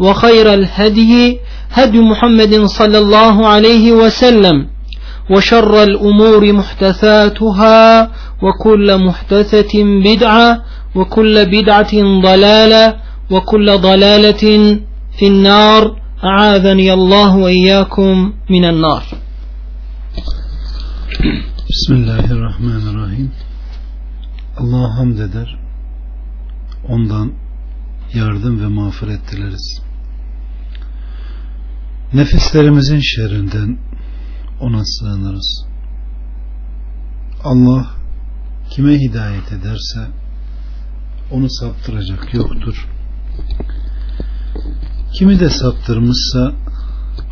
وخير الهدي هدي محمد صلى الله عليه وسلم وشر الأمور محدثاتها وكل محدثة بدعة وكل بدعة ضلالة وكل ضلالة في النار أعاذني الله وإياكم من النار Bismillahirrahmanirrahim. Allah'a hamd eder. Ondan yardım ve mağfiret dileriz. Nefislerimizin şerrinden ona sığınırız. Allah kime hidayet ederse onu saptıracak yoktur. Kimi de saptırmışsa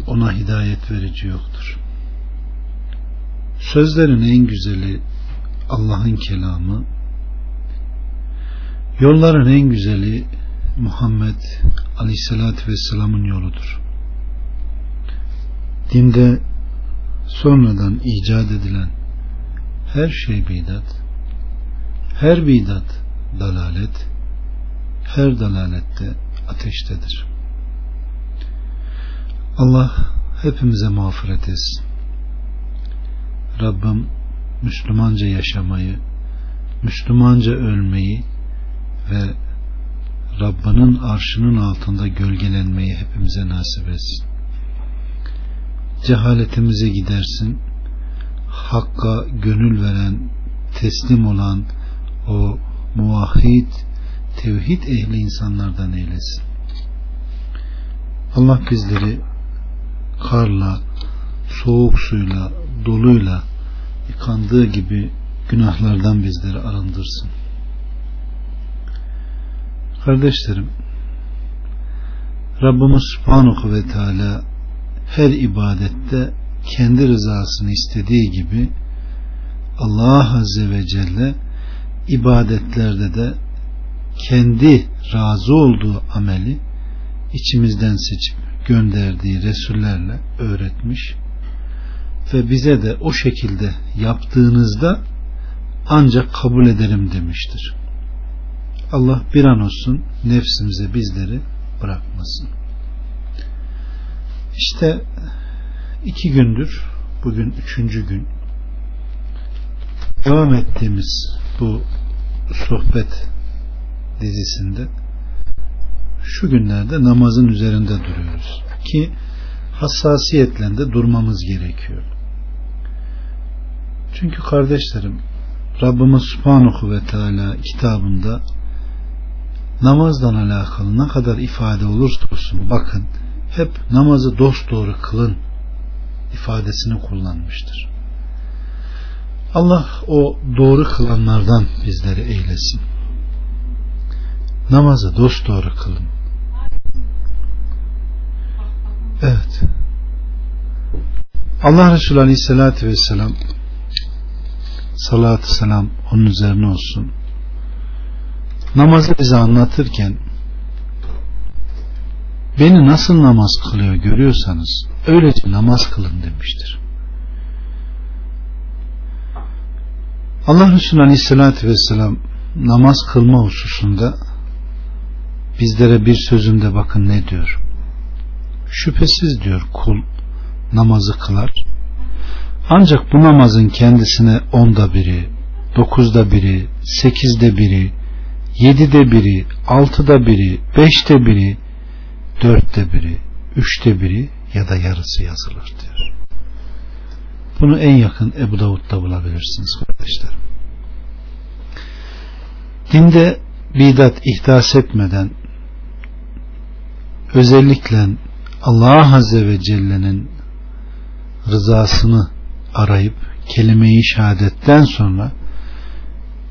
ona hidayet verici yoktur. Sözlerin en güzeli Allah'ın kelamı, yolların en güzeli Muhammed Aleyhisselatü Vesselam'ın yoludur. Dinde sonradan icat edilen her şey bidat, her bidat dalalet, her dalalette ateştedir. Allah hepimize mağfiret etsin. Rabbim Müslümanca yaşamayı, Müslümanca ölmeyi ve Rabbinin arşının altında gölgelenmeyi hepimize nasip etsin. Cehaletimizi gidersin, Hakka gönül veren, teslim olan o muvahhid, tevhid ehli insanlardan eylesin. Allah bizleri karla, soğuk suyla, doluyla yıkandığı gibi günahlardan bizleri arındırsın. Kardeşlerim, Rabbimiz Subhanahu ve Teala her ibadette kendi rızasını istediği gibi Allah Azze ve Celle ibadetlerde de kendi razı olduğu ameli içimizden seçip gönderdiği Resullerle öğretmiş ve bize de o şekilde yaptığınızda ancak kabul ederim demiştir. Allah bir an olsun nefsimize bizleri bırakmasın. İşte iki gündür bugün üçüncü gün devam ettiğimiz bu sohbet dizisinde şu günlerde namazın üzerinde duruyoruz ki hassasiyetle de durmamız gerekiyor. Çünkü kardeşlerim Rabbimiz Subhanahu ve Teala kitabında namazdan alakalı ne kadar ifade olursa olsun bakın hep namazı dost doğru kılın ifadesini kullanmıştır. Allah o doğru kılanlardan bizleri eylesin. Namazı dost doğru kılın. Evet. Allah Resulü Aleyhisselatü Vesselam salatü selam onun üzerine olsun. Namazı bize anlatırken beni nasıl namaz kılıyor görüyorsanız öylece namaz kılın demiştir. Allah Resulü Aleyhisselatü Vesselam namaz kılma hususunda bizlere bir sözünde bakın ne diyor. Şüphesiz diyor kul namazı kılar. Ancak bu namazın kendisine onda biri, dokuzda biri, sekizde biri, yedide biri, altıda biri, beşte biri, dörtte biri, üçte biri ya da yarısı yazılır diyor. Bunu en yakın Ebu Davud'da bulabilirsiniz kardeşlerim. Dinde bidat ihdas etmeden özellikle Allah Azze ve Celle'nin rızasını arayıp kelime-i şehadetten sonra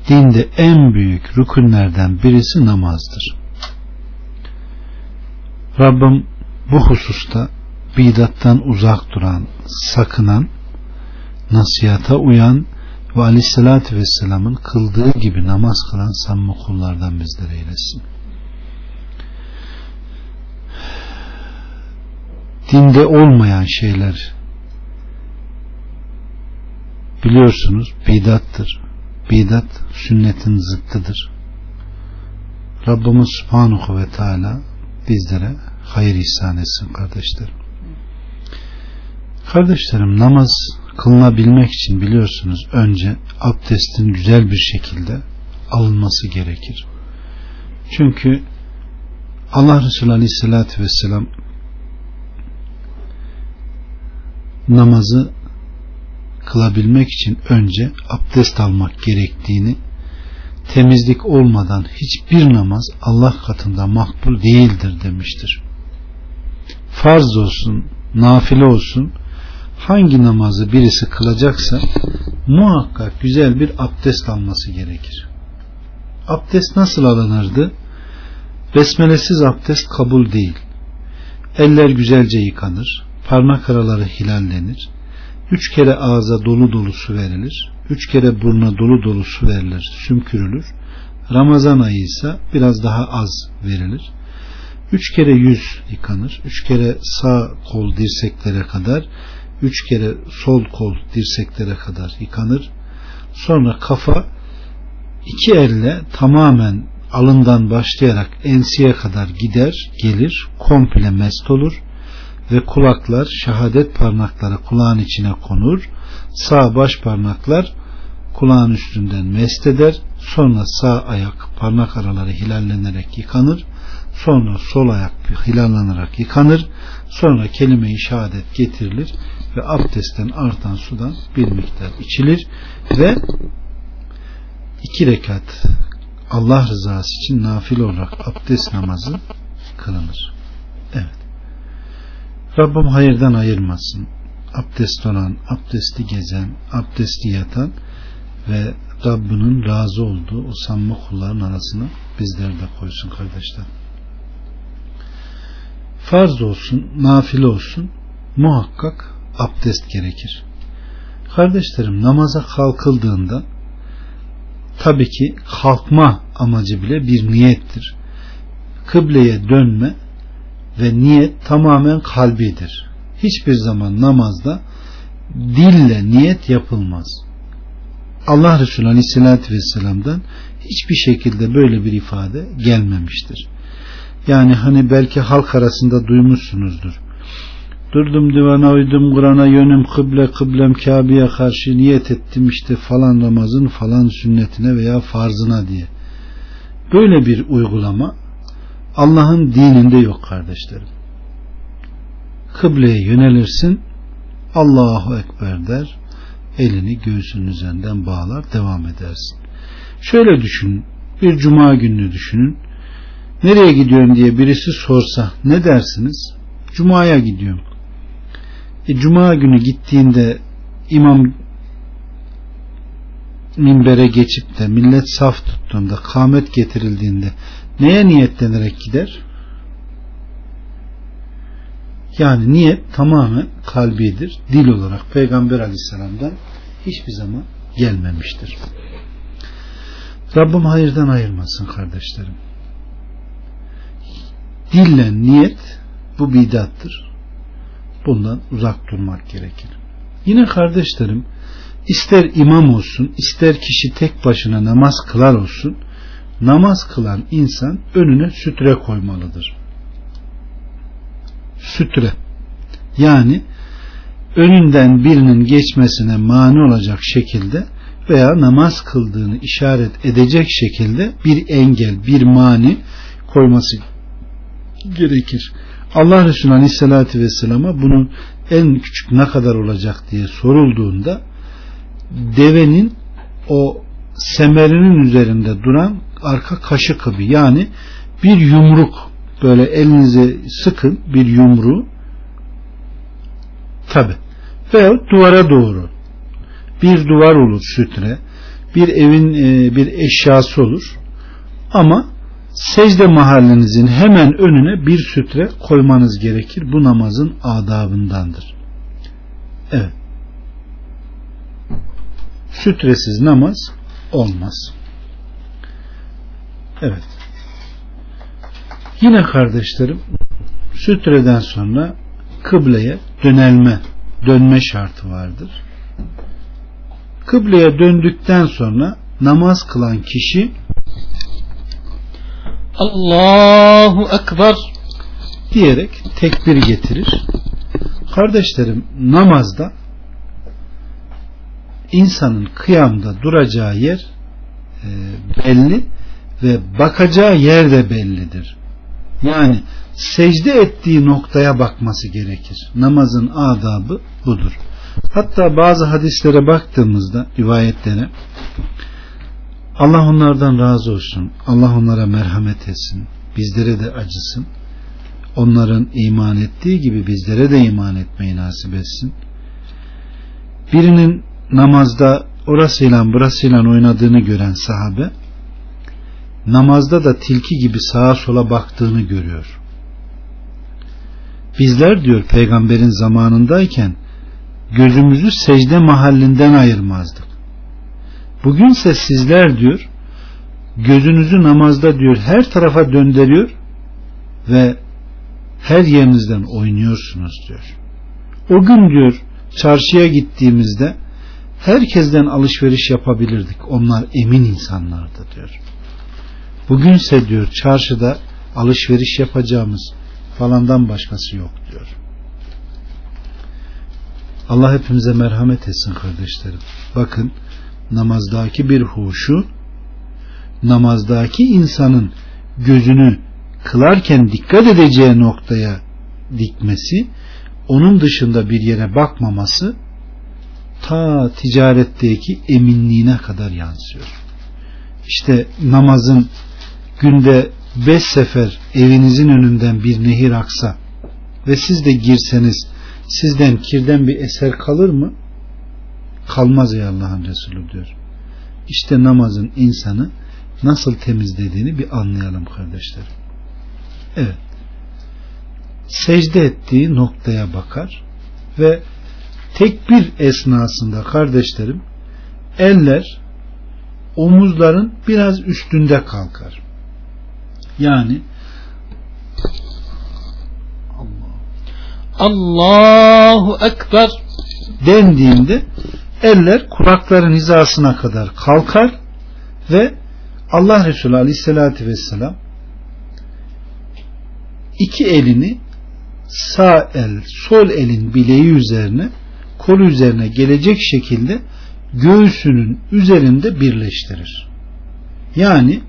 dinde en büyük rükünlerden birisi namazdır. Rabbim bu hususta bidattan uzak duran, sakınan, nasihata uyan ve aleyhissalatü vesselamın kıldığı gibi namaz kılan samimi kullardan bizlere eylesin. Dinde olmayan şeyler biliyorsunuz bidattır. Bidat sünnetin zıttıdır. Rabbimiz Subhanahu ve Teala bizlere hayır ihsan etsin kardeşlerim. Kardeşlerim namaz kılınabilmek için biliyorsunuz önce abdestin güzel bir şekilde alınması gerekir. Çünkü Allah Resulü Aleyhisselatü Vesselam namazı kılabilmek için önce abdest almak gerektiğini temizlik olmadan hiçbir namaz Allah katında makbul değildir demiştir. Farz olsun, nafile olsun hangi namazı birisi kılacaksa muhakkak güzel bir abdest alması gerekir. Abdest nasıl alınırdı? Besmelesiz abdest kabul değil. Eller güzelce yıkanır, parmak araları hilallenir, üç kere ağza dolu dolu su verilir, üç kere buruna dolu dolu su verilir, sümkürülür. Ramazan ayı ise biraz daha az verilir. Üç kere yüz yıkanır, üç kere sağ kol dirseklere kadar, üç kere sol kol dirseklere kadar yıkanır. Sonra kafa iki elle tamamen alından başlayarak ensiye kadar gider, gelir, komple mest olur ve kulaklar şehadet parmakları kulağın içine konur. Sağ baş parmaklar kulağın üstünden mest eder. Sonra sağ ayak parmak araları hilallenerek yıkanır. Sonra sol ayak hilallanarak yıkanır. Sonra kelime-i şehadet getirilir ve abdestten artan sudan bir miktar içilir ve iki rekat Allah rızası için nafil olarak abdest namazı kılınır. Evet. Rabbim hayırdan ayırmasın. Abdest olan, abdesti gezen, abdesti yatan ve Rabbinin razı olduğu o samimi kulların arasına bizleri de koysun kardeşler. Farz olsun, nafile olsun muhakkak abdest gerekir. Kardeşlerim namaza kalkıldığında tabii ki kalkma amacı bile bir niyettir. Kıbleye dönme ve niyet tamamen kalbidir. Hiçbir zaman namazda dille niyet yapılmaz. Allah Resulü Aleyhisselatü Vesselam'dan hiçbir şekilde böyle bir ifade gelmemiştir. Yani hani belki halk arasında duymuşsunuzdur. Durdum divana uydum Kur'an'a yönüm kıble kıblem Kabe'ye karşı niyet ettim işte falan namazın falan sünnetine veya farzına diye. Böyle bir uygulama Allah'ın dininde yok kardeşlerim. Kıbleye yönelirsin Allahu Ekber der elini göğsünün üzerinden bağlar devam edersin. Şöyle düşün bir cuma gününü düşünün nereye gidiyorsun diye birisi sorsa ne dersiniz? Cuma'ya gidiyorum. E, Cuma günü gittiğinde imam minbere geçip de millet saf tuttuğunda kâmet getirildiğinde neye niyetlenerek gider? Yani niyet tamamen kalbidir. Dil olarak Peygamber aleyhisselamdan hiçbir zaman gelmemiştir. Rabbim hayırdan ayırmasın kardeşlerim. Dille niyet Bu bidattır. Bundan uzak durmak gerekir. Yine kardeşlerim ister imam olsun ister kişi tek başına namaz kılar olsun namaz kılan insan önüne sütre koymalıdır. Sütre yani önünden birinin geçmesine mani olacak şekilde veya namaz kıldığını işaret edecek şekilde bir engel, bir mani koyması gerekir. Allah Resulü Aleyhisselatü Vesselam'a bunun en küçük ne kadar olacak diye sorulduğunda devenin o semerinin üzerinde duran arka kaşı kıbı yani bir yumruk böyle elinize sıkın bir yumruğu tabi veyahut duvara doğru bir duvar olur sütre bir evin e, bir eşyası olur ama secde mahallenizin hemen önüne bir sütre koymanız gerekir. Bu namazın adabındandır. Evet. Sütresiz namaz olmaz. Evet. Yine kardeşlerim sütreden sonra kıbleye dönelme, dönme şartı vardır. Kıbleye döndükten sonra namaz kılan kişi Allahu Ekber diyerek tekbir getirir. Kardeşlerim namazda insanın kıyamda duracağı yer e, belli ve bakacağı yer de bellidir. Yani secde ettiği noktaya bakması gerekir. Namazın adabı budur. Hatta bazı hadislere baktığımızda rivayetlere Allah onlardan razı olsun. Allah onlara merhamet etsin. Bizlere de acısın. Onların iman ettiği gibi bizlere de iman etmeyi nasip etsin. Birinin namazda orasıyla burasıyla oynadığını gören sahabe namazda da tilki gibi sağa sola baktığını görüyor. Bizler diyor peygamberin zamanındayken gözümüzü secde mahallinden ayırmazdık. Bugünse sizler diyor gözünüzü namazda diyor her tarafa döndürüyor ve her yerinizden oynuyorsunuz diyor. O gün diyor çarşıya gittiğimizde herkesten alışveriş yapabilirdik. Onlar emin insanlardı diyor. Bugünse diyor çarşıda alışveriş yapacağımız falandan başkası yok diyor. Allah hepimize merhamet etsin kardeşlerim. Bakın namazdaki bir huşu namazdaki insanın gözünü kılarken dikkat edeceği noktaya dikmesi onun dışında bir yere bakmaması ta ticaretteki eminliğine kadar yansıyor. İşte namazın günde beş sefer evinizin önünden bir nehir aksa ve siz de girseniz sizden kirden bir eser kalır mı? Kalmaz ey Allah'ın Resulü diyor. İşte namazın insanı nasıl temizlediğini bir anlayalım kardeşlerim. Evet. Secde ettiği noktaya bakar ve tekbir esnasında kardeşlerim eller omuzların biraz üstünde kalkar. Yani Allahu Ekber dendiğinde eller kulakların hizasına kadar kalkar ve Allah Resulü Aleyhisselatü Vesselam iki elini sağ el sol elin bileği üzerine kolu üzerine gelecek şekilde göğsünün üzerinde birleştirir. Yani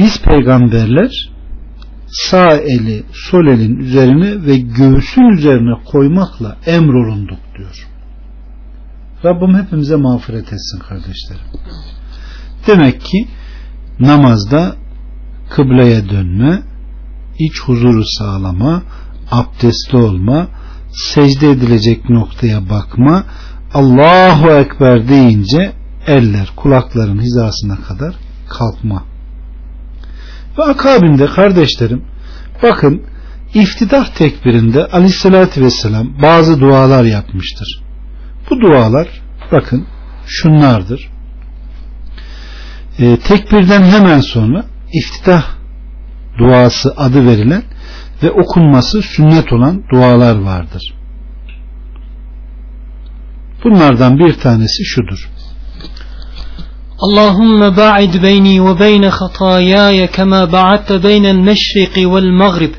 biz peygamberler sağ eli sol elin üzerine ve göğsün üzerine koymakla emrolunduk diyor. Rabbim hepimize mağfiret etsin kardeşlerim. Demek ki namazda kıbleye dönme, iç huzuru sağlama, abdestli olma, secde edilecek noktaya bakma, Allahu Ekber deyince eller kulakların hizasına kadar kalkma. Ve akabinde kardeşlerim bakın iftidah tekbirinde aleyhissalatü vesselam bazı dualar yapmıştır. Bu dualar bakın şunlardır. Ee, tekbirden hemen sonra iftitah duası adı verilen ve okunması sünnet olan dualar vardır. Bunlardan bir tanesi şudur. اللهم باعد بيني وبين خطاياي كما بعدت بين المشرق والمغرب.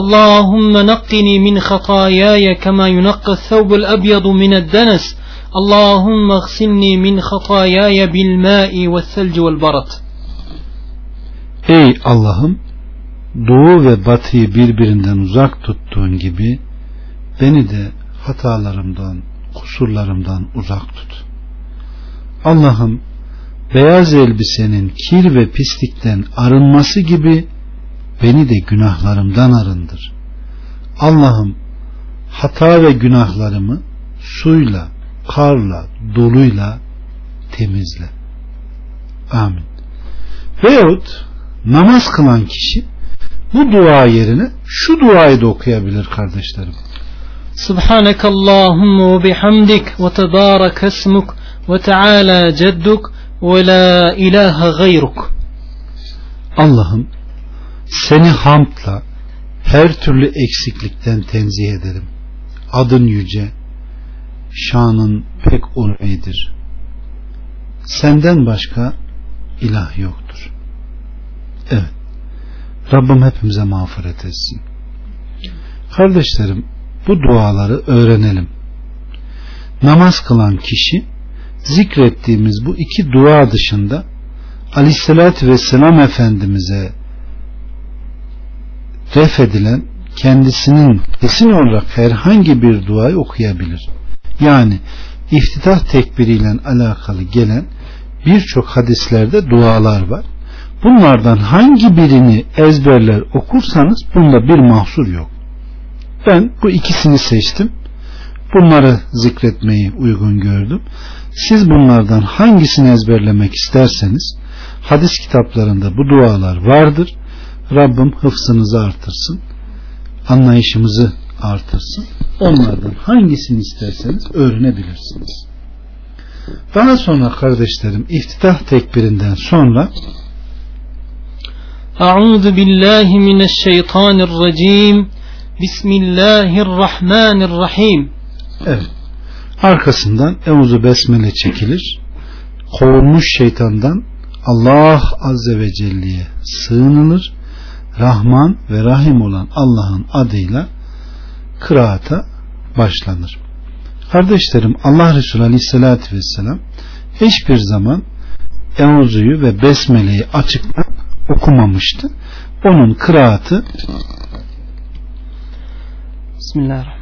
اللهم نقني من خطاياي كما ينقى الثوب الأبيض من الدنس. اللهم اغسلني من خطاياي بالماء والثلج والبرد. Ey Allah'ım doğu ve batıyı birbirinden uzak tuttuğun gibi beni de hatalarımdan, kusurlarımdan uzak tut. Allah'ım beyaz elbisenin kir ve pislikten arınması gibi beni de günahlarımdan arındır. Allah'ım hata ve günahlarımı suyla, karla, doluyla temizle. Amin. Veyahut namaz kılan kişi bu dua yerine şu duayı da okuyabilir kardeşlerim. Subhanekallahumma bihamdik ve tebarek esmuk ve teala cedduk ve la ilahe gayruk Allah'ım seni hamdla her türlü eksiklikten tenzih ederim. Adın yüce, şanın pek ulvidir. Senden başka ilah yoktur. Evet. Rabbim hepimize mağfiret etsin. Kardeşlerim bu duaları öğrenelim. Namaz kılan kişi zikrettiğimiz bu iki dua dışında Aleyhisselatü Vesselam Efendimiz'e ref edilen kendisinin kesin olarak herhangi bir duayı okuyabilir. Yani iftitah tekbiriyle alakalı gelen birçok hadislerde dualar var. Bunlardan hangi birini ezberler okursanız bunda bir mahsur yok. Ben bu ikisini seçtim bunları zikretmeyi uygun gördüm. Siz bunlardan hangisini ezberlemek isterseniz hadis kitaplarında bu dualar vardır. Rabbim hıfzınızı artırsın. Anlayışımızı artırsın. Onlardan hangisini isterseniz öğrenebilirsiniz. Daha sonra kardeşlerim iftitah tekbirinden sonra Euzu billahi mineşşeytanirracim Bismillahirrahmanirrahim Evet. Arkasından Evuzu Besmele çekilir. Kovulmuş şeytandan Allah Azze ve Celle'ye sığınılır. Rahman ve Rahim olan Allah'ın adıyla kıraata başlanır. Kardeşlerim Allah Resulü Aleyhisselatü Vesselam hiçbir zaman Evuzu'yu ve Besmele'yi açıktan okumamıştı. Onun kıraatı Bismillahirrahmanirrahim.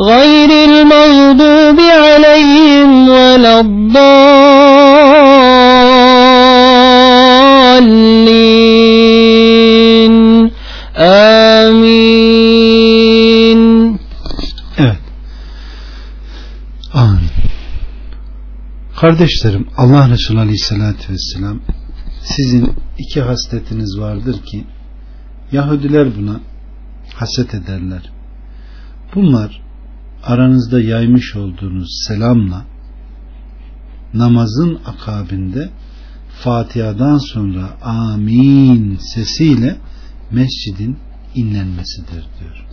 غير المغضوب عليهم ولا الضالين آمين evet. Amin. Kardeşlerim Allah Resulü Aleyhisselatü Vesselam sizin iki hasletiniz vardır ki Yahudiler buna haset ederler. Bunlar aranızda yaymış olduğunuz selamla namazın akabinde Fatiha'dan sonra amin sesiyle mescidin inlenmesidir diyor.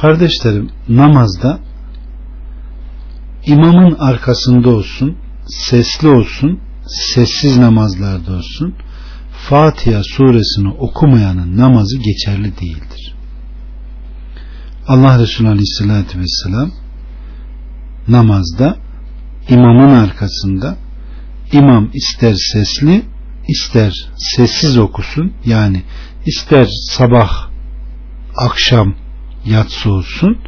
Kardeşlerim namazda imamın arkasında olsun, sesli olsun, sessiz namazlarda olsun, Fatiha suresini okumayanın namazı geçerli değildir. Allah Resulü Aleyhisselatü Vesselam namazda imamın arkasında imam ister sesli ister sessiz okusun yani ister sabah akşam yatsı olsun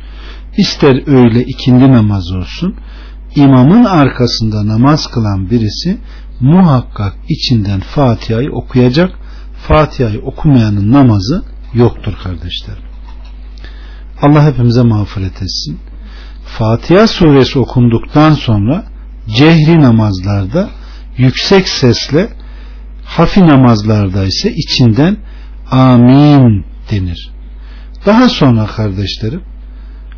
ister öğle ikindi namaz olsun imamın arkasında namaz kılan birisi muhakkak içinden Fatiha'yı okuyacak Fatiha'yı okumayanın namazı yoktur kardeşlerim. Allah hepimize mağfiret etsin. Fatiha suresi okunduktan sonra cehri namazlarda yüksek sesle hafi namazlarda ise içinden amin denir. Daha sonra kardeşlerim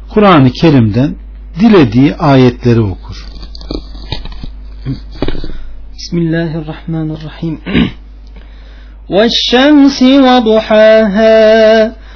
Kur'an-ı Kerim'den dilediği ayetleri okur. Bismillahirrahmanirrahim. والشمس وضحاها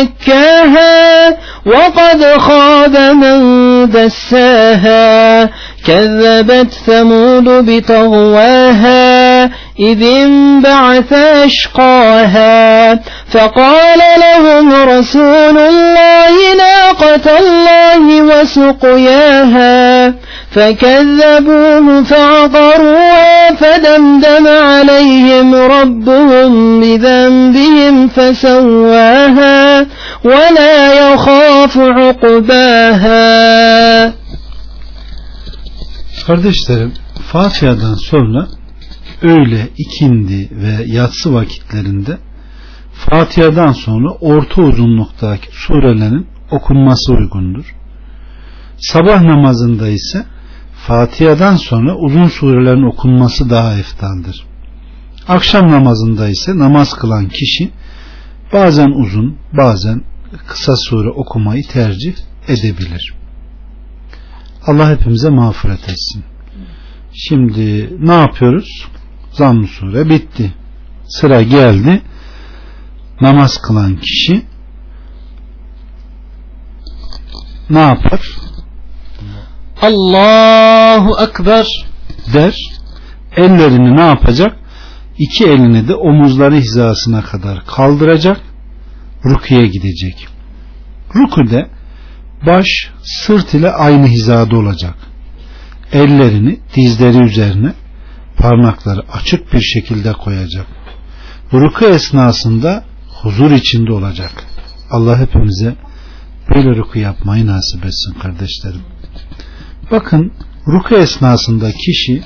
زكاها وقد خاب من دساها كذبت ثمود بطغواها إذ انبعث أشقاها فقال لهم رسول الله ناقة الله وسقياها فكذبوه فعقروها فدمدم عليهم ربهم بذنبهم فسواها ولا يخاف عقباها Kardeşlerim Fatiha'dan sonra öğle, ikindi ve yatsı vakitlerinde Fatiha'dan sonra orta uzunluktaki surelerin okunması uygundur. Sabah namazında ise Fatiha'dan sonra uzun surelerin okunması daha eftaldir. Akşam namazında ise namaz kılan kişi bazen uzun bazen kısa sure okumayı tercih edebilir. Allah hepimize mağfiret etsin. Şimdi ne yapıyoruz? Zamm-ı sure bitti. Sıra geldi. Namaz kılan kişi ne yapar? Allahu Ekber der. Ellerini ne yapacak? İki elini de omuzları hizasına kadar kaldıracak. Rukuya gidecek. Rukude baş sırt ile aynı hizada olacak. Ellerini dizleri üzerine parmakları açık bir şekilde koyacak. Ruku esnasında huzur içinde olacak. Allah hepimize böyle ruku yapmayı nasip etsin kardeşlerim. Bakın ruku esnasında kişi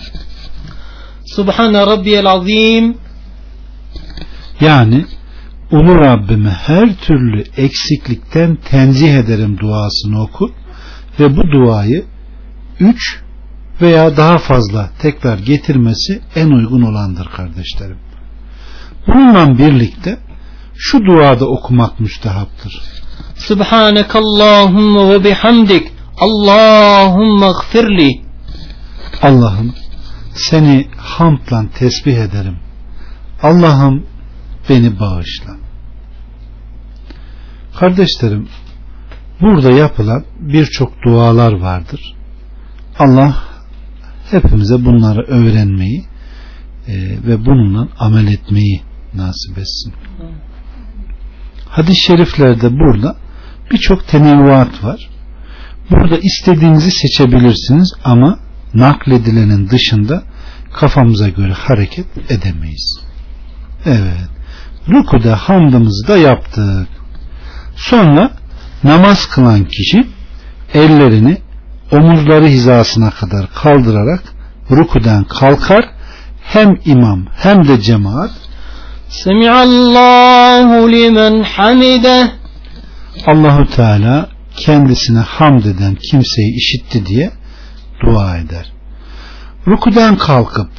Subhane Rabbiyel Azim yani Ulu Rabbimi her türlü eksiklikten tenzih ederim duasını okur ve bu duayı üç veya daha fazla tekrar getirmesi en uygun olandır kardeşlerim. Bununla birlikte şu duada okumak müstehaptır. Subhanekallahumma ve bihamdik Allahumma gfirli Allah'ım seni hamdla tesbih ederim. Allah'ım beni bağışla. Kardeşlerim burada yapılan birçok dualar vardır. Allah hepimize bunları öğrenmeyi e, ve bununla amel etmeyi nasip etsin. Hadis-i şeriflerde burada birçok tenevvuat var. Burada istediğinizi seçebilirsiniz ama nakledilenin dışında kafamıza göre hareket edemeyiz. Evet. Rukuda hamdımızı da yaptık. Sonra namaz kılan kişi ellerini omuzları hizasına kadar kaldırarak rukudan kalkar hem imam hem de cemaat Semiallahu limen hamide Allahu Teala kendisine hamd eden kimseyi işitti diye dua eder. Rukudan kalkıp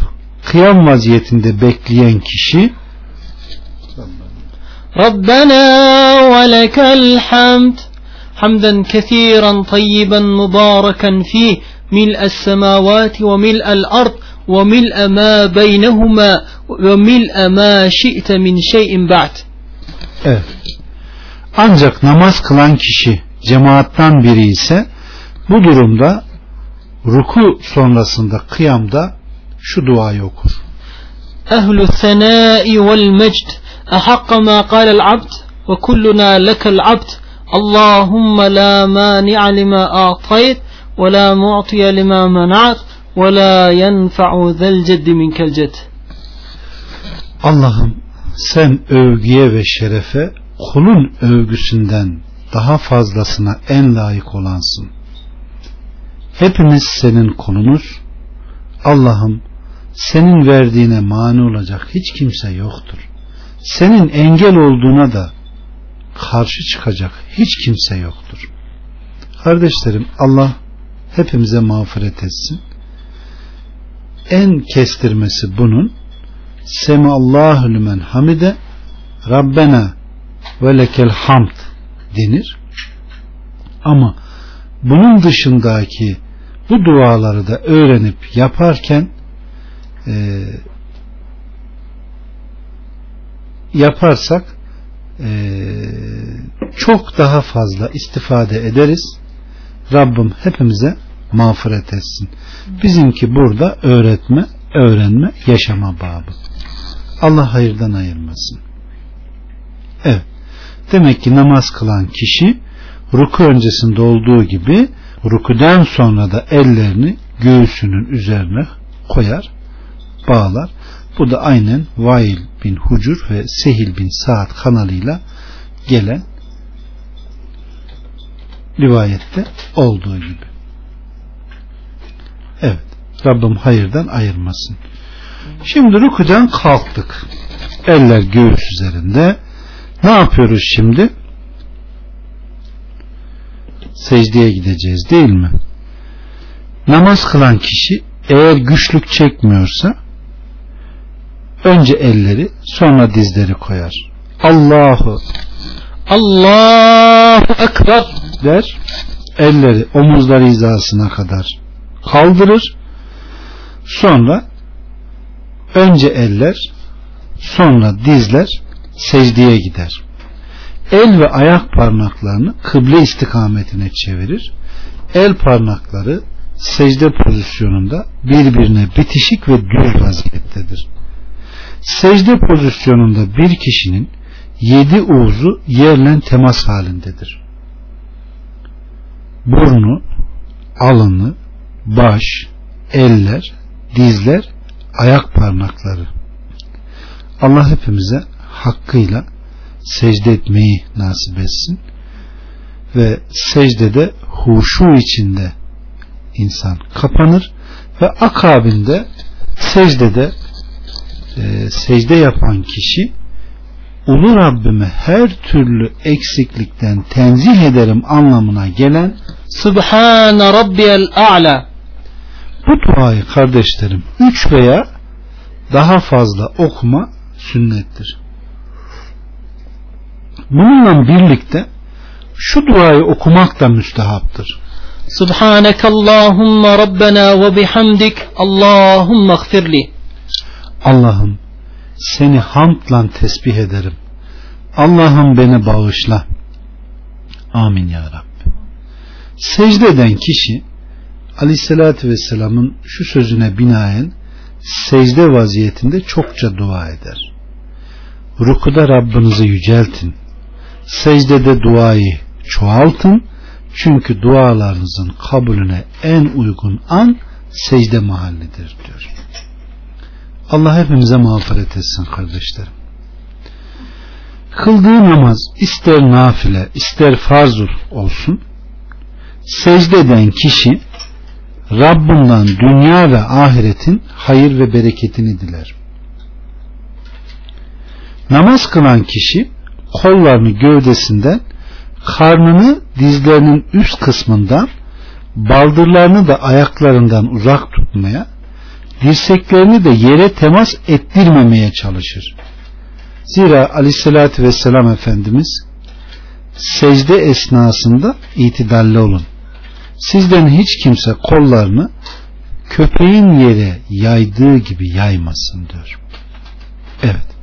kıyam vaziyetinde bekleyen kişi Rabbena ve lekel hamd hamden kesiren tayyiben mübareken fih mil'es semavati ve mil mil'el ard ve mil'e ma beynehuma ve mil'e ma şi'te min şeyin ba'd Evet. Ancak namaz kılan kişi cemaattan biri ise bu durumda ruku sonrasında kıyamda şu duayı okur. Ehlü senai vel mecd ehakka ma kalel abd ve kulluna lekel abd Allahümme la mani'a lima a'tayt ve la mu'tiya lima mena'at ve la yenfa'u zel ceddi minkel cedd Allah'ım sen övgüye ve şerefe kulun övgüsünden daha fazlasına en layık olansın. Hepimiz senin kulunuz. Allah'ım senin verdiğine mani olacak hiç kimse yoktur. Senin engel olduğuna da karşı çıkacak hiç kimse yoktur. Kardeşlerim Allah hepimize mağfiret etsin. En kestirmesi bunun Semallahu lümen hamide Rabbena ve lekel hamd denir. Ama bunun dışındaki bu duaları da öğrenip yaparken e, yaparsak e, çok daha fazla istifade ederiz. Rabbim hepimize mağfiret etsin. Bizimki burada öğretme, öğrenme, yaşama babı. Allah hayırdan ayırmasın. Evet. Demek ki namaz kılan kişi ruku öncesinde olduğu gibi rukudan sonra da ellerini göğsünün üzerine koyar, bağlar. Bu da aynen Vail bin Hucur ve Sehil bin Saad kanalıyla gelen rivayette olduğu gibi. Evet. Rabbim hayırdan ayırmasın. Şimdi rükudan kalktık. Eller göğüs üzerinde. Ne yapıyoruz şimdi? Secdeye gideceğiz değil mi? Namaz kılan kişi eğer güçlük çekmiyorsa önce elleri sonra dizleri koyar. Allahu Allahu Ekber der. Elleri omuzları hizasına kadar kaldırır. Sonra önce eller sonra dizler secdeye gider. El ve ayak parmaklarını kıble istikametine çevirir. El parmakları secde pozisyonunda birbirine bitişik ve düz vaziyettedir. Secde pozisyonunda bir kişinin yedi uzu yerle temas halindedir. Burnu, alını, baş, eller, dizler, ayak parmakları. Allah hepimize hakkıyla secde etmeyi nasip etsin ve secdede huşu içinde insan kapanır ve akabinde secdede e, secde yapan kişi Ulu Rabbime her türlü eksiklikten tenzih ederim anlamına gelen Subhane Rabbiyel A'la bu duayı kardeşlerim üç veya daha fazla okuma sünnettir. Bununla birlikte şu duayı okumak da müstehaptır. Subhaneke Allahumma Rabbena ve bihamdik Allahumma gfirli Allah'ım seni hamdla tesbih ederim. Allah'ım beni bağışla. Amin ya Rabbi. Secde eden kişi Aleyhisselatü Vesselam'ın şu sözüne binaen secde vaziyetinde çokça dua eder. Rukuda Rabbinizi yüceltin. Secdede duayı çoğaltın. Çünkü dualarınızın kabulüne en uygun an secde mahallidir diyor. Allah hepimize mağfiret etsin kardeşlerim. Kıldığı namaz ister nafile ister farzul olsun secde eden kişi Rabbinden dünya ve ahiretin hayır ve bereketini diler. Namaz kılan kişi kollarını gövdesinden karnını dizlerinin üst kısmından baldırlarını da ayaklarından uzak tutmaya dirseklerini de yere temas ettirmemeye çalışır. Zira aleyhissalatü vesselam Efendimiz secde esnasında itidalli olun. Sizden hiç kimse kollarını köpeğin yere yaydığı gibi yaymasın diyor. Evet.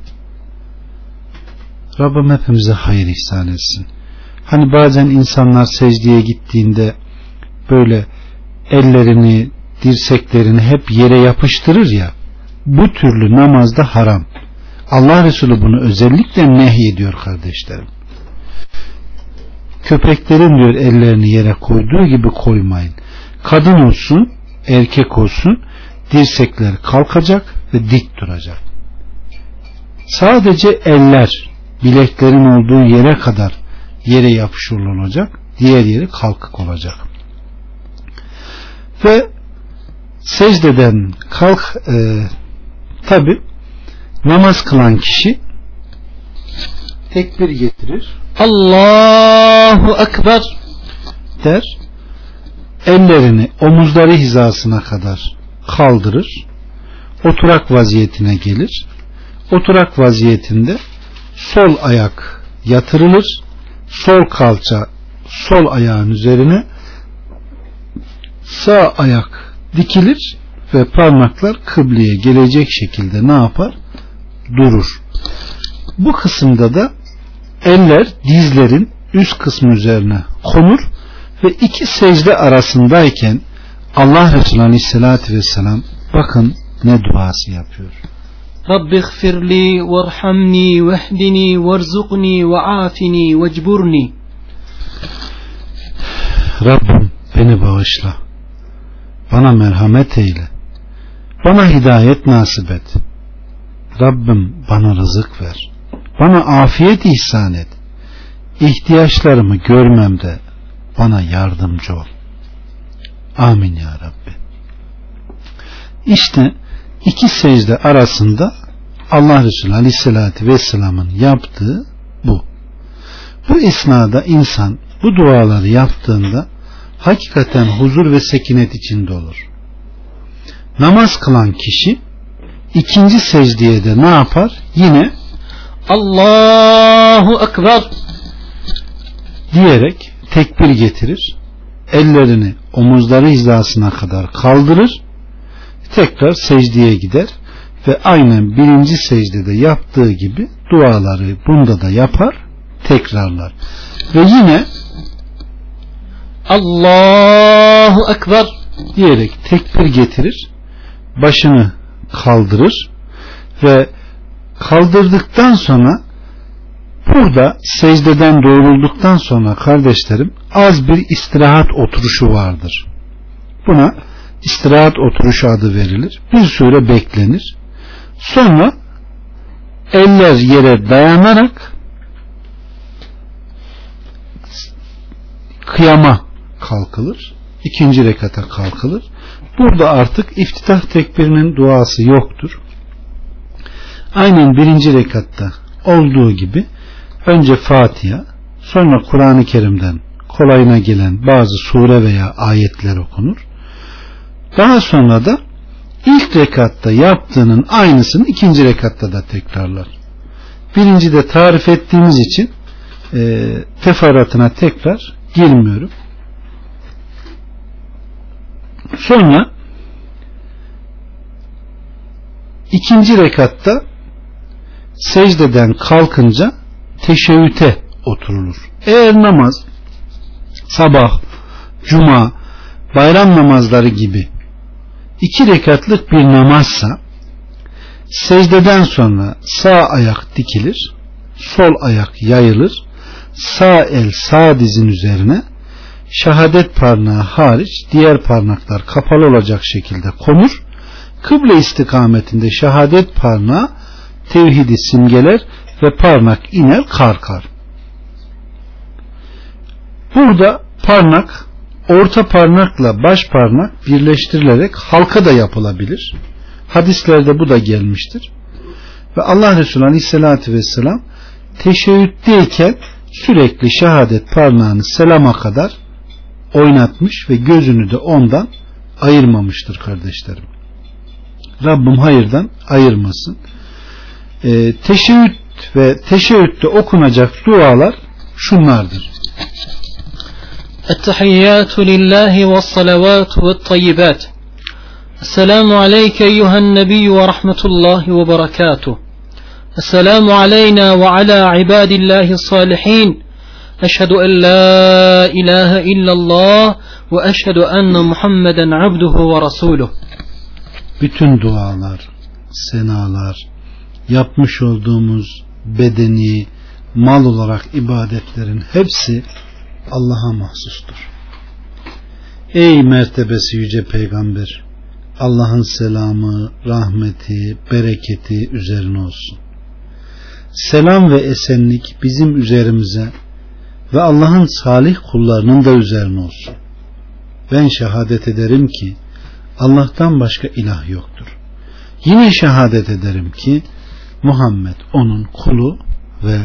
Rabbim hepimize hayır ihsan etsin. Hani bazen insanlar secdeye gittiğinde böyle ellerini, dirseklerini hep yere yapıştırır ya. Bu türlü namazda haram. Allah Resulü bunu özellikle nehyediyor kardeşlerim. Köpeklerin diyor ellerini yere koyduğu gibi koymayın. Kadın olsun, erkek olsun dirsekler kalkacak ve dik duracak. Sadece eller bileklerin olduğu yere kadar yere yapışırlı olacak. Diğer yeri kalkık olacak. Ve secdeden kalk e, tabi namaz kılan kişi tekbir getirir. Allahu Ekber der. Ellerini omuzları hizasına kadar kaldırır. Oturak vaziyetine gelir. Oturak vaziyetinde sol ayak yatırılır. Sol kalça sol ayağın üzerine sağ ayak dikilir ve parmaklar kıbleye gelecek şekilde ne yapar? Durur. Bu kısımda da eller dizlerin üst kısmı üzerine konur ve iki secde arasındayken Allah Resulü Aleyhisselatü Vesselam bakın ne duası yapıyor. Rabbi gfirli varhamni vehdini verzukni ve afini vecburni Rabbim beni bağışla. Bana merhamet eyle. Bana hidayet nasip et. Rabbim bana rızık ver. Bana afiyet ihsan et. İhtiyaçlarımı görmemde bana yardımcı ol. Amin ya Rabbi. İşte iki secde arasında Allah Resulü Aleyhisselatü Vesselam'ın yaptığı bu. Bu esnada insan bu duaları yaptığında hakikaten huzur ve sekinet içinde olur. Namaz kılan kişi ikinci secdeye de ne yapar? Yine Allahu Ekber diyerek tekbir getirir. Ellerini omuzları hizasına kadar kaldırır. Tekrar secdeye gider ve aynen birinci secdede yaptığı gibi duaları bunda da yapar, tekrarlar. Ve yine Allahu Ekber diyerek tekbir getirir, başını kaldırır ve kaldırdıktan sonra burada secdeden doğrulduktan sonra kardeşlerim az bir istirahat oturuşu vardır. Buna istirahat oturuşu adı verilir. Bir süre beklenir. Sonra eller yere dayanarak kıyama kalkılır. İkinci rekata kalkılır. Burada artık iftitah tekbirinin duası yoktur. Aynen birinci rekatta olduğu gibi önce Fatiha sonra Kur'an-ı Kerim'den kolayına gelen bazı sure veya ayetler okunur. Daha sonra da ilk rekatta yaptığının aynısını ikinci rekatta da tekrarlar. Birinci de tarif ettiğimiz için e, teferruatına tekrar girmiyorum. Sonra ikinci rekatta secdeden kalkınca teşeğüte oturulur. Eğer namaz sabah, cuma, bayram namazları gibi iki rekatlık bir namazsa secdeden sonra sağ ayak dikilir, sol ayak yayılır, sağ el sağ dizin üzerine şehadet parmağı hariç diğer parmaklar kapalı olacak şekilde konur. Kıble istikametinde şehadet parmağı tevhidi simgeler ve parmak iner kalkar. Burada parmak orta parmakla baş parmak birleştirilerek halka da yapılabilir. Hadislerde bu da gelmiştir. Ve Allah Resulü Aleyhisselatü Vesselam teşeğütteyken sürekli şehadet parmağını selama kadar oynatmış ve gözünü de ondan ayırmamıştır kardeşlerim. Rabbim hayırdan ayırmasın. Ee, teşeğüt ve teşeğütte okunacak dualar şunlardır. التحيات لله والصلوات والطيبات السلام عليك أيها النبي ورحمة الله وبركاته السلام علينا وعلى عباد الله الصالحين أشهد أن لا إله إلا الله وأشهد أن محمدا عبده ورسوله Bütün dualar, senalar, yapmış olduğumuz bedeni, mal olarak ibadetlerin hepsi Allah'a mahsustur. Ey mertebesi yüce peygamber Allah'ın selamı, rahmeti, bereketi üzerine olsun. Selam ve esenlik bizim üzerimize ve Allah'ın salih kullarının da üzerine olsun. Ben şehadet ederim ki Allah'tan başka ilah yoktur. Yine şehadet ederim ki Muhammed onun kulu ve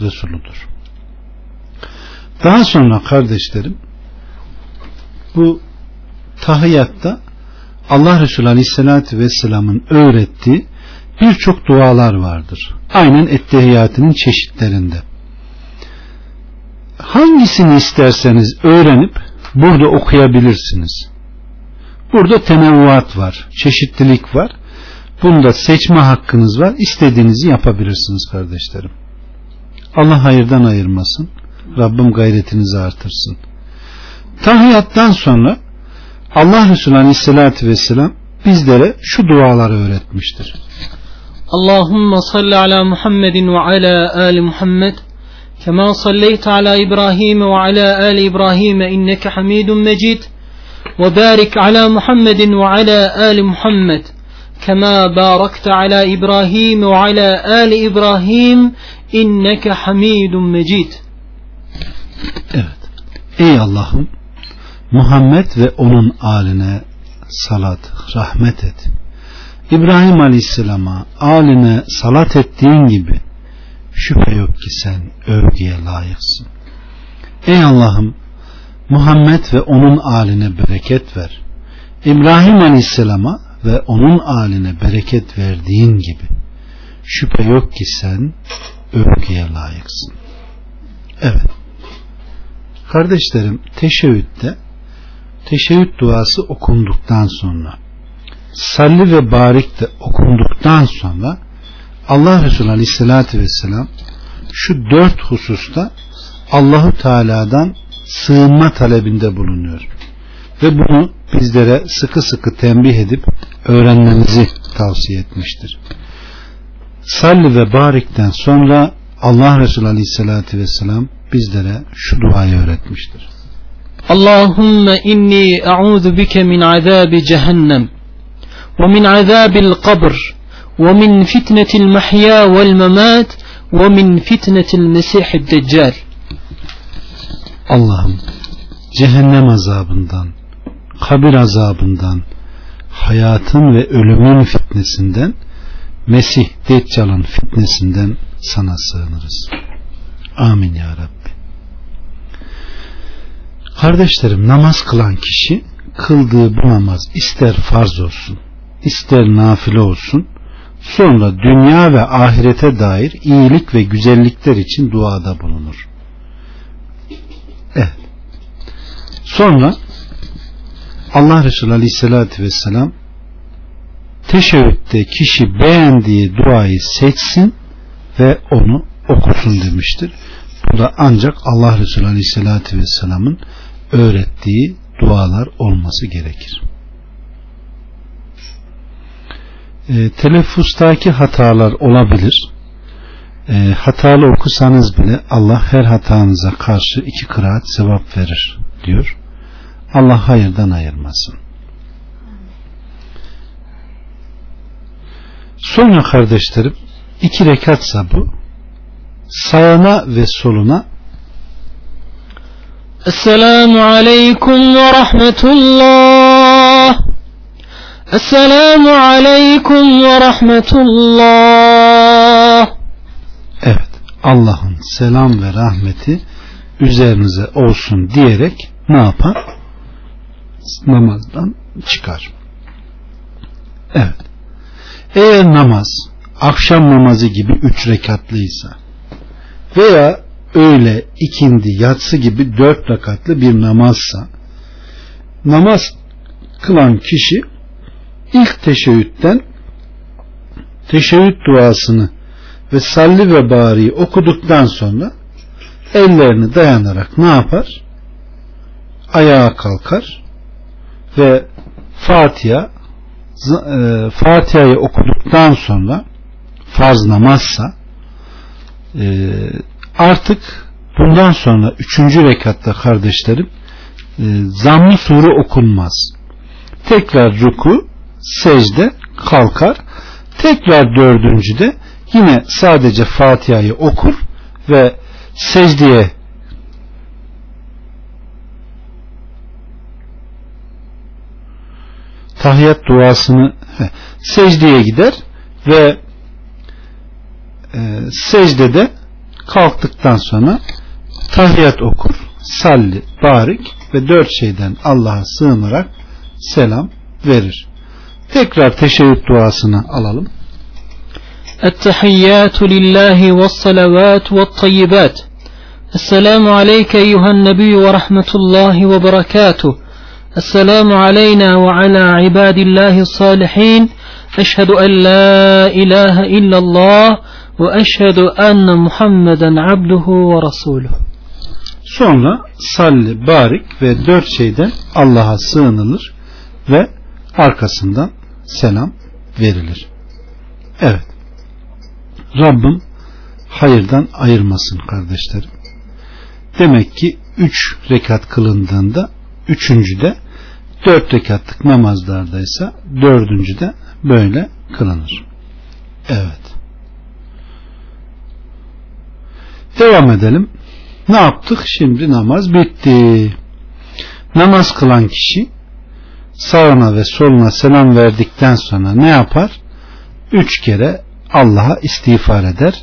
Resuludur. Daha sonra kardeşlerim bu tahiyyatta Allah Resulü Aleyhisselatü Vesselam'ın öğrettiği birçok dualar vardır. Aynen ettehiyatının çeşitlerinde. Hangisini isterseniz öğrenip burada okuyabilirsiniz. Burada tenevvuat var, çeşitlilik var. Bunda seçme hakkınız var. İstediğinizi yapabilirsiniz kardeşlerim. Allah hayırdan ayırmasın. Rabbim gayretinizi artırsın. Tahiyattan sonra Allah Resulü Aleyhisselatü Vesselam bizlere şu duaları öğretmiştir. Allahümme salli ala Muhammedin ve ala ali Muhammed kema salleyte ala İbrahim ve ala ali İbrahim inneke hamidun mecid ve barik ala Muhammedin ve ala ali Muhammed kema barakte ala İbrahim ve ala ali Evet. Ey Allah'ım Muhammed ve onun aline salat, rahmet et. İbrahim Aleyhisselam'a aline salat ettiğin gibi şüphe yok ki sen övgüye layıksın. Ey Allah'ım Muhammed ve onun aline bereket ver. İbrahim Aleyhisselam'a ve onun aline bereket verdiğin gibi şüphe yok ki sen övgüye layıksın. Evet. Kardeşlerim teşebbütte teşebbüt duası okunduktan sonra salli ve barik de okunduktan sonra Allah Resulü Aleyhisselatü Vesselam şu dört hususta Allahu Teala'dan sığınma talebinde bulunuyor. Ve bunu bizlere sıkı sıkı tembih edip öğrenmemizi tavsiye etmiştir. Salli ve barikten sonra Allah Resulü Aleyhisselatü Vesselam bizlere şu duayı öğretmiştir. Allahümme inni a'udhu bike min azabi cehennem ve min azabil kabr ve min fitnetil mahya vel memat ve min fitnetil mesihid deccal Allah'ım cehennem azabından, kabir azabından, hayatın ve ölümün fitnesinden, Mesih Deccal'ın fitnesinden sana sığınırız. Amin ya Rabbi. Kardeşlerim namaz kılan kişi kıldığı bu namaz ister farz olsun, ister nafile olsun, sonra dünya ve ahirete dair iyilik ve güzellikler için duada bulunur. Evet. Sonra Allah Resulü Aleyhisselatü Vesselam teşebbütte kişi beğendiği duayı seçsin ve onu okusun demiştir. Bu da ancak Allah Resulü Aleyhisselatü Vesselam'ın öğrettiği dualar olması gerekir. E, telaffustaki hatalar olabilir. E, hatalı okusanız bile Allah her hatanıza karşı iki kıraat sevap verir diyor. Allah hayırdan ayırmasın. Sonra kardeşlerim iki rekatsa bu sağına ve soluna Esselamu Aleyküm ve Rahmetullah Esselamu Aleyküm ve Rahmetullah Evet Allah'ın selam ve rahmeti üzerinize olsun diyerek ne yapar? Namazdan çıkar. Evet. Eğer namaz akşam namazı gibi üç rekatlıysa veya öğle, ikindi, yatsı gibi dört rekatlı bir namazsa namaz kılan kişi ilk teşeğütten teşeğüt duasını ve salli ve bariyi okuduktan sonra ellerini dayanarak ne yapar? Ayağa kalkar ve Fatiha e, Fatiha'yı okuduktan sonra farz namazsa e, Artık bundan sonra üçüncü rekatta kardeşlerim e, zammı sure okunmaz. Tekrar ruku, secde, kalkar. Tekrar dördüncüde yine sadece Fatiha'yı okur ve secdeye tahiyat duasını he, secdeye gider ve e, secdede kalktıktan sonra tahiyat okur, salli, barik ve dört şeyden Allah'a sığınarak selam verir. Tekrar teşebbüt duasını alalım. التحيات لله والصلوات والطيبات السلام عليك أيها النبي ورحمة الله وبركاته السلام علينا وعلى عباد الله الصالحين أشهد أن لا إله إلا الله وأشهد أن محمدا عبده ورسوله Sonra salli, barik ve dört şeyden Allah'a sığınılır ve arkasından selam verilir. Evet. Rabbim hayırdan ayırmasın kardeşlerim. Demek ki üç rekat kılındığında üçüncüde dört rekatlık namazlardaysa dördüncüde böyle kılınır. Evet. Devam edelim. Ne yaptık? Şimdi namaz bitti. Namaz kılan kişi sağına ve soluna selam verdikten sonra ne yapar? Üç kere Allah'a istiğfar eder.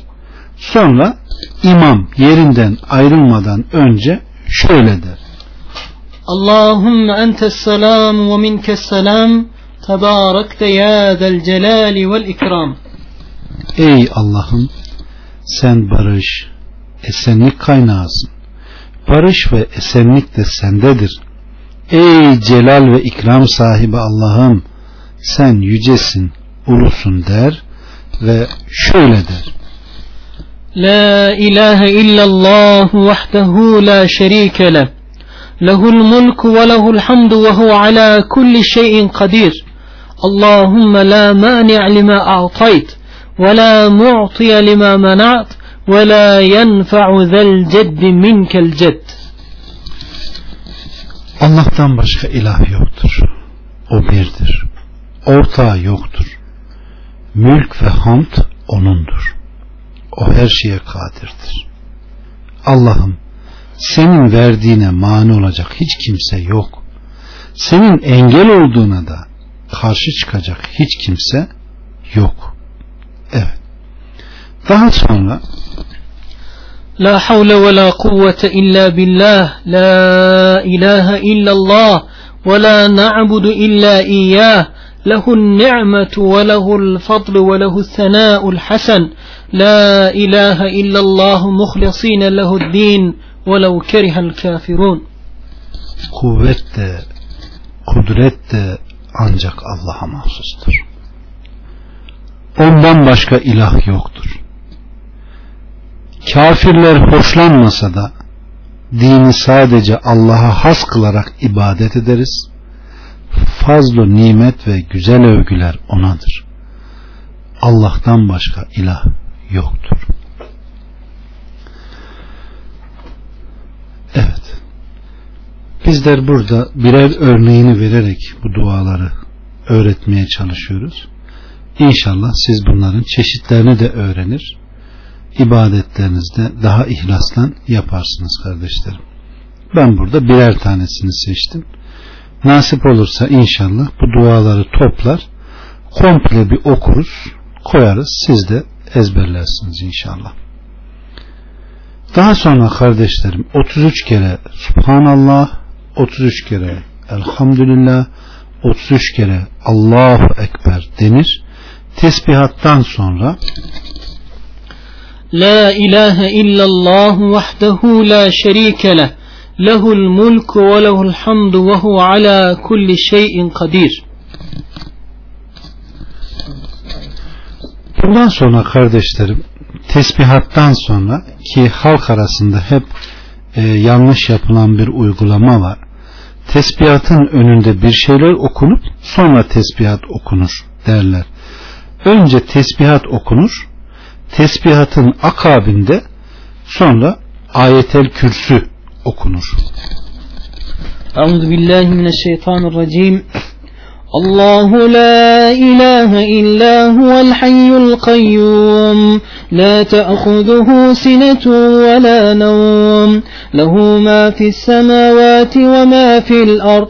Sonra imam yerinden ayrılmadan önce şöyle der. Allahümme entes selam ve minkes selam tebarekte ya del celali vel ikram. Ey Allah'ım sen barış, esenlik kaynağısın. Barış ve esenlik de sendedir. Ey celal ve ikram sahibi Allah'ım sen yücesin, ulusun der ve şöyle der. La ilahe illallah vahdehu la şerike leh. Lehul hamdu ve huve ala kulli şeyin kadir. Allahümme la mani' lima a'tayt ve la mu'tiye lima mena'at ve la yenfa'u zel ceddi minkel cedd. Allah'tan başka ilah yoktur. O birdir. Ortağı yoktur. Mülk ve hamd O'nundur. O her şeye kadirdir. Allah'ım senin verdiğine mani olacak hiç kimse yok. Senin engel olduğuna da karşı çıkacak hiç kimse yok. Evet. Daha sonra لا حول ولا قوة إلا بالله لا إله إلا الله ولا نعبد إلا إياه له النعمة وله الفضل وله الثناء الحسن لا إله إلا الله مخلصين له الدين ولو كره الكافرون kuvvet de kudret de ancak Allah'a mahsustur. Ondan başka ilah yoktur. Kafirler hoşlanmasa da dini sadece Allah'a has kılarak ibadet ederiz. Fazlı nimet ve güzel övgüler onadır. Allah'tan başka ilah yoktur. Evet. Bizler burada birer örneğini vererek bu duaları öğretmeye çalışıyoruz. İnşallah siz bunların çeşitlerini de öğrenir. İbadetlerinizde daha ihlasla yaparsınız kardeşlerim. Ben burada birer tanesini seçtim. Nasip olursa inşallah bu duaları toplar, komple bir okuruz, koyarız. Siz de ezberlersiniz inşallah. Daha sonra kardeşlerim 33 kere Subhanallah, 33 kere Elhamdülillah, 33 kere Allahu Ekber denir. Tesbihattan sonra لا إله إلا الله وحده لا شريك له له الملك وله الحمد وهو على كل شيء قدير Bundan sonra kardeşlerim tesbihattan sonra ki halk arasında hep e, yanlış yapılan bir uygulama var. Tesbihatın önünde bir şeyler okunup sonra tesbihat okunur derler. Önce tesbihat okunur tesbihatın akabinde Sonra ayetel kürsü okunur. Euzu billahi mineşşeytanirracim. الله لا إله إلا هو الحي القيوم لا تأخذه سنة ولا نوم له ما في السماوات وما في الأرض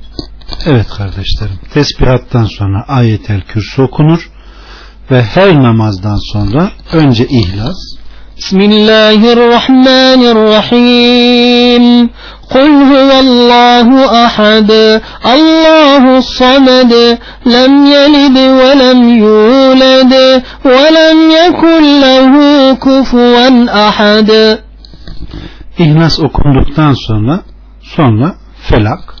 Evet kardeşlerim tesbihattan sonra ayetel kürsü okunur ve her namazdan sonra önce ihlas. Bismillahirrahmanirrahim. Kul huvallahu ahad. Allahu samad. Lem yelid ve lem yulad Ve lem yekun lehu kufuven ahad. İhlas okunduktan sonra sonra felak.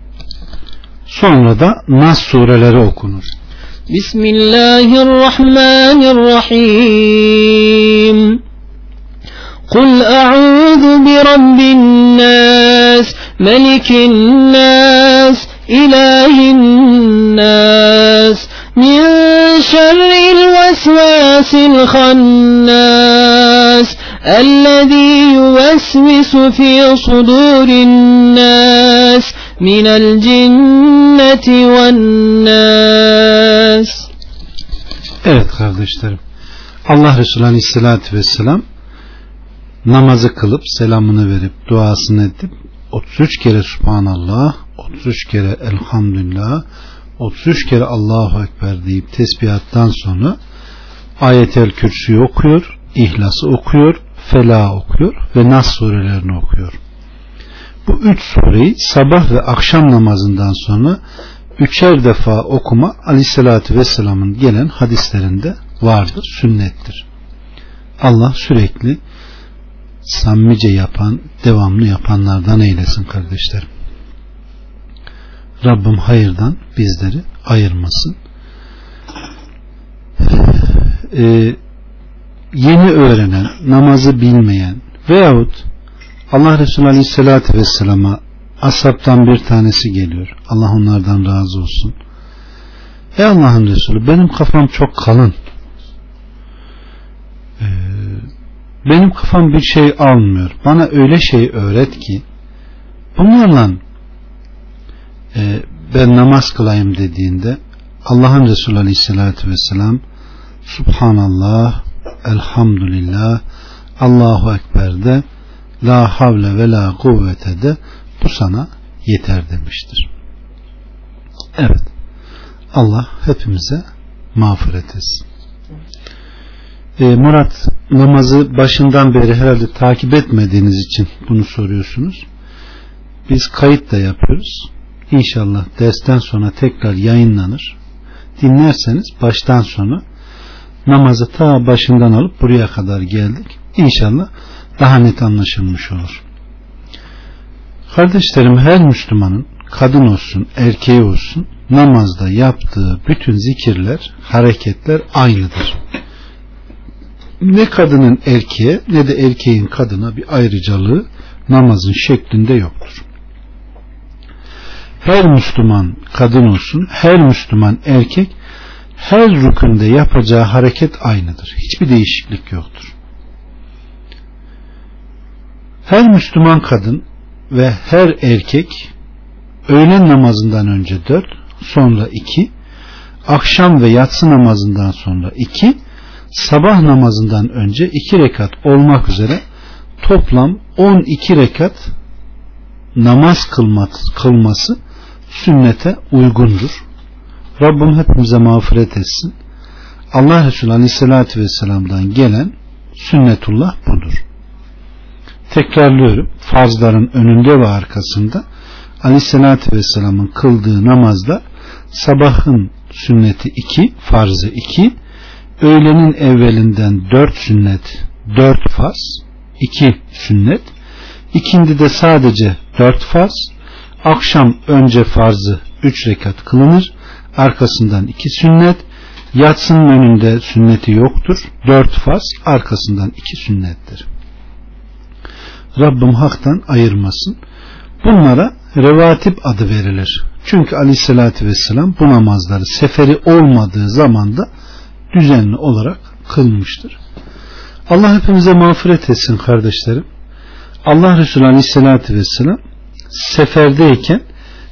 Sonra da Nas sureleri okunur. Bismillahirrahmanirrahim. Kul a'udhu bi rabbin nas, melikin nas, ilahin nas, min şerril vesvasil khannas, الذي yuvesvisu fi sudurin nas, من الجنة والناس Evet kardeşlerim. Allah Resulü Aleyhisselatü Vesselam namazı kılıp selamını verip duasını edip 33 kere Subhanallah 33 kere Elhamdülillah 33 kere Allahu Ekber deyip tesbihattan sonra ayetel kürsüyü okuyor İhlas'ı okuyor Fela okuyor ve Nas surelerini okuyor bu üç sureyi sabah ve akşam namazından sonra üçer defa okuma aleyhissalatü vesselamın gelen hadislerinde vardır, sünnettir. Allah sürekli samimice yapan, devamlı yapanlardan eylesin kardeşlerim. Rabbim hayırdan bizleri ayırmasın. Ee, yeni öğrenen, namazı bilmeyen veyahut Allah Resulü Aleyhisselatü Vesselam'a ashabtan bir tanesi geliyor. Allah onlardan razı olsun. Ey Allah'ın Resulü benim kafam çok kalın. Ee, benim kafam bir şey almıyor. Bana öyle şey öğret ki bunlarla e, ben namaz kılayım dediğinde Allah'ın Resulü Aleyhisselatü Vesselam Subhanallah Elhamdülillah Allahu Ekber de La havle ve la kuvvete de bu sana yeter demiştir. Evet. Allah hepimize mağfiret etsin. Ee, Murat namazı başından beri herhalde takip etmediğiniz için bunu soruyorsunuz. Biz kayıt da yapıyoruz. İnşallah dersten sonra tekrar yayınlanır. Dinlerseniz baştan sona namazı ta başından alıp buraya kadar geldik. İnşallah daha net anlaşılmış olur. Kardeşlerim her Müslümanın kadın olsun erkeği olsun namazda yaptığı bütün zikirler hareketler aynıdır. Ne kadının erkeğe ne de erkeğin kadına bir ayrıcalığı namazın şeklinde yoktur. Her Müslüman kadın olsun her Müslüman erkek her rükünde yapacağı hareket aynıdır. Hiçbir değişiklik yoktur. Her Müslüman kadın ve her erkek öğlen namazından önce dört, sonra iki, akşam ve yatsı namazından sonra iki, sabah namazından önce iki rekat olmak üzere toplam on iki rekat namaz kılması, sünnete uygundur. Rabbim hepimize mağfiret etsin. Allah Resulü Aleyhisselatü Vesselam'dan gelen sünnetullah budur. Tekrarlıyorum. Farzların önünde ve arkasında Aleyhisselatü Vesselam'ın kıldığı namazda sabahın sünneti iki, farzı iki, öğlenin evvelinden dört sünnet, dört farz, iki sünnet, ikindi de sadece dört farz, akşam önce farzı üç rekat kılınır, arkasından iki sünnet, yatsının önünde sünneti yoktur, dört farz, arkasından iki sünnettir. Rabbim haktan ayırmasın. Bunlara revatip adı verilir. Çünkü aleyhissalatü vesselam bu namazları seferi olmadığı zamanda düzenli olarak kılmıştır. Allah hepimize mağfiret etsin kardeşlerim. Allah Resulü aleyhissalatü vesselam seferdeyken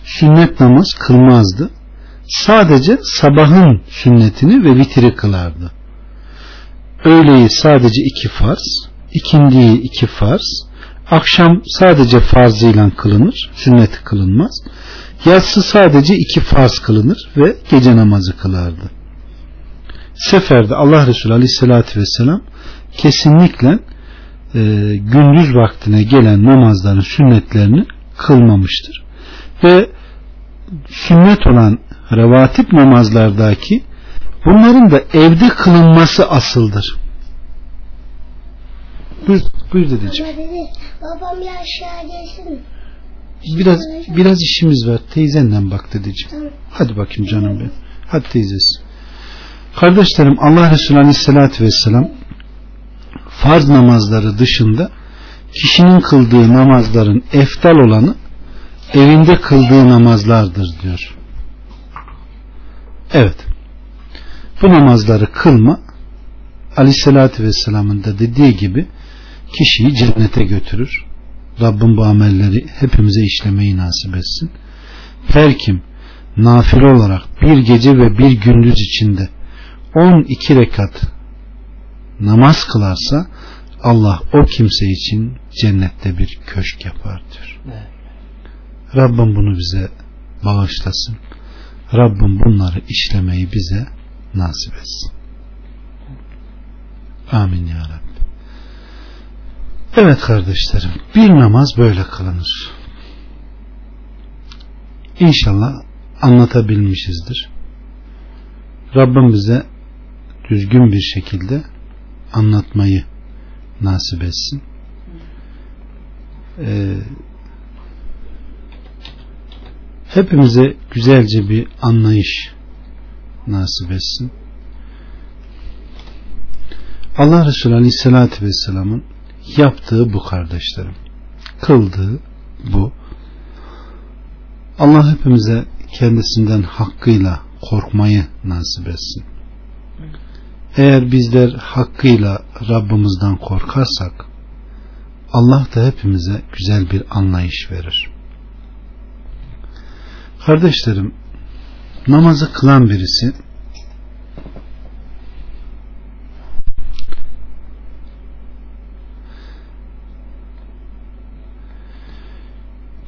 sünnet namaz kılmazdı. Sadece sabahın sünnetini ve vitiri kılardı. Öğleyi sadece iki farz, ikindiyi iki farz, akşam sadece farzıyla kılınır, sünneti kılınmaz. Yatsı sadece iki farz kılınır ve gece namazı kılardı. Seferde Allah Resulü Aleyhisselatü Vesselam kesinlikle e, gündüz vaktine gelen namazların sünnetlerini kılmamıştır. Ve sünnet olan revatip namazlardaki bunların da evde kılınması asıldır. Buyur, buyur dedeciğim. Babam ya aşağı gelsin. Biraz biraz işimiz var. Teyzenle bak dedeciğim. Tamam. Hadi bakayım canım benim. Hadi teyzesi. Kardeşlerim Allah Resulü Aleyhisselatü Vesselam farz namazları dışında kişinin kıldığı namazların eftal olanı evinde kıldığı namazlardır diyor. Evet. Bu namazları kılma Aleyhisselatü Vesselam'ın da dediği gibi kişiyi cennete götürür. Rabbim bu amelleri hepimize işlemeyi nasip etsin. Her kim nafile olarak bir gece ve bir gündüz içinde 12 rekat namaz kılarsa Allah o kimse için cennette bir köşk yapar diyor. Rabbim bunu bize bağışlasın. Rabbim bunları işlemeyi bize nasip etsin. Amin ya Rabbi. Evet kardeşlerim bir namaz böyle kılınır. İnşallah anlatabilmişizdir. Rabbim bize düzgün bir şekilde anlatmayı nasip etsin. Ee, hepimize güzelce bir anlayış nasip etsin. Allah Resulü Aleyhisselatü Vesselam'ın yaptığı bu kardeşlerim. Kıldığı bu. Allah hepimize kendisinden hakkıyla korkmayı nasip etsin. Eğer bizler hakkıyla Rabbimizden korkarsak Allah da hepimize güzel bir anlayış verir. Kardeşlerim namazı kılan birisi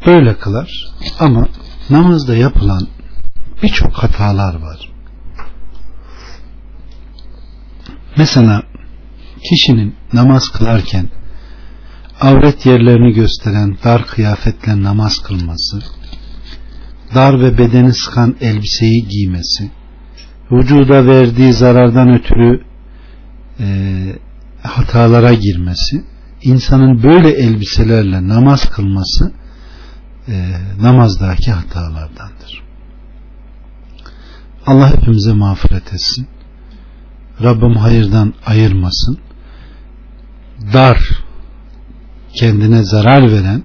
böyle kılar ama namazda yapılan birçok hatalar var. Mesela kişinin namaz kılarken avret yerlerini gösteren dar kıyafetle namaz kılması, dar ve bedeni sıkan elbiseyi giymesi, vücuda verdiği zarardan ötürü e, hatalara girmesi, insanın böyle elbiselerle namaz kılması e, namazdaki hatalardandır. Allah hepimize mağfiret etsin. Rabbim hayırdan ayırmasın. Dar, kendine zarar veren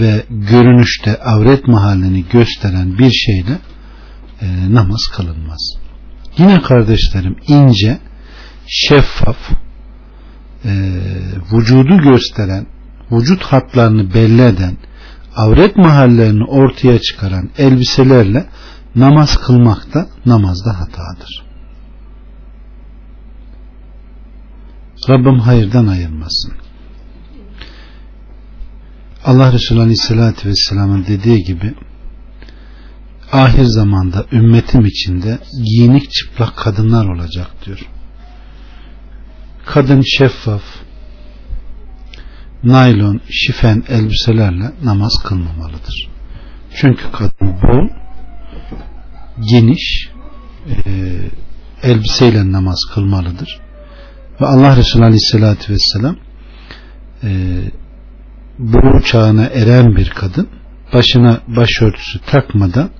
ve görünüşte avret mahallini gösteren bir şeyle e, namaz kılınmaz. Yine kardeşlerim ince, şeffaf, e, vücudu gösteren, vücut hatlarını belli eden, avret mahallerini ortaya çıkaran elbiselerle namaz kılmak da namazda hatadır. Rabbim hayırdan ayırmasın. Allah Resulü Aleyhisselatü Vesselam'ın dediği gibi ahir zamanda ümmetim içinde giyinik çıplak kadınlar olacak diyor. Kadın şeffaf, naylon, şifen elbiselerle namaz kılmamalıdır. Çünkü kadın bol, geniş e, elbiseyle namaz kılmalıdır. Ve Allah Resulü Aleyhisselatü Vesselam e, buluğ çağına eren bir kadın başına başörtüsü takmadan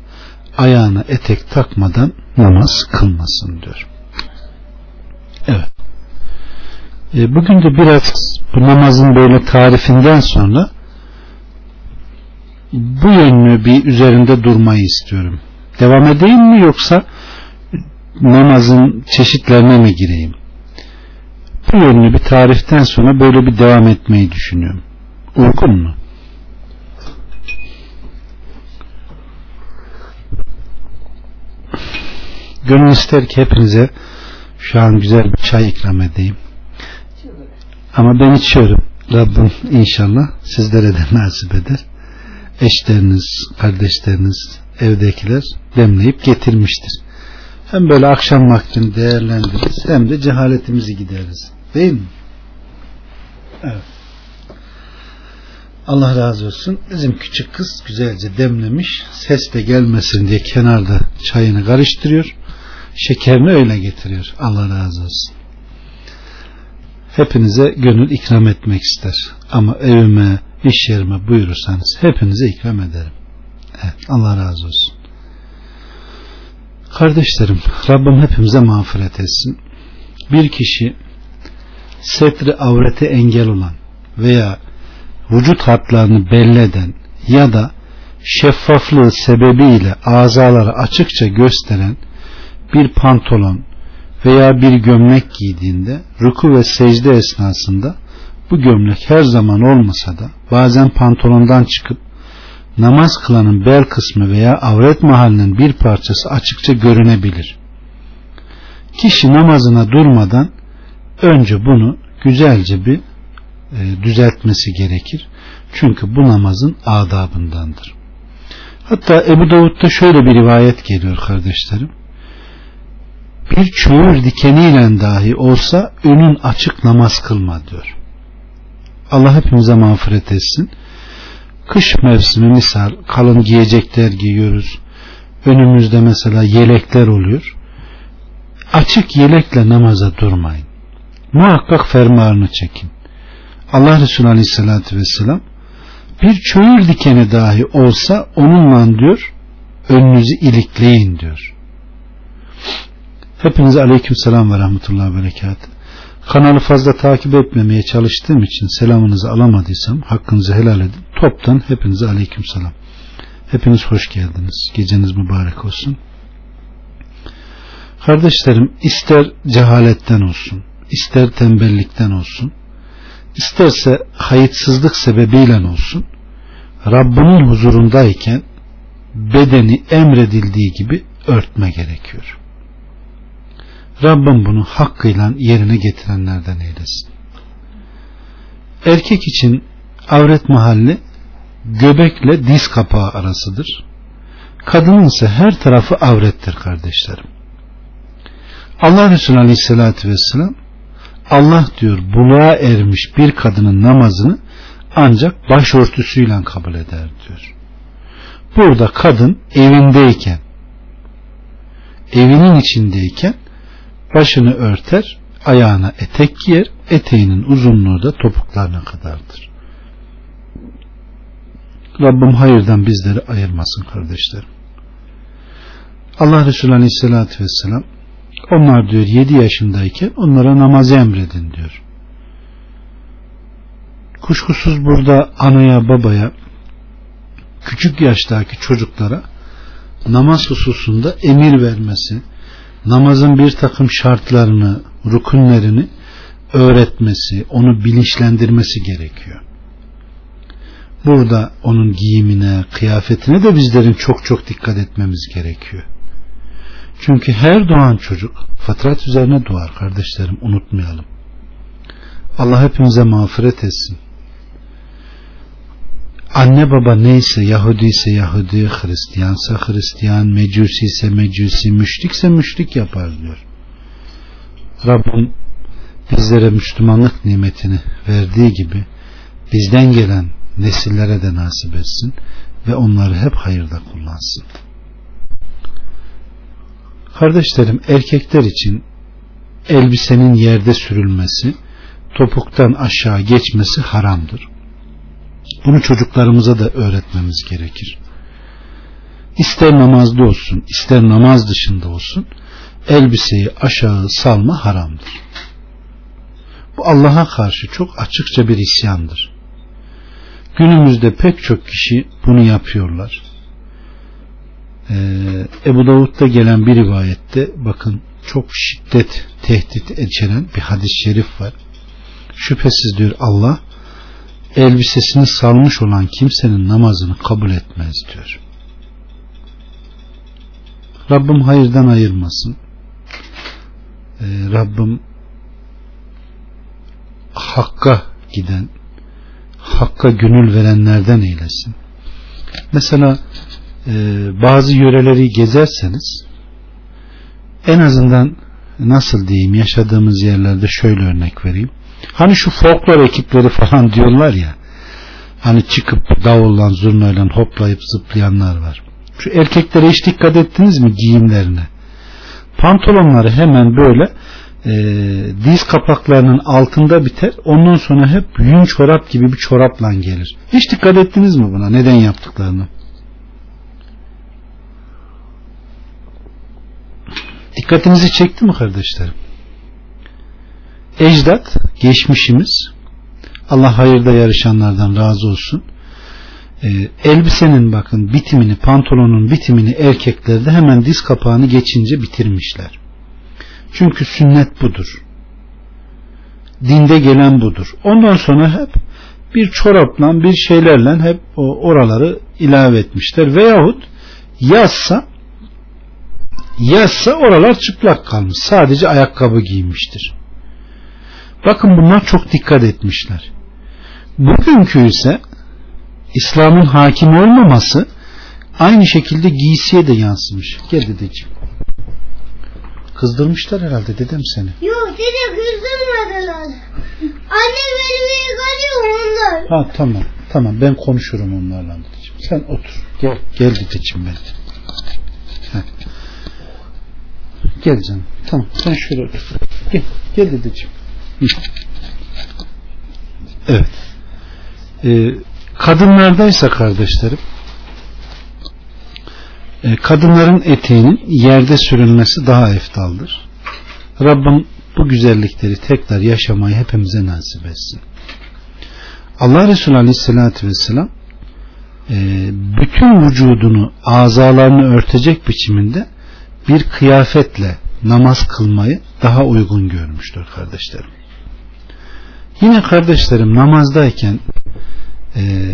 ayağına etek takmadan namaz kılmasın diyor. Evet. E, bugün de biraz bu namazın böyle tarifinden sonra bu yönlü bir üzerinde durmayı istiyorum. Devam edeyim mi yoksa namazın çeşitlerine mi gireyim? Bu yönlü bir tariften sonra böyle bir devam etmeyi düşünüyorum. Uygun mu? Gönül ister ki hepinize şu an güzel bir çay ikram edeyim. Ama ben içiyorum. Rabbim inşallah sizlere de nasip eder. Eşleriniz, kardeşleriniz, evdekiler demleyip getirmiştir. Hem böyle akşam vaktini değerlendiririz hem de cehaletimizi gideriz. Değil mi? Evet. Allah razı olsun. Bizim küçük kız güzelce demlemiş. Ses de gelmesin diye kenarda çayını karıştırıyor. Şekerini öyle getiriyor. Allah razı olsun. Hepinize gönül ikram etmek ister. Ama evime, iş yerime buyurursanız hepinize ikram ederim. Evet, Allah razı olsun. Kardeşlerim, Rabbim hepimize mağfiret etsin. Bir kişi setri avrete engel olan veya vücut hatlarını belli eden ya da şeffaflığı sebebiyle azaları açıkça gösteren bir pantolon veya bir gömlek giydiğinde ruku ve secde esnasında bu gömlek her zaman olmasa da bazen pantolondan çıkıp namaz kılanın bel kısmı veya avret mahallinin bir parçası açıkça görünebilir. Kişi namazına durmadan önce bunu güzelce bir e, düzeltmesi gerekir. Çünkü bu namazın adabındandır. Hatta Ebu Davud'da şöyle bir rivayet geliyor kardeşlerim. Bir çuğur dikeniyle dahi olsa önün açık namaz kılma diyor. Allah hepimize mağfiret etsin. Kış mevsimi misal kalın giyecekler giyiyoruz. Önümüzde mesela yelekler oluyor. Açık yelekle namaza durmayın. Muhakkak fermuarını çekin. Allah Resulü Aleyhisselatü Vesselam bir çöğür dikeni dahi olsa onunla diyor önünüzü ilikleyin diyor. Hepinize aleyküm selam ve rahmetullahi ve berekat. Kanalı fazla takip etmemeye çalıştığım için selamınızı alamadıysam hakkınızı helal edin. Toptan hepinize aleyküm selam. Hepiniz hoş geldiniz. Geceniz mübarek olsun. Kardeşlerim ister cehaletten olsun, ister tembellikten olsun, isterse hayıtsızlık sebebiyle olsun Rabbinin huzurundayken bedeni emredildiği gibi örtme gerekiyor. Rabbim bunu hakkıyla yerine getirenlerden eylesin. Erkek için avret mahalli göbekle diz kapağı arasıdır. Kadının ise her tarafı avrettir kardeşlerim. Allah Resulü Aleyhisselatü Vesselam Allah diyor buluğa ermiş bir kadının namazını ancak başörtüsüyle kabul eder diyor. Burada kadın evindeyken evinin içindeyken başını örter ayağına etek giyer eteğinin uzunluğu da topuklarına kadardır. Rabbim hayırdan bizleri ayırmasın kardeşlerim. Allah Resulü Aleyhisselatü Vesselam onlar diyor 7 yaşındayken onlara namazı emredin diyor. Kuşkusuz burada anaya babaya küçük yaştaki çocuklara namaz hususunda emir vermesi, namazın bir takım şartlarını, rukunlerini öğretmesi, onu bilinçlendirmesi gerekiyor. Burada onun giyimine, kıyafetine de bizlerin çok çok dikkat etmemiz gerekiyor. Çünkü her doğan çocuk fıtrat üzerine doğar kardeşlerim unutmayalım. Allah hepimize mağfiret etsin. Anne baba neyse Yahudi ise Yahudi, Hristiyansa Hristiyan, Mecusi ise Mecusi, müşrikse müşrik yapar diyor. Rabbim bizlere Müslümanlık nimetini verdiği gibi bizden gelen nesillere de nasip etsin ve onları hep hayırda kullansın. Kardeşlerim erkekler için elbisenin yerde sürülmesi, topuktan aşağı geçmesi haramdır. Bunu çocuklarımıza da öğretmemiz gerekir. İster namazda olsun, ister namaz dışında olsun, elbiseyi aşağı salma haramdır. Bu Allah'a karşı çok açıkça bir isyandır. Günümüzde pek çok kişi bunu yapıyorlar. Ee, Ebu Davud'da gelen bir rivayette bakın çok şiddet, tehdit içeren bir hadis-i şerif var. Şüphesiz diyor Allah elbisesini salmış olan kimsenin namazını kabul etmez diyor. Rabbim hayırdan ayırmasın. Ee, Rabbim hakka giden, hakka gönül verenlerden eylesin. Mesela e, bazı yöreleri gezerseniz en azından nasıl diyeyim yaşadığımız yerlerde şöyle örnek vereyim. Hani şu folklor ekipleri falan diyorlar ya hani çıkıp davulla zurnayla hoplayıp zıplayanlar var. Şu erkeklere hiç dikkat ettiniz mi giyimlerine? Pantolonları hemen böyle e, diz kapaklarının altında biter. Ondan sonra hep yün çorap gibi bir çorapla gelir. Hiç dikkat ettiniz mi buna? Neden yaptıklarını? Dikkatinizi çekti mi kardeşlerim? Ecdat, geçmişimiz Allah hayırda yarışanlardan razı olsun. E, elbisenin bakın bitimini, pantolonun bitimini erkeklerde hemen diz kapağını geçince bitirmişler. Çünkü sünnet budur. Dinde gelen budur. Ondan sonra hep bir çorapla bir şeylerle hep oraları ilave etmişler. Veyahut yazsa yazsa oralar çıplak kalmış. Sadece ayakkabı giymiştir. Bakın bunlar çok dikkat etmişler. Bugünkü ise İslam'ın hakim olmaması aynı şekilde giysiye de yansımış. Gel dedeciğim. Kızdırmışlar herhalde dedem seni. Yok dede kızdırmadılar. Anne beni yıkanıyor onlar. Ha tamam. Tamam ben konuşurum onlarla dedeciğim. Sen otur. Gel. Gel dedeciğim ben. Heh. Gel canım. Tamam sen şöyle otur. Gel. Gel dedeciğim. Evet. Ee, kadınlardaysa kardeşlerim e, kadınların eteğinin yerde sürülmesi daha eftaldır. Rabbim bu güzellikleri tekrar yaşamayı hepimize nasip etsin. Allah Resulü Aleyhisselatü Vesselam e, bütün vücudunu azalarını örtecek biçiminde bir kıyafetle namaz kılmayı daha uygun görmüştür kardeşlerim. Yine kardeşlerim namazdayken e,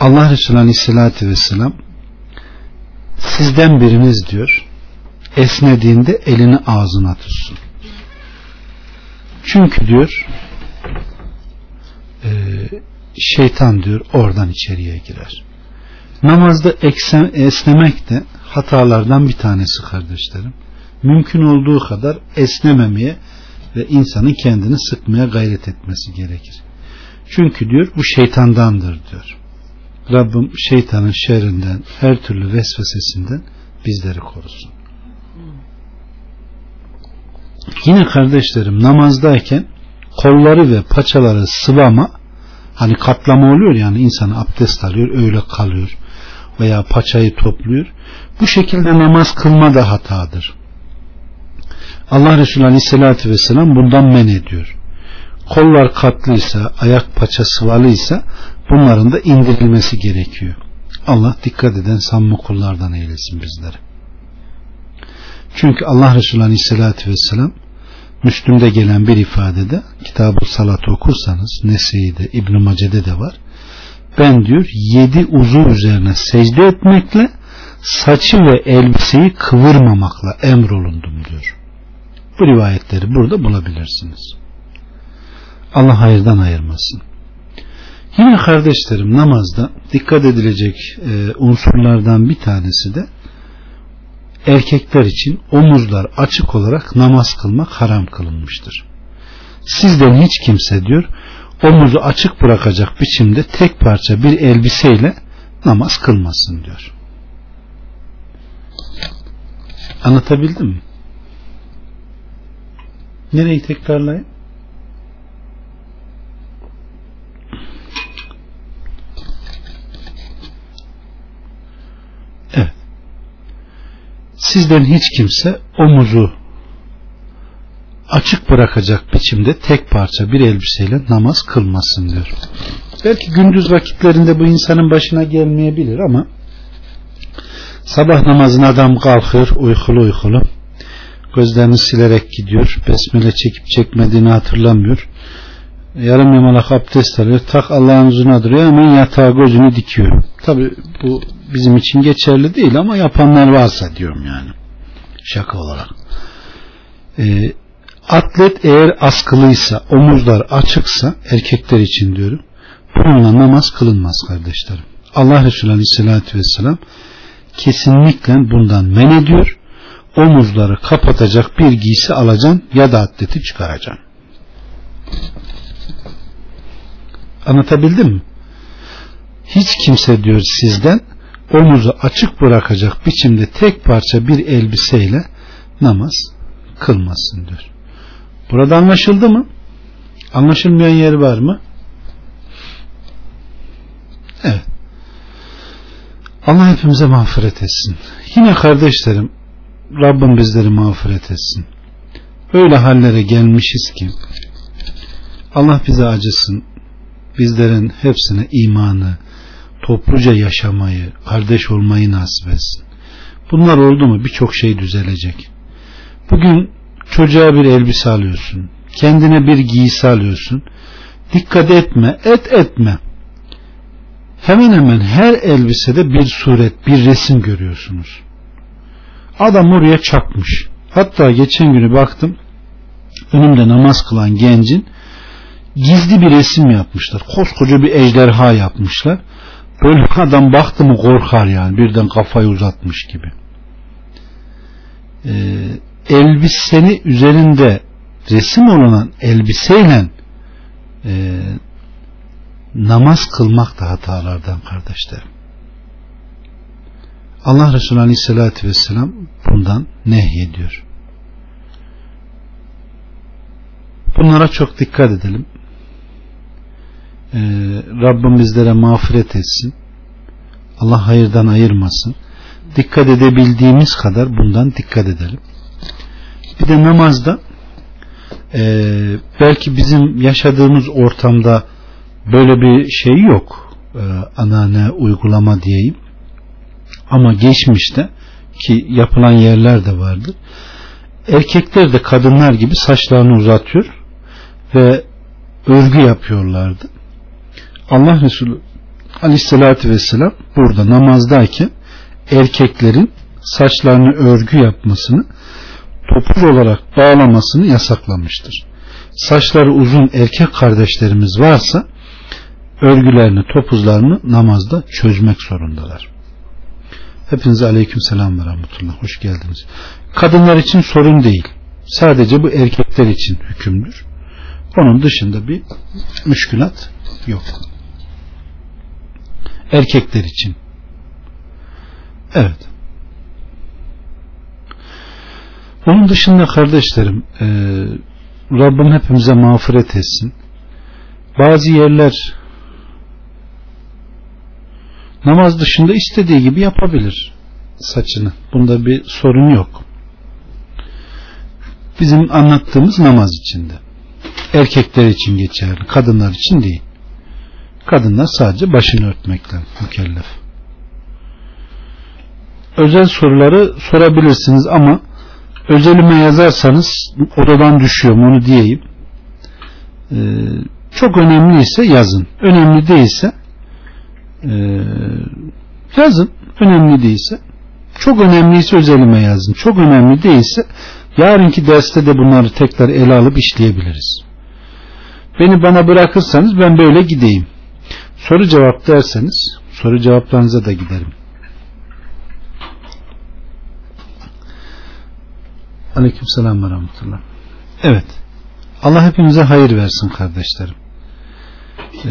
Allah Resulü Aleyhisselatü Vesselam sizden biriniz diyor esnediğinde elini ağzına tutsun. Çünkü diyor e, şeytan diyor oradan içeriye girer. Namazda eksen, esnemek de hatalardan bir tanesi kardeşlerim. Mümkün olduğu kadar esnememeye ve insanın kendini sıkmaya gayret etmesi gerekir. Çünkü diyor bu şeytandandır diyor. Rabbim şeytanın şerrinden, her türlü vesvesesinden bizleri korusun. Yine kardeşlerim namazdayken kolları ve paçaları sıvama hani katlama oluyor yani insan abdest alıyor öyle kalıyor veya paçayı topluyor. Bu şekilde namaz kılma da hatadır. Allah Resulü Aleyhisselatü Vesselam bundan men ediyor. Kollar katlıysa, ayak paça sıvalıysa bunların da indirilmesi gerekiyor. Allah dikkat eden samimi kullardan eylesin bizleri. Çünkü Allah Resulü Aleyhisselatü Vesselam Müslüm'de gelen bir ifadede kitab-ı salat okursanız Nese'de İbn-i Mace'de de var. Ben diyor yedi uzuv üzerine secde etmekle saçı ve elbiseyi kıvırmamakla emrolundum diyor. Bu rivayetleri burada bulabilirsiniz. Allah hayırdan ayırmasın. Yine kardeşlerim namazda dikkat edilecek e, unsurlardan bir tanesi de erkekler için omuzlar açık olarak namaz kılmak haram kılınmıştır. Sizden hiç kimse diyor omuzu açık bırakacak biçimde tek parça bir elbiseyle namaz kılmasın diyor. Anlatabildim mi? Nereyi tekrarlayın? Evet. Sizden hiç kimse omuzu açık bırakacak biçimde tek parça bir elbiseyle namaz kılmasın diyor. Belki gündüz vakitlerinde bu insanın başına gelmeyebilir ama sabah namazına adam kalkıyor uykulu uykulu gözlerini silerek gidiyor. Besmele çekip çekmediğini hatırlamıyor. Yarım yamalak abdest alıyor. Tak Allah'ın huzuruna duruyor. Hemen yatağa gözünü dikiyor. Tabi bu bizim için geçerli değil ama yapanlar varsa diyorum yani. Şaka olarak. Ee, atlet eğer askılıysa omuzlar açıksa erkekler için diyorum bununla namaz kılınmaz kardeşlerim. Allah Resulü Aleyhisselatü Vesselam kesinlikle bundan men ediyor omuzları kapatacak bir giysi alacaksın ya da atleti çıkaracaksın. Anlatabildim mi? Hiç kimse diyor sizden omuzu açık bırakacak biçimde tek parça bir elbiseyle namaz kılmasın diyor. Burada anlaşıldı mı? Anlaşılmayan yer var mı? Evet. Allah hepimize mağfiret etsin. Yine kardeşlerim Rabbim bizleri mağfiret etsin. Öyle hallere gelmişiz ki Allah bize acısın. Bizlerin hepsine imanı topluca yaşamayı kardeş olmayı nasip etsin. Bunlar oldu mu birçok şey düzelecek. Bugün çocuğa bir elbise alıyorsun kendine bir giysi alıyorsun. Dikkat etme et etme. Hemen hemen her elbisede bir suret bir resim görüyorsunuz adam oraya çakmış. Hatta geçen günü baktım önümde namaz kılan gencin gizli bir resim yapmışlar. Koskoca bir ejderha yapmışlar. Böyle adam baktı mı korkar yani birden kafayı uzatmış gibi. Ee, elbiseni üzerinde resim olunan elbiseyle e, namaz kılmak da hatalardan kardeşlerim. Allah Resulü Aleyhisselatü Vesselam bundan nehyediyor. Bunlara çok dikkat edelim. Ee, Rabbim bizlere mağfiret etsin. Allah hayırdan ayırmasın. Dikkat edebildiğimiz kadar bundan dikkat edelim. Bir de namazda e, belki bizim yaşadığımız ortamda böyle bir şey yok. E, anane uygulama diyeyim. Ama geçmişte ki yapılan yerler de vardır. Erkekler de kadınlar gibi saçlarını uzatıyor ve örgü yapıyorlardı. Allah Resulü Aleyhisselatü Vesselam burada namazdayken erkeklerin saçlarını örgü yapmasını topuz olarak bağlamasını yasaklamıştır. Saçları uzun erkek kardeşlerimiz varsa örgülerini, topuzlarını namazda çözmek zorundalar. Hepinize aleyküm selam ve rahmetullah. Hoş geldiniz. Kadınlar için sorun değil. Sadece bu erkekler için hükümdür. Onun dışında bir müşkülat yok. Erkekler için. Evet. Onun dışında kardeşlerim e, Rabbim hepimize mağfiret etsin. Bazı yerler namaz dışında istediği gibi yapabilir saçını. Bunda bir sorun yok. Bizim anlattığımız namaz içinde. Erkekler için geçerli. Kadınlar için değil. Kadınlar sadece başını örtmekle mükellef. Özel soruları sorabilirsiniz ama özelime yazarsanız odadan düşüyorum onu diyeyim. Ee, çok önemliyse yazın. Önemli değilse e, yazın. Önemli değilse. Çok önemliyse özelime yazın. Çok önemli değilse yarınki derste de bunları tekrar ele alıp işleyebiliriz. Beni bana bırakırsanız ben böyle gideyim. Soru cevap derseniz soru cevaplarınıza da giderim. Aleyküm selam ve rahmetullah. Evet. Allah hepimize hayır versin kardeşlerim. Ee,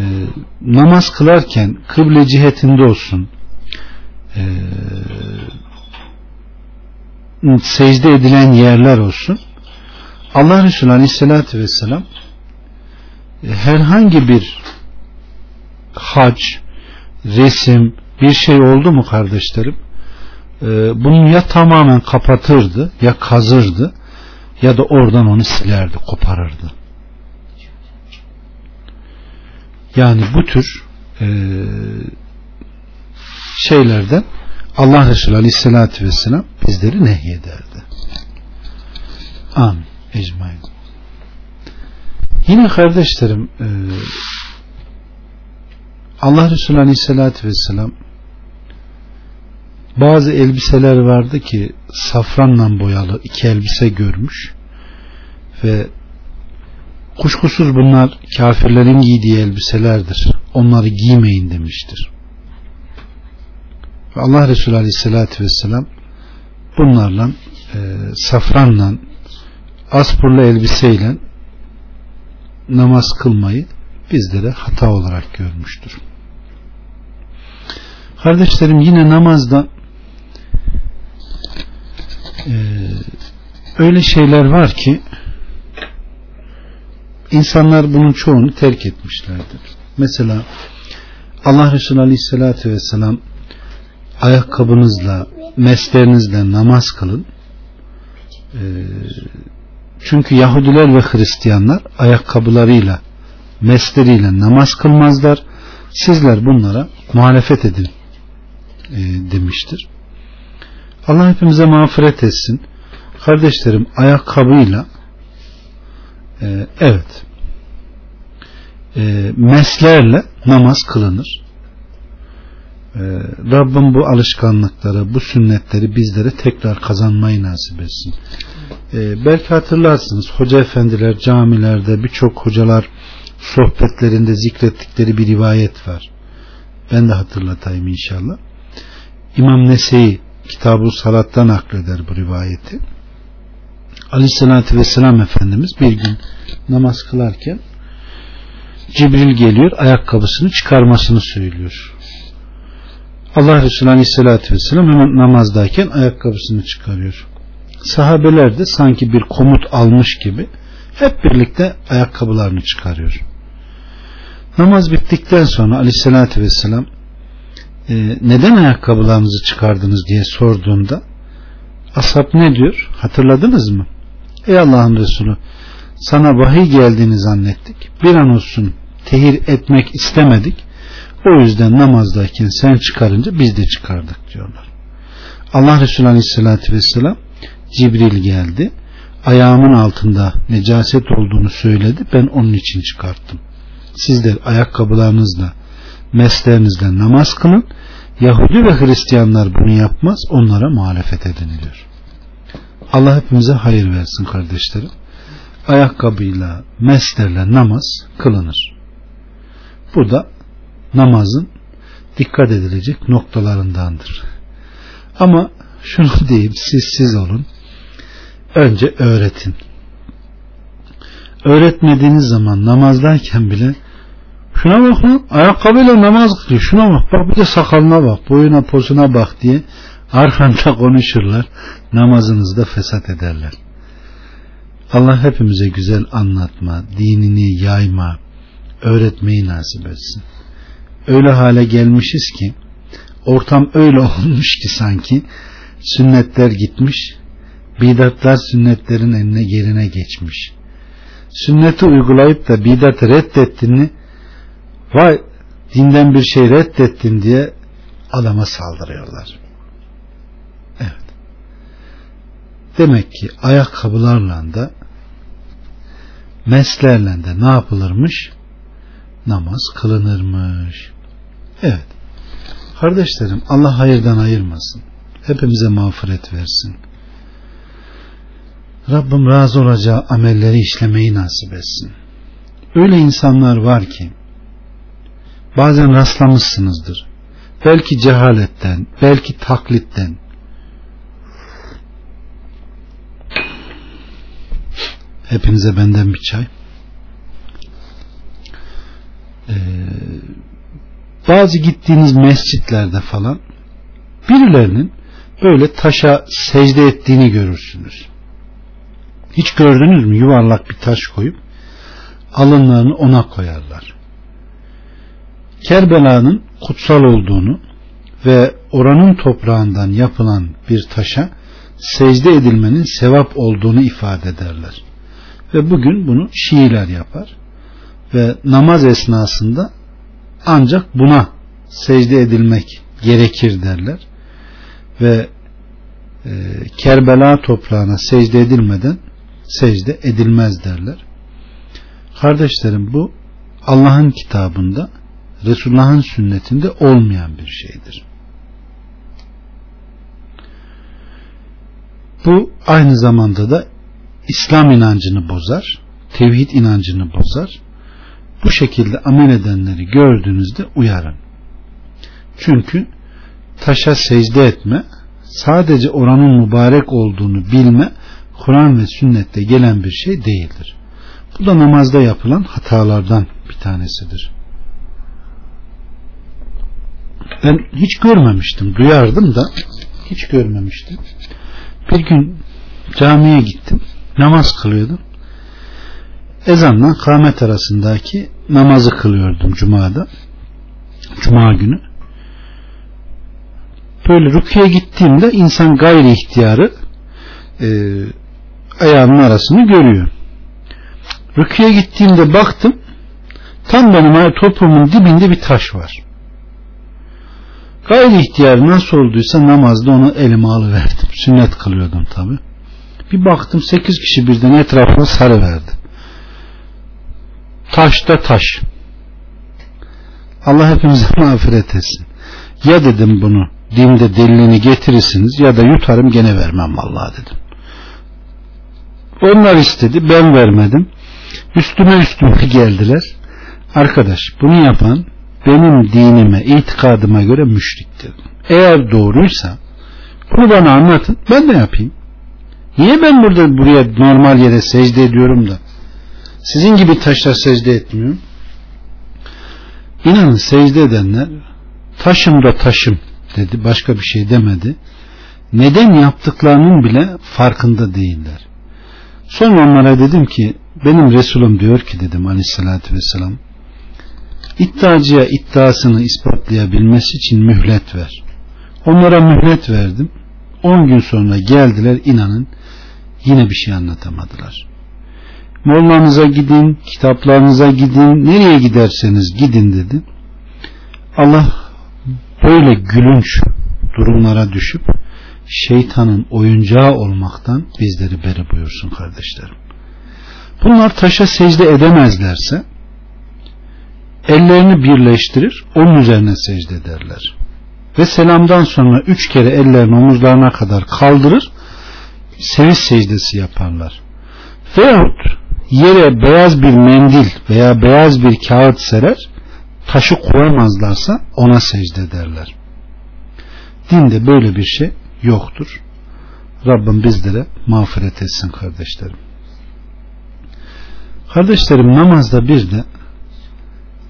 namaz kılarken kıble cihetinde olsun e, secde edilen yerler olsun Allah Resulü Aleyhisselatü Vesselam e, herhangi bir hac, resim, bir şey oldu mu kardeşlerim? E, bunu ya tamamen kapatırdı, ya kazırdı, ya da oradan onu silerdi, koparırdı. Yani bu tür e, şeylerden Allah Resulü Aleyhisselatü Vesselam bizleri nehyederdi. Amin. Ecmain. Yine kardeşlerim e, Allah Resulü Aleyhisselatü Vesselam bazı elbiseler vardı ki safranla boyalı iki elbise görmüş ve kuşkusuz bunlar kafirlerin giydiği elbiselerdir. Onları giymeyin demiştir. Ve Allah Resulü Aleyhisselatü Vesselam bunlarla e, safranla aspurlu elbiseyle namaz kılmayı bizlere hata olarak görmüştür. Kardeşlerim yine namazda e, öyle şeyler var ki insanlar bunun çoğunu terk etmişlerdir. Mesela Allah Resulü Aleyhisselatü Vesselam ayakkabınızla, meslerinizle namaz kılın. E, çünkü Yahudiler ve Hristiyanlar ayakkabılarıyla, mesleriyle namaz kılmazlar. Sizler bunlara muhalefet edin e, demiştir. Allah hepimize mağfiret etsin. Kardeşlerim ayakkabıyla e, evet e, meslerle namaz kılınır. E, Rabbim bu alışkanlıkları, bu sünnetleri bizlere tekrar kazanmayı nasip etsin. E, belki hatırlarsınız hoca efendiler camilerde birçok hocalar sohbetlerinde zikrettikleri bir rivayet var. Ben de hatırlatayım inşallah. İmam Nese'yi Kitab-ı Salat'tan nakleder bu rivayeti. Aleyhissalatü Vesselam Efendimiz bir gün namaz kılarken Cibril geliyor ayakkabısını çıkarmasını söylüyor. Allah Resulü Aleyhisselatü Vesselam hemen namazdayken ayakkabısını çıkarıyor. Sahabeler de sanki bir komut almış gibi hep birlikte ayakkabılarını çıkarıyor. Namaz bittikten sonra Aleyhisselatü Vesselam e, neden ayakkabılarınızı çıkardınız diye sorduğunda ashab ne diyor hatırladınız mı? Ey Allah'ın Resulü sana vahiy geldiğini zannettik. Bir an olsun tehir etmek istemedik. O yüzden namazdayken sen çıkarınca biz de çıkardık diyorlar. Allah Resulü Aleyhisselatü Vesselam Cibril geldi. Ayağımın altında necaset olduğunu söyledi. Ben onun için çıkarttım. Sizler ayakkabılarınızla meslerinizle namaz kılın. Yahudi ve Hristiyanlar bunu yapmaz. Onlara muhalefet edin diyor. Allah hepimize hayır versin kardeşlerim. Ayakkabıyla, meslerle namaz kılınır. Bu da namazın dikkat edilecek noktalarındandır. Ama şunu diyeyim siz siz olun. Önce öğretin. Öğretmediğiniz zaman namazdayken bile şuna bak lan ayakkabıyla namaz kılıyor şuna bak bak bir de sakalına bak boyuna posuna bak diye arkanda konuşurlar namazınızı da fesat ederler. Allah hepimize güzel anlatma, dinini yayma, öğretmeyi nasip etsin. Öyle hale gelmişiz ki ortam öyle olmuş ki sanki sünnetler gitmiş bidatlar sünnetlerin eline yerine geçmiş. Sünneti uygulayıp da bidatı reddettiğini vay dinden bir şey reddettin diye adama saldırıyorlar. Evet. Demek ki ayakkabılarla da meslerle de ne yapılırmış? Namaz kılınırmış. Evet. Kardeşlerim Allah hayırdan ayırmasın. Hepimize mağfiret versin. Rabbim razı olacağı amelleri işlemeyi nasip etsin. Öyle insanlar var ki bazen rastlamışsınızdır. Belki cehaletten, belki taklitten. Hepinize benden bir çay. Ee, bazı gittiğiniz mescitlerde falan birilerinin böyle taşa secde ettiğini görürsünüz. Hiç gördünüz mü? Yuvarlak bir taş koyup alınlarını ona koyarlar. Kerbela'nın kutsal olduğunu ve oranın toprağından yapılan bir taşa secde edilmenin sevap olduğunu ifade ederler. Ve bugün bunu Şiiler yapar. Ve namaz esnasında ancak buna secde edilmek gerekir derler. Ve e, Kerbela toprağına secde edilmeden secde edilmez derler. Kardeşlerim bu Allah'ın kitabında Resulullah'ın sünnetinde olmayan bir şeydir. Bu aynı zamanda da İslam inancını bozar, tevhid inancını bozar. Bu şekilde amel edenleri gördüğünüzde uyarın. Çünkü taşa secde etme, sadece oranın mübarek olduğunu bilme, Kur'an ve sünnette gelen bir şey değildir. Bu da namazda yapılan hatalardan bir tanesidir. Ben hiç görmemiştim, duyardım da hiç görmemiştim. Bir gün camiye gittim, namaz kılıyordum. Ezanla kâmet arasındaki namazı kılıyordum Cuma'da. Cuma günü. Böyle rüküye gittiğimde insan gayri ihtiyarı e, ayağının arasını görüyor. Rüküye gittiğimde baktım tam benim topuğumun dibinde bir taş var. Gayri ihtiyar nasıl olduysa namazda onu elime alıverdim. Sünnet kılıyordum tabi. Bir baktım sekiz kişi birden etrafına sarı verdi. Taşta taş. Allah hepimize mağfiret etsin. Ya dedim bunu dinde delilini getirirsiniz ya da yutarım gene vermem vallahi dedim. Onlar istedi ben vermedim. Üstüme üstüme geldiler. Arkadaş bunu yapan benim dinime, itikadıma göre müşriktir. Eğer doğruysa bunu bana anlatın ben de yapayım. Niye ben burada buraya normal yere secde ediyorum da sizin gibi taşlar secde etmiyorum? İnanın secde edenler taşım da taşım dedi başka bir şey demedi. Neden yaptıklarının bile farkında değiller. Sonra onlara dedim ki benim Resulüm diyor ki dedim aleyhissalatü vesselam iddiacıya iddiasını ispatlayabilmesi için mühlet ver. Onlara mühlet verdim. 10 gün sonra geldiler inanın yine bir şey anlatamadılar. Mollanıza gidin, kitaplarınıza gidin, nereye giderseniz gidin dedi. Allah böyle gülünç durumlara düşüp şeytanın oyuncağı olmaktan bizleri beri buyursun kardeşlerim. Bunlar taşa secde edemezlerse ellerini birleştirir onun üzerine secde ederler. Ve selamdan sonra üç kere ellerini omuzlarına kadar kaldırır seviş secdesi yaparlar. Veyahut yere beyaz bir mendil veya beyaz bir kağıt serer taşı koyamazlarsa ona secde ederler. Dinde böyle bir şey yoktur. Rabbim bizlere mağfiret etsin kardeşlerim. Kardeşlerim namazda bir de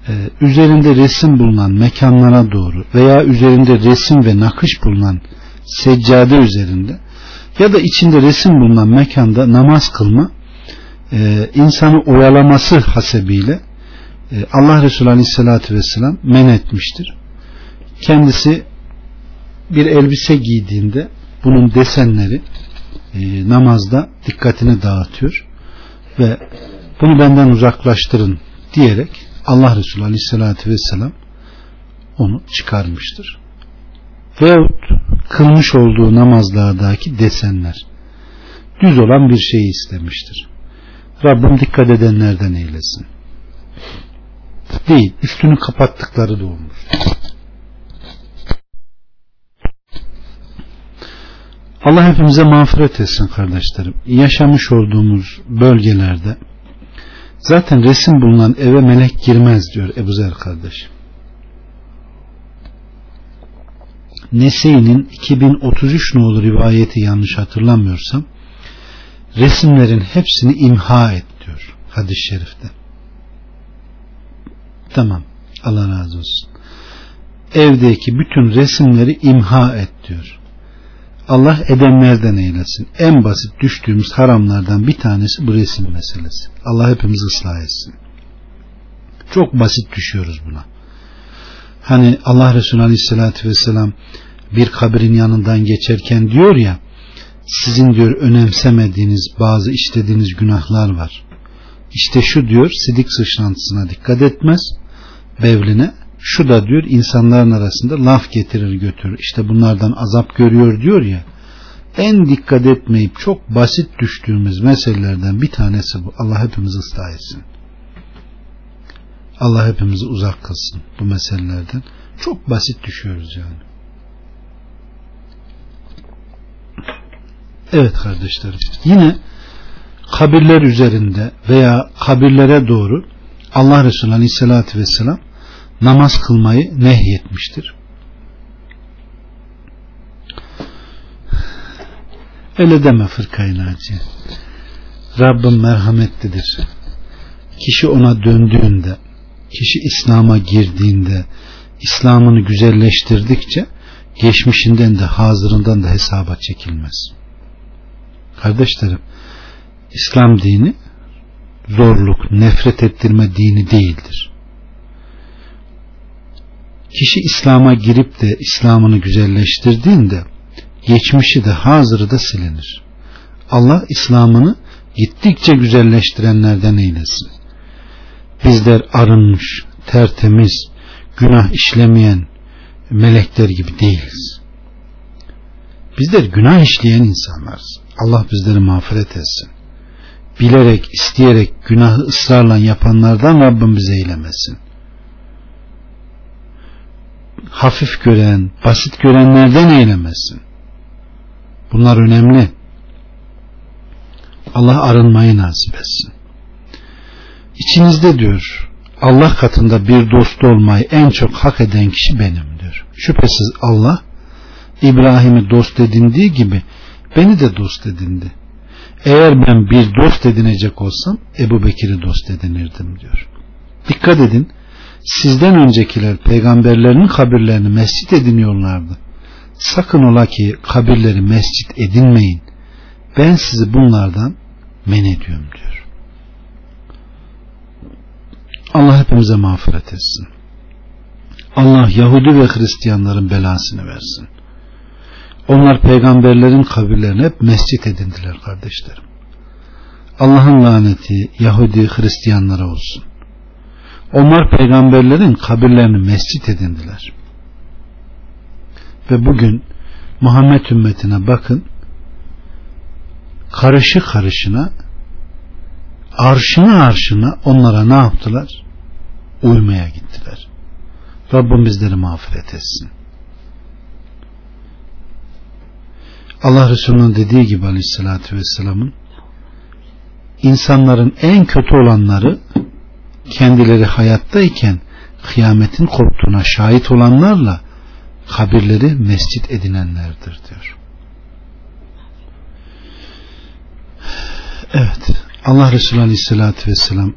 e, üzerinde resim bulunan mekanlara doğru veya üzerinde resim ve nakış bulunan seccade üzerinde ya da içinde resim bulunan mekanda namaz kılma e, insanı oyalaması hasebiyle e, Allah Resulü Aleyhisselatü Vesselam men etmiştir. Kendisi bir elbise giydiğinde bunun desenleri e, namazda dikkatini dağıtıyor ve bunu benden uzaklaştırın diyerek Allah Resulü Aleyhisselatü Vesselam onu çıkarmıştır. Veyahut kılmış olduğu namazlardaki desenler düz olan bir şeyi istemiştir. Rabbim dikkat edenlerden eylesin. Değil, üstünü kapattıkları da olmuş. Allah hepimize mağfiret etsin kardeşlerim. Yaşamış olduğumuz bölgelerde zaten resim bulunan eve melek girmez diyor Ebu Zer kardeş. Nese'nin 2033 nolu rivayeti yanlış hatırlamıyorsam resimlerin hepsini imha et diyor hadis-i şerifte. Tamam. Allah razı olsun. Evdeki bütün resimleri imha et diyor. Allah edenlerden eylesin. En basit düştüğümüz haramlardan bir tanesi bu resim meselesi. Allah hepimizi ıslah etsin. Çok basit düşüyoruz buna. Hani Allah Resulü Aleyhisselatü Vesselam bir kabrin yanından geçerken diyor ya sizin diyor önemsemediğiniz bazı işlediğiniz günahlar var. İşte şu diyor sidik sıçrantısına dikkat etmez bevline şu da diyor insanların arasında laf getirir götürür. İşte bunlardan azap görüyor diyor ya. En dikkat etmeyip çok basit düştüğümüz meselelerden bir tanesi bu. Allah hepimizi ıslah etsin. Allah hepimizi uzak kılsın bu meselelerden. Çok basit düşüyoruz yani. Evet kardeşlerim. Yine kabirler üzerinde veya kabirlere doğru Allah Resulü Aleyhisselatü Vesselam namaz kılmayı nehyetmiştir. Öyle deme fırkayı naci. Rabbim merhametlidir. Kişi ona döndüğünde, kişi İslam'a girdiğinde, İslam'ını güzelleştirdikçe geçmişinden de hazırından da hesaba çekilmez. Kardeşlerim, İslam dini zorluk, nefret ettirme dini değildir. Kişi İslam'a girip de İslam'ını güzelleştirdiğinde geçmişi de hazırı da silinir. Allah İslam'ını gittikçe güzelleştirenlerden eylesin. Bizler arınmış, tertemiz, günah işlemeyen melekler gibi değiliz. Bizler günah işleyen insanlarız. Allah bizleri mağfiret etsin. Bilerek, isteyerek günahı ısrarla yapanlardan Rabbim bize eylemesin hafif gören, basit görenlerden eylemesin. Bunlar önemli. Allah arınmayı nasip etsin. İçinizde diyor Allah katında bir dost olmayı en çok hak eden kişi benim diyor. Şüphesiz Allah İbrahim'i dost edindiği gibi beni de dost edindi. Eğer ben bir dost edinecek olsam Ebu Bekir'i dost edinirdim diyor. Dikkat edin sizden öncekiler peygamberlerinin kabirlerini mescit ediniyorlardı. Sakın ola ki kabirleri mescit edinmeyin. Ben sizi bunlardan men ediyorum diyor. Allah hepimize mağfiret etsin. Allah Yahudi ve Hristiyanların belasını versin. Onlar peygamberlerin kabirlerini hep mescit edindiler kardeşlerim. Allah'ın laneti Yahudi Hristiyanlara olsun. Onlar peygamberlerin kabirlerini mescit edindiler. Ve bugün Muhammed ümmetine bakın karışı karışına arşına arşına onlara ne yaptılar? Uymaya gittiler. Rabbim bizleri mağfiret etsin. Allah Resulü'nün dediği gibi aleyhissalatü vesselamın insanların en kötü olanları kendileri hayattayken kıyametin koptuğuna şahit olanlarla kabirleri mescit edinenlerdir diyor. Evet. Allah Resulü Aleyhisselatü Vesselam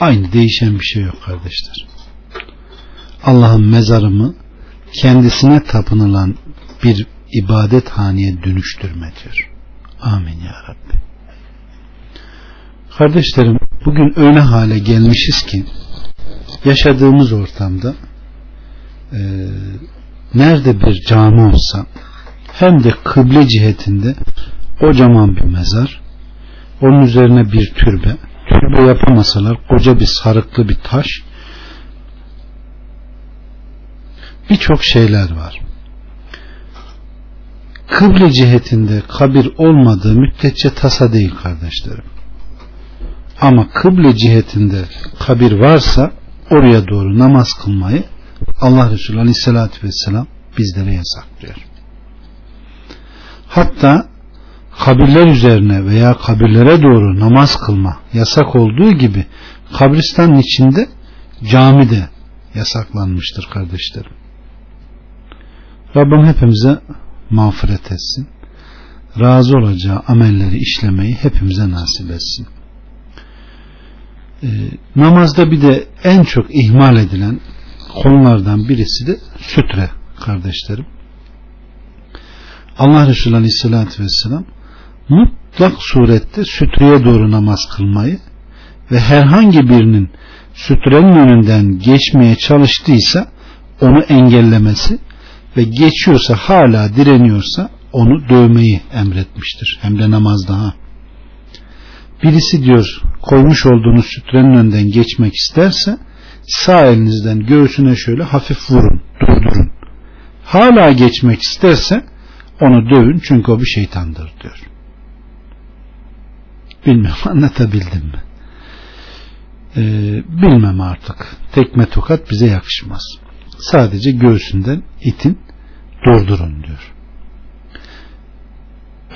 aynı değişen bir şey yok kardeşler. Allah'ın mezarımı kendisine tapınılan bir ibadet haneye dönüştürme diyor. Amin ya Rabbi. Kardeşlerim bugün öyle hale gelmişiz ki yaşadığımız ortamda e, nerede bir cami olsa hem de kıble cihetinde kocaman bir mezar onun üzerine bir türbe. Türbe yapamasalar koca bir sarıklı bir taş. Birçok şeyler var. Kıble cihetinde kabir olmadığı müddetçe tasa değil kardeşlerim. Ama kıble cihetinde kabir varsa oraya doğru namaz kılmayı Allah Resulü Aleyhisselatü Vesselam bizlere yasaklıyor. Hatta kabirler üzerine veya kabirlere doğru namaz kılma yasak olduğu gibi kabristanın içinde cami de yasaklanmıştır kardeşlerim. Rabbim hepimize mağfiret etsin. Razı olacağı amelleri işlemeyi hepimize nasip etsin. Ee, namazda bir de en çok ihmal edilen konulardan birisi de sütre kardeşlerim. Allah Resulü Aleyhisselatü Vesselam mutlak surette sütreye doğru namaz kılmayı ve herhangi birinin sütrenin önünden geçmeye çalıştıysa onu engellemesi ve geçiyorsa hala direniyorsa onu dövmeyi emretmiştir. Hem de namazda ha. Birisi diyor koymuş olduğunuz sütrenin önünden geçmek isterse sağ elinizden göğsüne şöyle hafif vurun, durdurun. Hala geçmek isterse onu dövün çünkü o bir şeytandır diyor. Bilmiyorum anlatabildim mi? Ee, bilmem artık. Tekme tokat bize yakışmaz. Sadece göğsünden itin durdurun diyor.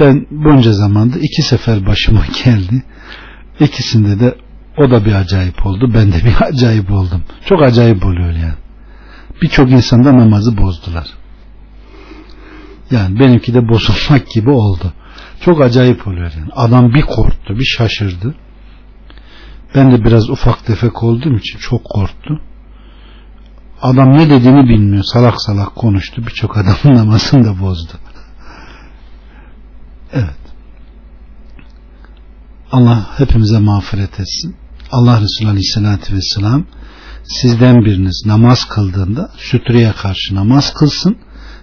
Ben bunca zamanda iki sefer başıma geldi. İkisinde de o da bir acayip oldu. Ben de bir acayip oldum. Çok acayip oluyor yani. Birçok insanda namazı bozdular. Yani benimki de bozulmak gibi oldu. Çok acayip oluyor yani. Adam bir korktu, bir şaşırdı. Ben de biraz ufak tefek olduğum için çok korktu. Adam ne dediğini bilmiyor. Salak salak konuştu. Birçok adamın namazını da bozdu. evet. Allah hepimize mağfiret etsin. Allah Resulü Aleyhisselatü Vesselam sizden biriniz namaz kıldığında sütreye karşı namaz kılsın,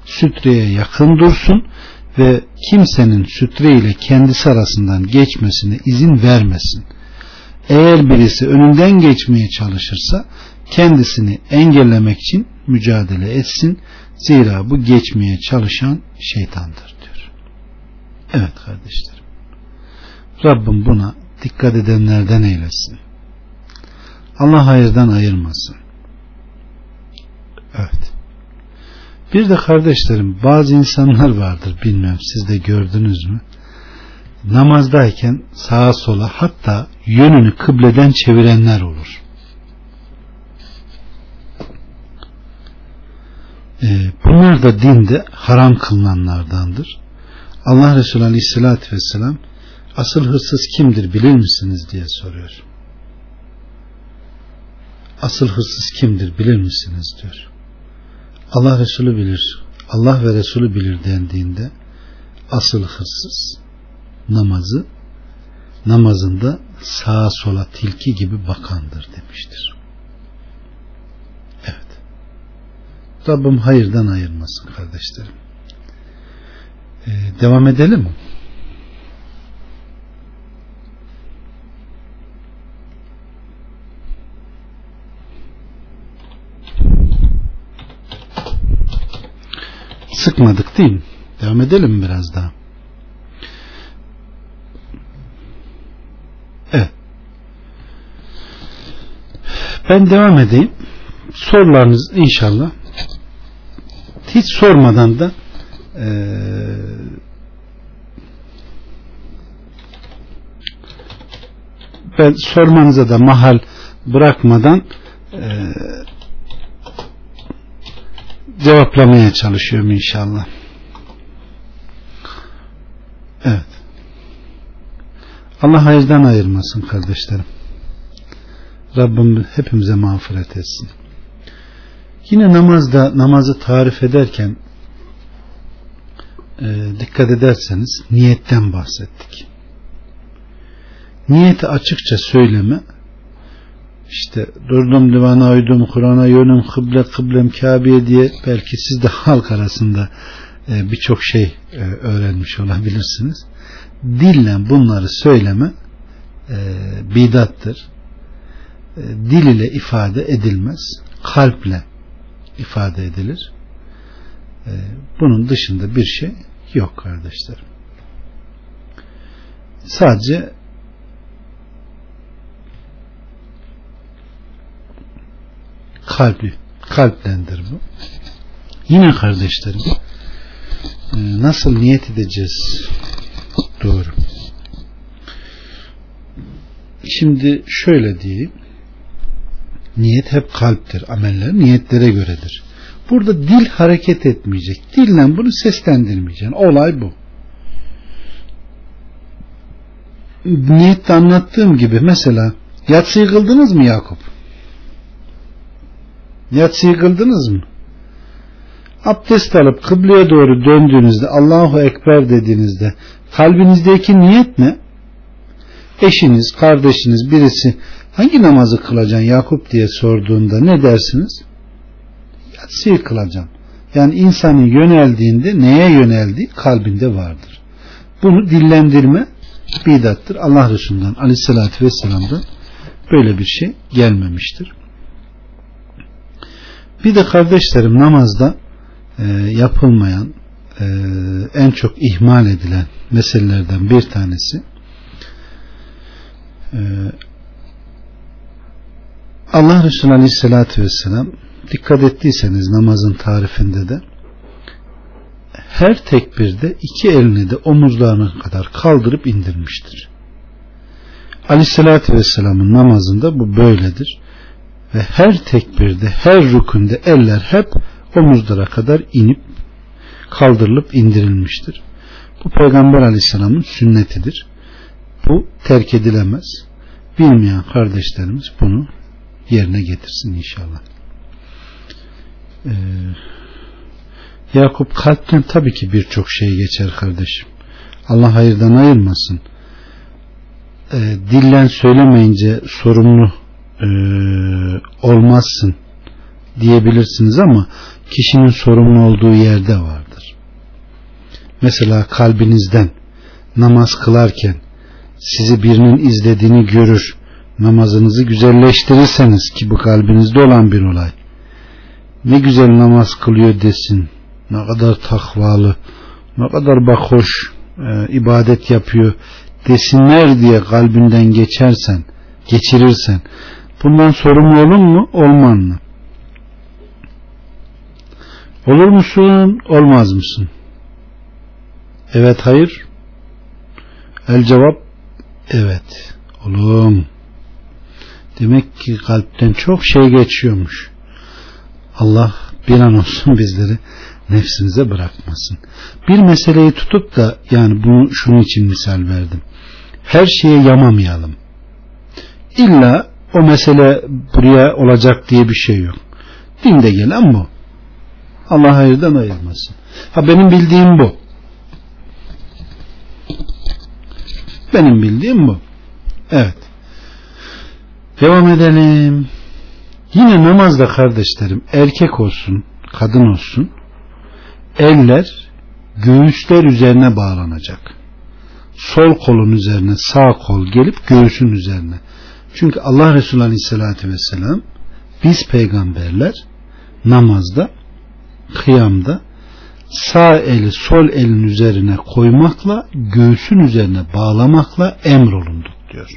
sütreye yakın dursun ve kimsenin sütre ile kendisi arasından geçmesine izin vermesin. Eğer birisi önünden geçmeye çalışırsa kendisini engellemek için mücadele etsin. Zira bu geçmeye çalışan şeytandır diyor. Evet kardeşlerim. Rabbim buna dikkat edenlerden eylesin. Allah hayırdan ayırmasın. Evet. Bir de kardeşlerim bazı insanlar vardır bilmiyorum siz de gördünüz mü? Namazdayken sağa sola hatta yönünü kıbleden çevirenler olur. Ee, bunlar da dinde haram kılınanlardandır. Allah Resulü Aleyhisselatü Vesselam asıl hırsız kimdir bilir misiniz diye soruyor. Asıl hırsız kimdir bilir misiniz diyor. Allah Resulü bilir, Allah ve Resulü bilir dendiğinde asıl hırsız namazı namazında sağa sola tilki gibi bakandır demiştir. Evet. Rabbim hayırdan ayırmasın kardeşlerim. Ee, devam edelim mi? Sıkmadık değil mi? Devam edelim biraz daha? Ben devam edeyim. Sorularınız inşallah hiç sormadan da e, ben sormanıza da mahal bırakmadan cevaplamaya çalışıyorum inşallah. Evet. Allah hayırdan ayırmasın kardeşlerim. Rabbim hepimize mağfiret etsin. Yine namazda namazı tarif ederken e, dikkat ederseniz niyetten bahsettik. Niyeti açıkça söyleme işte durdum divana uydum Kur'an'a yönüm kıble kıblem Kabe'ye diye belki siz de halk arasında e, birçok şey e, öğrenmiş olabilirsiniz. Dille bunları söyleme e, bidattır. Dil ile ifade edilmez. Kalple ifade edilir. Bunun dışında bir şey yok kardeşlerim. Sadece kalbi kalplendir bu. Yine kardeşlerim e, nasıl niyet edeceğiz? Doğru. Şimdi şöyle diyeyim. Niyet hep kalptir. Ameller niyetlere göredir. Burada dil hareket etmeyecek. Dille bunu seslendirmeyeceksin. Olay bu. Niyette anlattığım gibi mesela yatsıyı kıldınız mı Yakup? Yatsıyı kıldınız mı? Abdest alıp kıbleye doğru döndüğünüzde Allahu Ekber dediğinizde kalbinizdeki niyet ne? Eşiniz, kardeşiniz birisi hangi namazı kılacaksın Yakup diye sorduğunda ne dersiniz? Yatsıyı kılacağım. Yani insanın yöneldiğinde neye yöneldiği kalbinde vardır. Bunu dillendirme bidattır. Allah Resulü'nden aleyhissalatü vesselam'dan böyle bir şey gelmemiştir. Bir de kardeşlerim namazda e, yapılmayan e, en çok ihmal edilen meselelerden bir tanesi e, Allah Resulü Aleyhisselatü Vesselam dikkat ettiyseniz namazın tarifinde de her tekbirde iki elini de omuzlarına kadar kaldırıp indirmiştir. Aleyhissalatü Vesselam'ın namazında bu böyledir. Ve her tekbirde, her rükünde eller hep omuzlara kadar inip kaldırılıp indirilmiştir. Bu Peygamber Aleyhisselam'ın sünnetidir. Bu terk edilemez. Bilmeyen kardeşlerimiz bunu yerine getirsin inşallah. Ee, Yakup kalpten tabii ki birçok şey geçer kardeşim. Allah hayırdan ayırmasın. Ee, dillen söylemeyince sorumlu e, olmazsın diyebilirsiniz ama kişinin sorumlu olduğu yerde vardır. Mesela kalbinizden namaz kılarken sizi birinin izlediğini görür, namazınızı güzelleştirirseniz ki bu kalbinizde olan bir olay. Ne güzel namaz kılıyor desin, ne kadar takvalı, ne kadar bak e, ibadet yapıyor desinler diye kalbinden geçersen, geçirirsen bundan sorumlu olur mu? Olman mı? Olur musun? Olmaz mısın? Evet hayır. El cevap evet. Oğlum. Demek ki kalpten çok şey geçiyormuş. Allah bir an olsun bizleri nefsimize bırakmasın. Bir meseleyi tutup da yani bunu şunun için misal verdim. Her şeye yamamayalım. İlla o mesele buraya olacak diye bir şey yok. Dinde gelen bu. Allah hayırdan ayırmasın. Ha benim bildiğim bu. Benim bildiğim bu. Evet. Devam edelim. Yine namazda kardeşlerim erkek olsun, kadın olsun eller göğüsler üzerine bağlanacak. Sol kolun üzerine sağ kol gelip göğsün üzerine. Çünkü Allah Resulü Aleyhisselatü Vesselam biz peygamberler namazda kıyamda sağ eli sol elin üzerine koymakla göğsün üzerine bağlamakla emrolunduk diyor.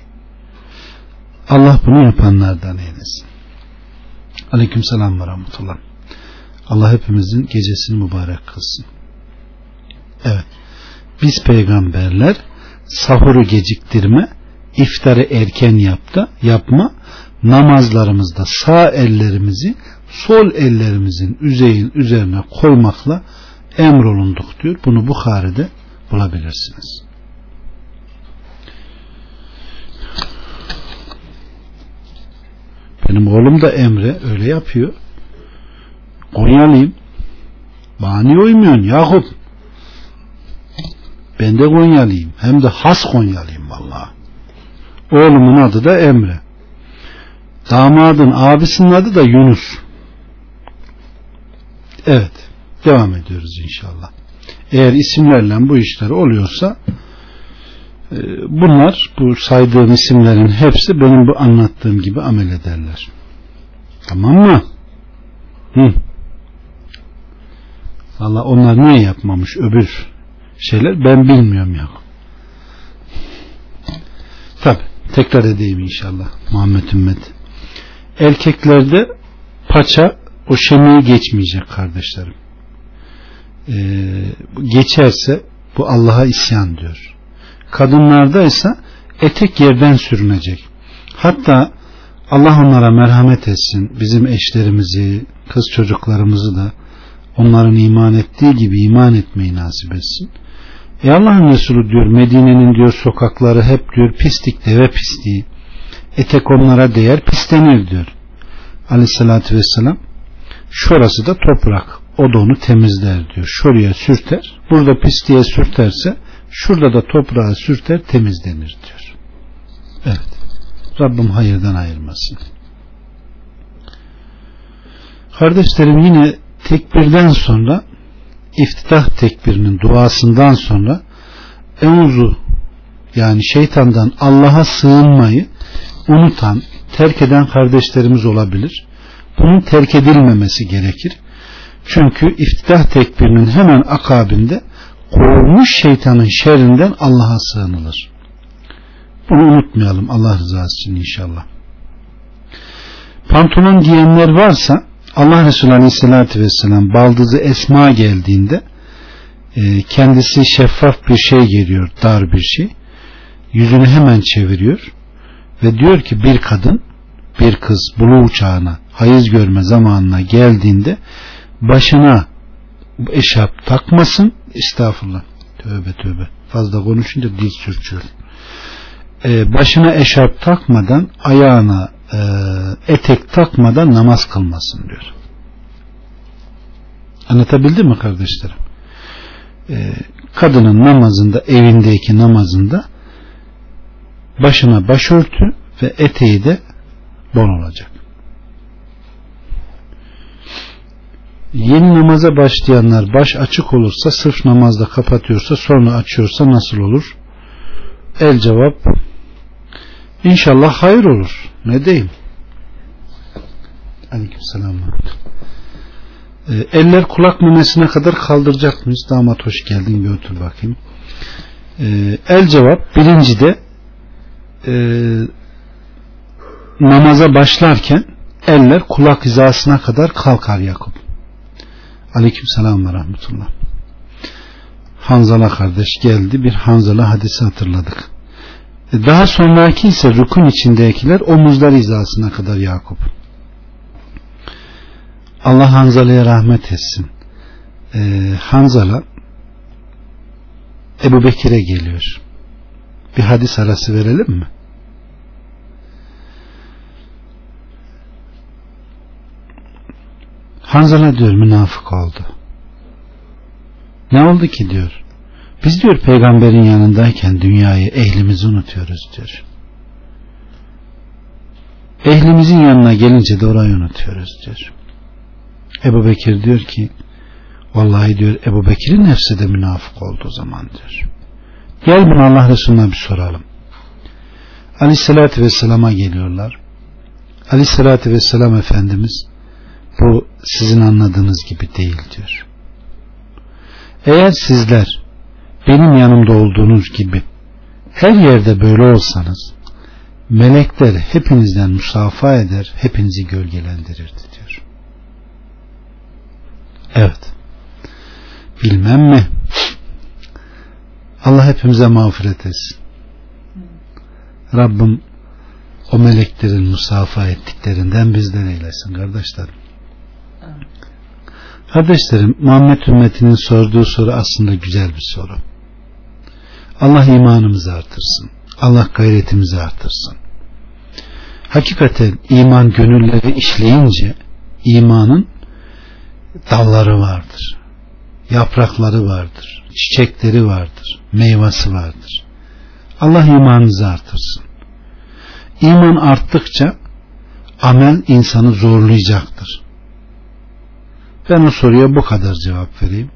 Allah bunu yapanlardan eylesin. Aleyküm selam ve rahmetullah. Allah hepimizin gecesini mübarek kılsın. Evet. Biz peygamberler sahuru geciktirme, iftarı erken yapta, yapma, namazlarımızda sağ ellerimizi sol ellerimizin üzeyin üzerine koymakla emrolunduk diyor. Bunu Bukhari'de bulabilirsiniz. Benim oğlum da Emre öyle yapıyor. Konyalıyım. Bana niye uymuyorsun Yakup? Ben de Konyalıyım. Hem de has Konyalıyım vallahi. Oğlumun adı da Emre. Damadın abisinin adı da Yunus. Evet. Devam ediyoruz inşallah. Eğer isimlerle bu işler oluyorsa e, bunlar bu saydığım isimlerin hepsi benim bu anlattığım gibi amel ederler. Tamam mı? Hı. Allah onlar niye yapmamış öbür şeyler ben bilmiyorum ya. Tabi tekrar edeyim inşallah Muhammed ümmet. Erkeklerde paça o şemiği geçmeyecek kardeşlerim. Ee, geçerse bu Allah'a isyan diyor. Kadınlarda ise etek yerden sürünecek. Hatta Allah onlara merhamet etsin. Bizim eşlerimizi, kız çocuklarımızı da onların iman ettiği gibi iman etmeyi nasip etsin. E Allah'ın Resulü diyor Medine'nin diyor sokakları hep diyor pislik deve pisliği. Etek onlara değer pislenir diyor. Aleyhissalatü vesselam şurası da toprak. O da onu temizler diyor. Şuraya sürter. Burada pisliğe sürterse şurada da toprağa sürter temizlenir diyor. Evet. Rabbim hayırdan ayırmasın. Kardeşlerim yine tekbirden sonra iftitah tekbirinin duasından sonra euzu yani şeytandan Allah'a sığınmayı unutan, terk eden kardeşlerimiz olabilir. Bunun terk edilmemesi gerekir. Çünkü iftitah tekbirinin hemen akabinde kovulmuş şeytanın şerrinden Allah'a sığınılır. Bunu unutmayalım Allah rızası için inşallah. Pantolon giyenler varsa Allah Resulü Aleyhisselatü Vesselam baldızı Esma geldiğinde e, kendisi şeffaf bir şey geliyor dar bir şey. Yüzünü hemen çeviriyor ve diyor ki bir kadın bir kız bulu uçağına hayız görme zamanına geldiğinde başına eşap takmasın estağfurullah. Tövbe tövbe. Fazla konuşunca dil sürçüyor. Ee, başına eşarp takmadan ayağına e, etek takmadan namaz kılmasın diyor. Anlatabildim mi kardeşlerim? Ee, kadının namazında evindeki namazında başına başörtü ve eteği de bon olacak. Yeni namaza başlayanlar baş açık olursa sırf namazda kapatıyorsa sonra açıyorsa nasıl olur? El cevap İnşallah hayır olur. Ne diyeyim? Aleyküm selam. Ee, eller kulak memesine kadar kaldıracak mıyız? Damat hoş geldin otur bakayım. Ee, el cevap birincide e, namaza başlarken eller kulak hizasına kadar kalkar Yakup. Aleyküm selam ve rahmetullah. Hanzala kardeş geldi. Bir Hanzala hadisi hatırladık. Daha sonraki ise rukun içindekiler omuzlar hizasına kadar Yakup. Allah Hanzala'ya rahmet etsin. Ee, Hanzala Ebu Bekir'e geliyor. Bir hadis arası verelim mi? Hanzala diyor münafık oldu. Ne oldu ki diyor. Biz diyor peygamberin yanındayken dünyayı ehlimizi unutuyoruz diyor. Ehlimizin yanına gelince de orayı unutuyoruz diyor. Ebu Bekir diyor ki vallahi diyor Ebu Bekir'in nefsi de münafık oldu o zaman diyor. Gel bunu Allah Resulü'ne bir soralım. Aleyhissalatü Vesselam'a geliyorlar. Aleyhissalatü Vesselam Efendimiz bu sizin anladığınız gibi değil diyor. Eğer sizler benim yanımda olduğunuz gibi her yerde böyle olsanız melekler hepinizden musafa eder hepinizi gölgelendirirdi diyor. Evet. Bilmem mi? Allah hepimize mağfiret etsin. Rabbim o meleklerin musafa ettiklerinden bizden eylesin kardeşlerim. Kardeşlerim Muhammed ümmetinin sorduğu soru aslında güzel bir soru. Allah imanımızı artırsın. Allah gayretimizi artırsın. Hakikaten iman gönülleri işleyince imanın dalları vardır. Yaprakları vardır. Çiçekleri vardır. Meyvesi vardır. Allah imanınızı artırsın. İman arttıkça amel insanı zorlayacaktır. Ben o soruya bu kadar cevap vereyim.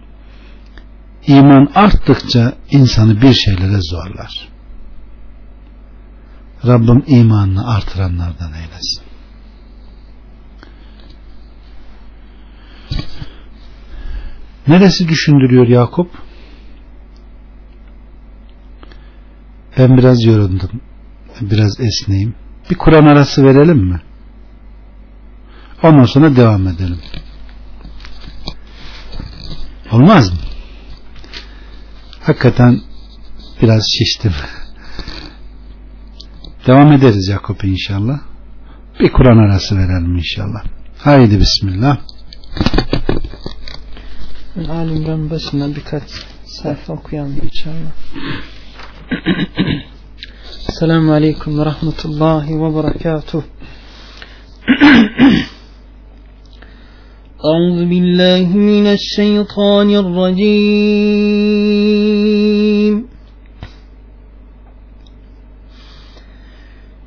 İman arttıkça insanı bir şeylere zorlar. Rabbim imanını artıranlardan eylesin. Neresi düşündürüyor Yakup? Ben biraz yoruldum. Biraz esneyim. Bir Kur'an arası verelim mi? Ondan sonra devam edelim. Olmaz mı? Hakikaten biraz şiştim. Devam ederiz Yakup inşallah. Bir Kur'an arası verelim inşallah. Haydi Bismillah. Ben Alimran başından birkaç sayfa okuyalım inşallah. Selamun Aleyküm ve Rahmetullahi ve Berekatuh. أعوذ بالله من الشيطان الرجيم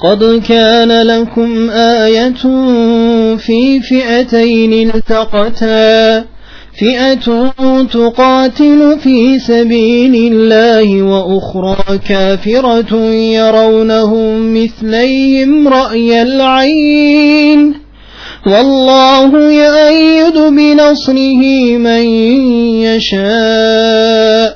قد كان لكم آية في فئتين التقتا فئة تقاتل في سبيل الله وأخرى كافرة يرونهم مثليهم رأي العين والله يأيد بنصره من يشاء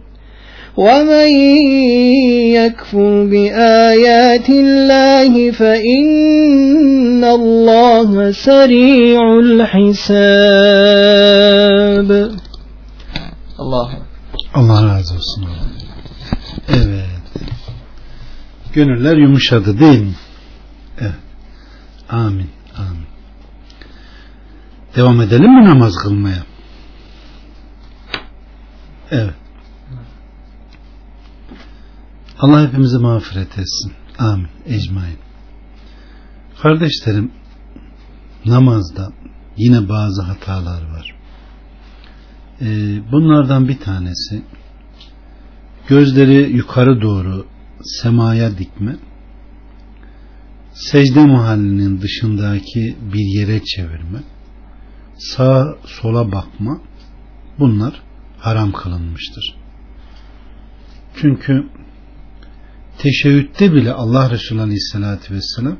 ومن يكفر بآيات الله فإن الله سريع الحساب الله Allah razı olsun. Evet. Gönüller yumuşadı değil mi? Evet. Amin. Amin. Devam edelim mi namaz kılmaya? Evet. Allah hepimizi mağfiret etsin. Amin. Ecmain. Kardeşlerim, namazda yine bazı hatalar var. Ee, bunlardan bir tanesi gözleri yukarı doğru semaya dikme, secde mahallinin dışındaki bir yere çevirme, sağa sola bakma, bunlar haram kılınmıştır. Çünkü teşeğütte bile Allah Resulü Aleyhisselatü Vesselam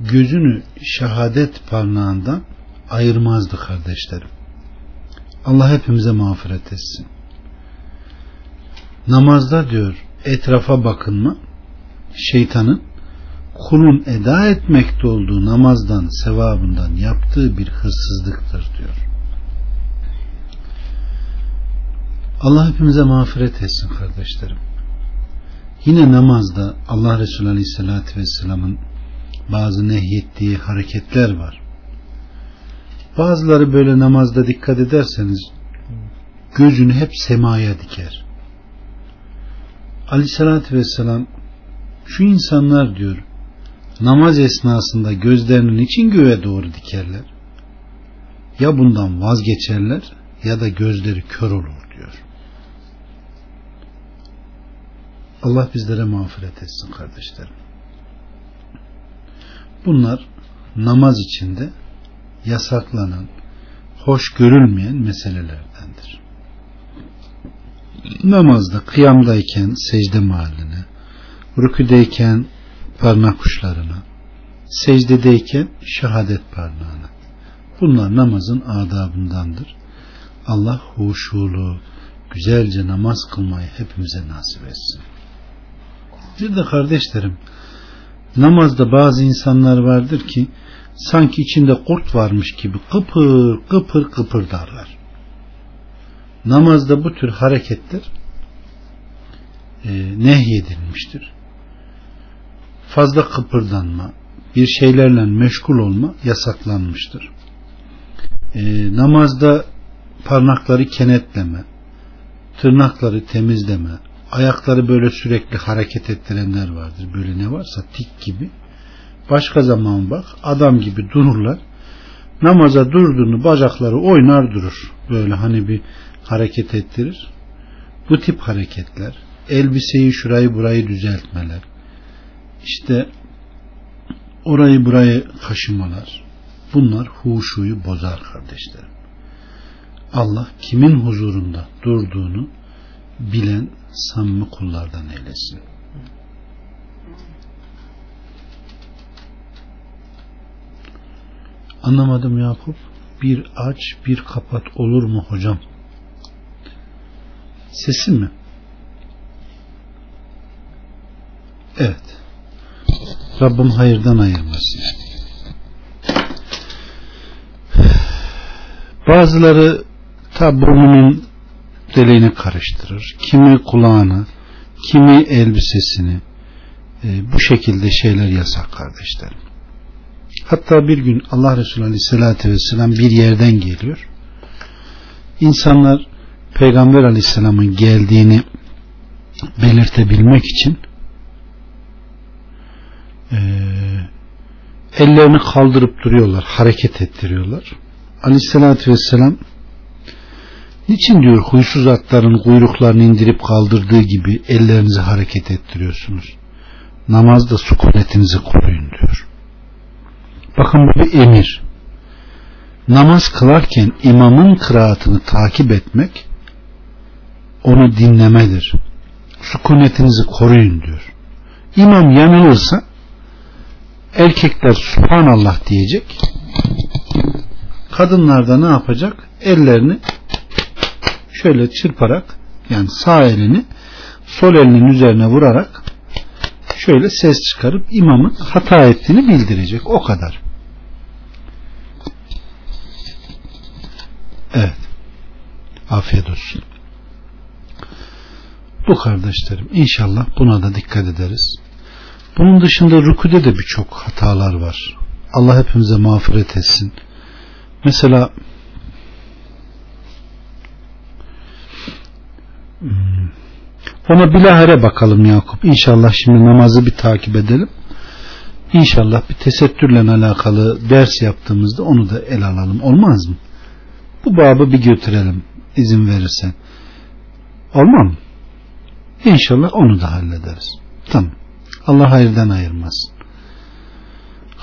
gözünü şehadet parmağından ayırmazdı kardeşlerim. Allah hepimize mağfiret etsin. Namazda diyor etrafa bakınma şeytanın kulun eda etmekte olduğu namazdan sevabından yaptığı bir hırsızlıktır diyor. Allah hepimize mağfiret etsin kardeşlerim. Yine namazda Allah Resulü Aleyhisselatü Vesselam'ın bazı nehyettiği hareketler var. Bazıları böyle namazda dikkat ederseniz gözünü hep semaya diker. Aleyhissalatü Vesselam şu insanlar diyor namaz esnasında gözlerinin için göğe doğru dikerler. Ya bundan vazgeçerler ya da gözleri kör olur diyor. Allah bizlere mağfiret etsin kardeşlerim. Bunlar namaz içinde yasaklanan, hoş görülmeyen meselelerdendir. Namazda, kıyamdayken secde mahalline, rüküdeyken parmak uçlarına, secdedeyken şehadet parmağına. Bunlar namazın adabındandır. Allah huşulu, güzelce namaz kılmayı hepimize nasip etsin. Bir de kardeşlerim, namazda bazı insanlar vardır ki sanki içinde kurt varmış gibi kıpır kıpır kıpırdarlar. Namazda bu tür hareketler e, nehyedilmiştir. fazla kıpırdanma, bir şeylerle meşgul olma yasaklanmıştır. E, namazda parmakları kenetleme, tırnakları temizleme, ayakları böyle sürekli hareket ettirenler vardır. Böyle ne varsa tik gibi. Başka zaman bak adam gibi dururlar. Namaza durduğunu bacakları oynar durur. Böyle hani bir hareket ettirir. Bu tip hareketler, elbiseyi şurayı burayı düzeltmeler, işte orayı burayı kaşımalar, bunlar huşuyu bozar kardeşlerim. Allah kimin huzurunda durduğunu bilen samimi kullardan eylesin. Anlamadım Yakup. Bir aç bir kapat olur mu hocam? Sesi mi? Evet. Rabbim hayırdan ayırmasın. Bazıları tabi burnunun deliğini karıştırır. Kimi kulağını, kimi elbisesini e, bu şekilde şeyler yasak kardeşlerim. Hatta bir gün Allah Resulü Aleyhisselatü Vesselam bir yerden geliyor. İnsanlar Peygamber Aleyhisselam'ın geldiğini belirtebilmek için e, ellerini kaldırıp duruyorlar, hareket ettiriyorlar. Aleyhisselatü Vesselam niçin diyor huysuz atların kuyruklarını indirip kaldırdığı gibi ellerinizi hareket ettiriyorsunuz? Namazda sükunetinizi koruyun diyor. Bakın bu bir emir. Namaz kılarken imamın kıraatını takip etmek onu dinlemedir. Sükunetinizi koruyun diyor. İmam yanılırsa erkekler subhanallah diyecek kadınlar da ne yapacak ellerini şöyle çırparak yani sağ elini sol elinin üzerine vurarak şöyle ses çıkarıp imamın hata ettiğini bildirecek. O kadar. Evet. Afiyet olsun. Bu kardeşlerim inşallah buna da dikkat ederiz. Bunun dışında rükude de birçok hatalar var. Allah hepimize mağfiret etsin. Mesela ona bilahare bakalım Yakup. İnşallah şimdi namazı bir takip edelim. İnşallah bir tesettürle alakalı ders yaptığımızda onu da el alalım. Olmaz mı? Bu babı bir götürelim izin verirsen. Olmaz mı? İnşallah onu da hallederiz. Tamam. Allah hayırdan ayırmaz.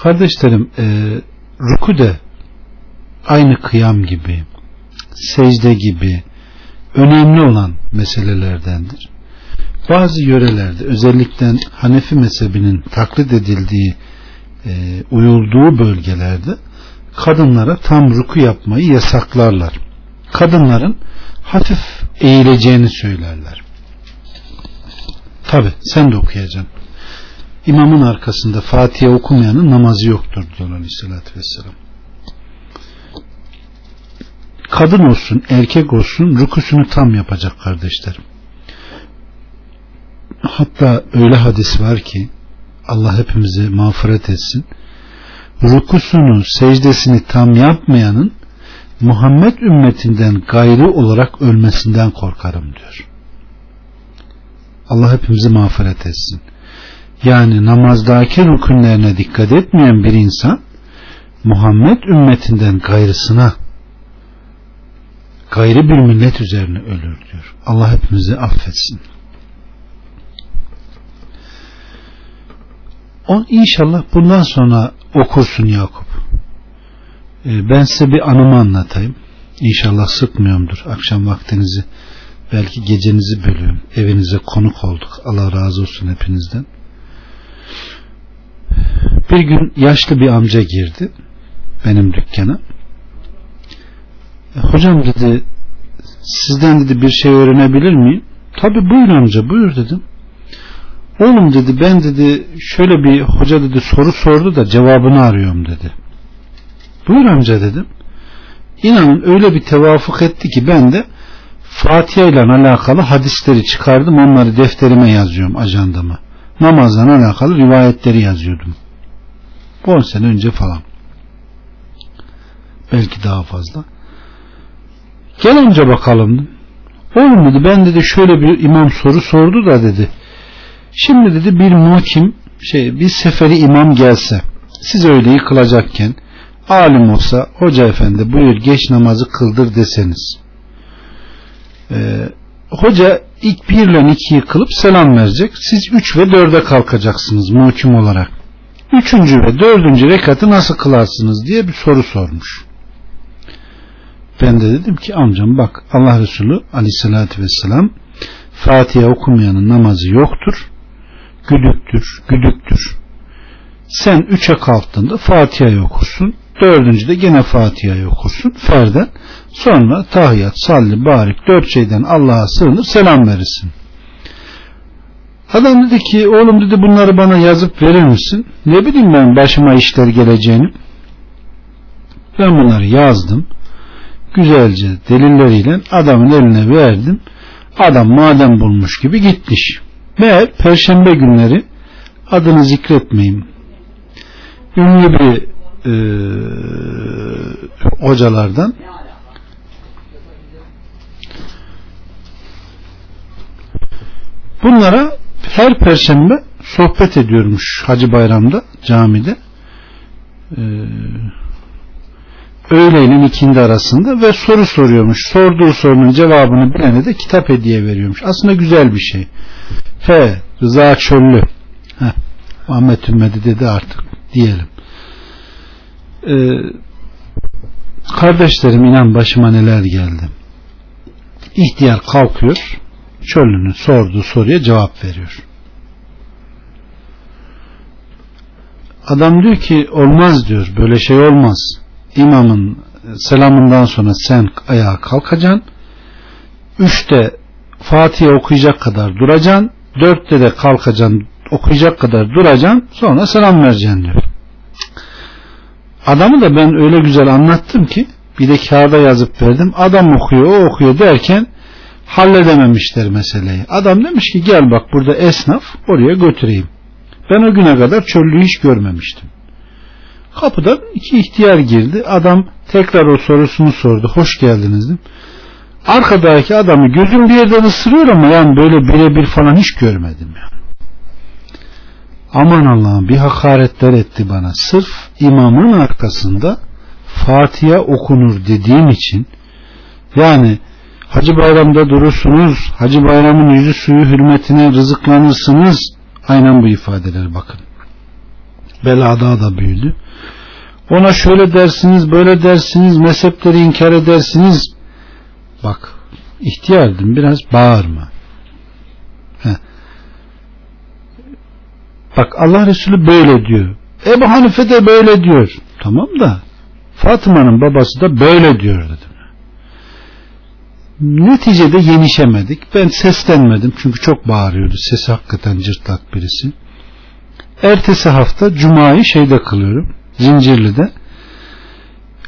Kardeşlerim e, ruku de aynı kıyam gibi secde gibi önemli olan meselelerdendir. Bazı yörelerde özellikle Hanefi mezhebinin taklit edildiği e, uyulduğu bölgelerde kadınlara tam ruku yapmayı yasaklarlar. Kadınların hafif eğileceğini söylerler. Tabi sen de okuyacaksın imamın arkasında Fatiha okumayanın namazı yoktur diyor aleyhissalatü vesselam. Kadın olsun erkek olsun rükusunu tam yapacak kardeşlerim. Hatta öyle hadis var ki Allah hepimize mağfiret etsin. Rukusunu, secdesini tam yapmayanın Muhammed ümmetinden gayrı olarak ölmesinden korkarım diyor. Allah hepimizi mağfiret etsin yani namazdaki rükünlerine dikkat etmeyen bir insan Muhammed ümmetinden gayrısına gayrı bir millet üzerine ölür diyor. Allah hepimizi affetsin. On inşallah bundan sonra okursun Yakup. Ee, ben size bir anımı anlatayım. İnşallah sıkmıyorumdur. Akşam vaktinizi belki gecenizi bölüyorum. Evinize konuk olduk. Allah razı olsun hepinizden. Bir gün yaşlı bir amca girdi benim dükkana. Hocam dedi sizden dedi bir şey öğrenebilir miyim? Tabi buyur amca buyur dedim. Oğlum dedi ben dedi şöyle bir hoca dedi soru sordu da cevabını arıyorum dedi. Buyur amca dedim. İnanın öyle bir tevafuk etti ki ben de Fatiha ile alakalı hadisleri çıkardım onları defterime yazıyorum ajandama. namazla alakalı rivayetleri yazıyordum. 10 sene önce falan. Belki daha fazla. Gel önce bakalım. Oğlum dedi ben dedi şöyle bir imam soru sordu da dedi. Şimdi dedi bir muhkim şey bir seferi imam gelse siz öyle kılacakken alim olsa hoca efendi buyur geç namazı kıldır deseniz ee, hoca ilk bir ile ikiyi kılıp selam verecek siz üç ve dörde kalkacaksınız muhkim olarak üçüncü ve dördüncü rekatı nasıl kılarsınız diye bir soru sormuş ben de dedim ki amcam bak Allah Resulü aleyhissalatü vesselam Fatiha okumayanın namazı yoktur güdüktür güdüktür. Sen üçe kalktığında Fatiha'yı okursun dördüncüde gene Fatiha'yı okursun ferden. Sonra tahiyyat salli barik dört şeyden Allah'a sığınır selam verirsin. Adam dedi ki oğlum dedi bunları bana yazıp verir misin? Ne bileyim ben başıma işler geleceğini. Ben bunları yazdım güzelce delilleriyle adamın eline verdim. Adam madem bulmuş gibi gitmiş. Meğer perşembe günleri adını zikretmeyeyim ünlü bir e, hocalardan bunlara her perşembe sohbet ediyormuş Hacı Bayram'da camide. Ee, öğleyle ikindi arasında ve soru soruyormuş sorduğu sorunun cevabını bilene de kitap hediye veriyormuş aslında güzel bir şey he Rıza Çöllü Heh, Ahmet Ümmedi dedi artık diyelim ee, kardeşlerim inan başıma neler geldi. İhtiyar kalkıyor, çöllünün sorduğu soruya cevap veriyor. Adam diyor ki olmaz diyor, böyle şey olmaz. İmamın selamından sonra sen ayağa kalkacaksın. Üçte Fatiha okuyacak kadar duracaksın. Dörtte de kalkacaksın, okuyacak kadar duracaksın. Sonra selam vereceksin diyor. Adamı da ben öyle güzel anlattım ki bir de kağıda yazıp verdim. Adam okuyor o okuyor derken halledememişler meseleyi. Adam demiş ki gel bak burada esnaf oraya götüreyim. Ben o güne kadar çöllüğü hiç görmemiştim. Kapıdan iki ihtiyar girdi. Adam tekrar o sorusunu sordu. Hoş geldiniz. Arkadaki adamı gözüm bir yerden ısırıyor ama yani böyle birebir falan hiç görmedim yani aman Allah'ım bir hakaretler etti bana. Sırf imamın arkasında Fatiha okunur dediğim için yani Hacı Bayram'da durursunuz, Hacı Bayram'ın yüzü suyu hürmetine rızıklanırsınız. Aynen bu ifadeler bakın. Bela daha da büyüdü. Ona şöyle dersiniz, böyle dersiniz, mezhepleri inkar edersiniz. Bak, ihtiyardım biraz bağırma. Heh. Bak Allah Resulü böyle diyor. Ebu Hanife de böyle diyor. Tamam da Fatıma'nın babası da böyle diyor dedim. Neticede yenişemedik. Ben seslenmedim çünkü çok bağırıyordu. Sesi hakikaten cırtlak birisi. Ertesi hafta Cuma'yı şeyde kılıyorum. Zincirli'de.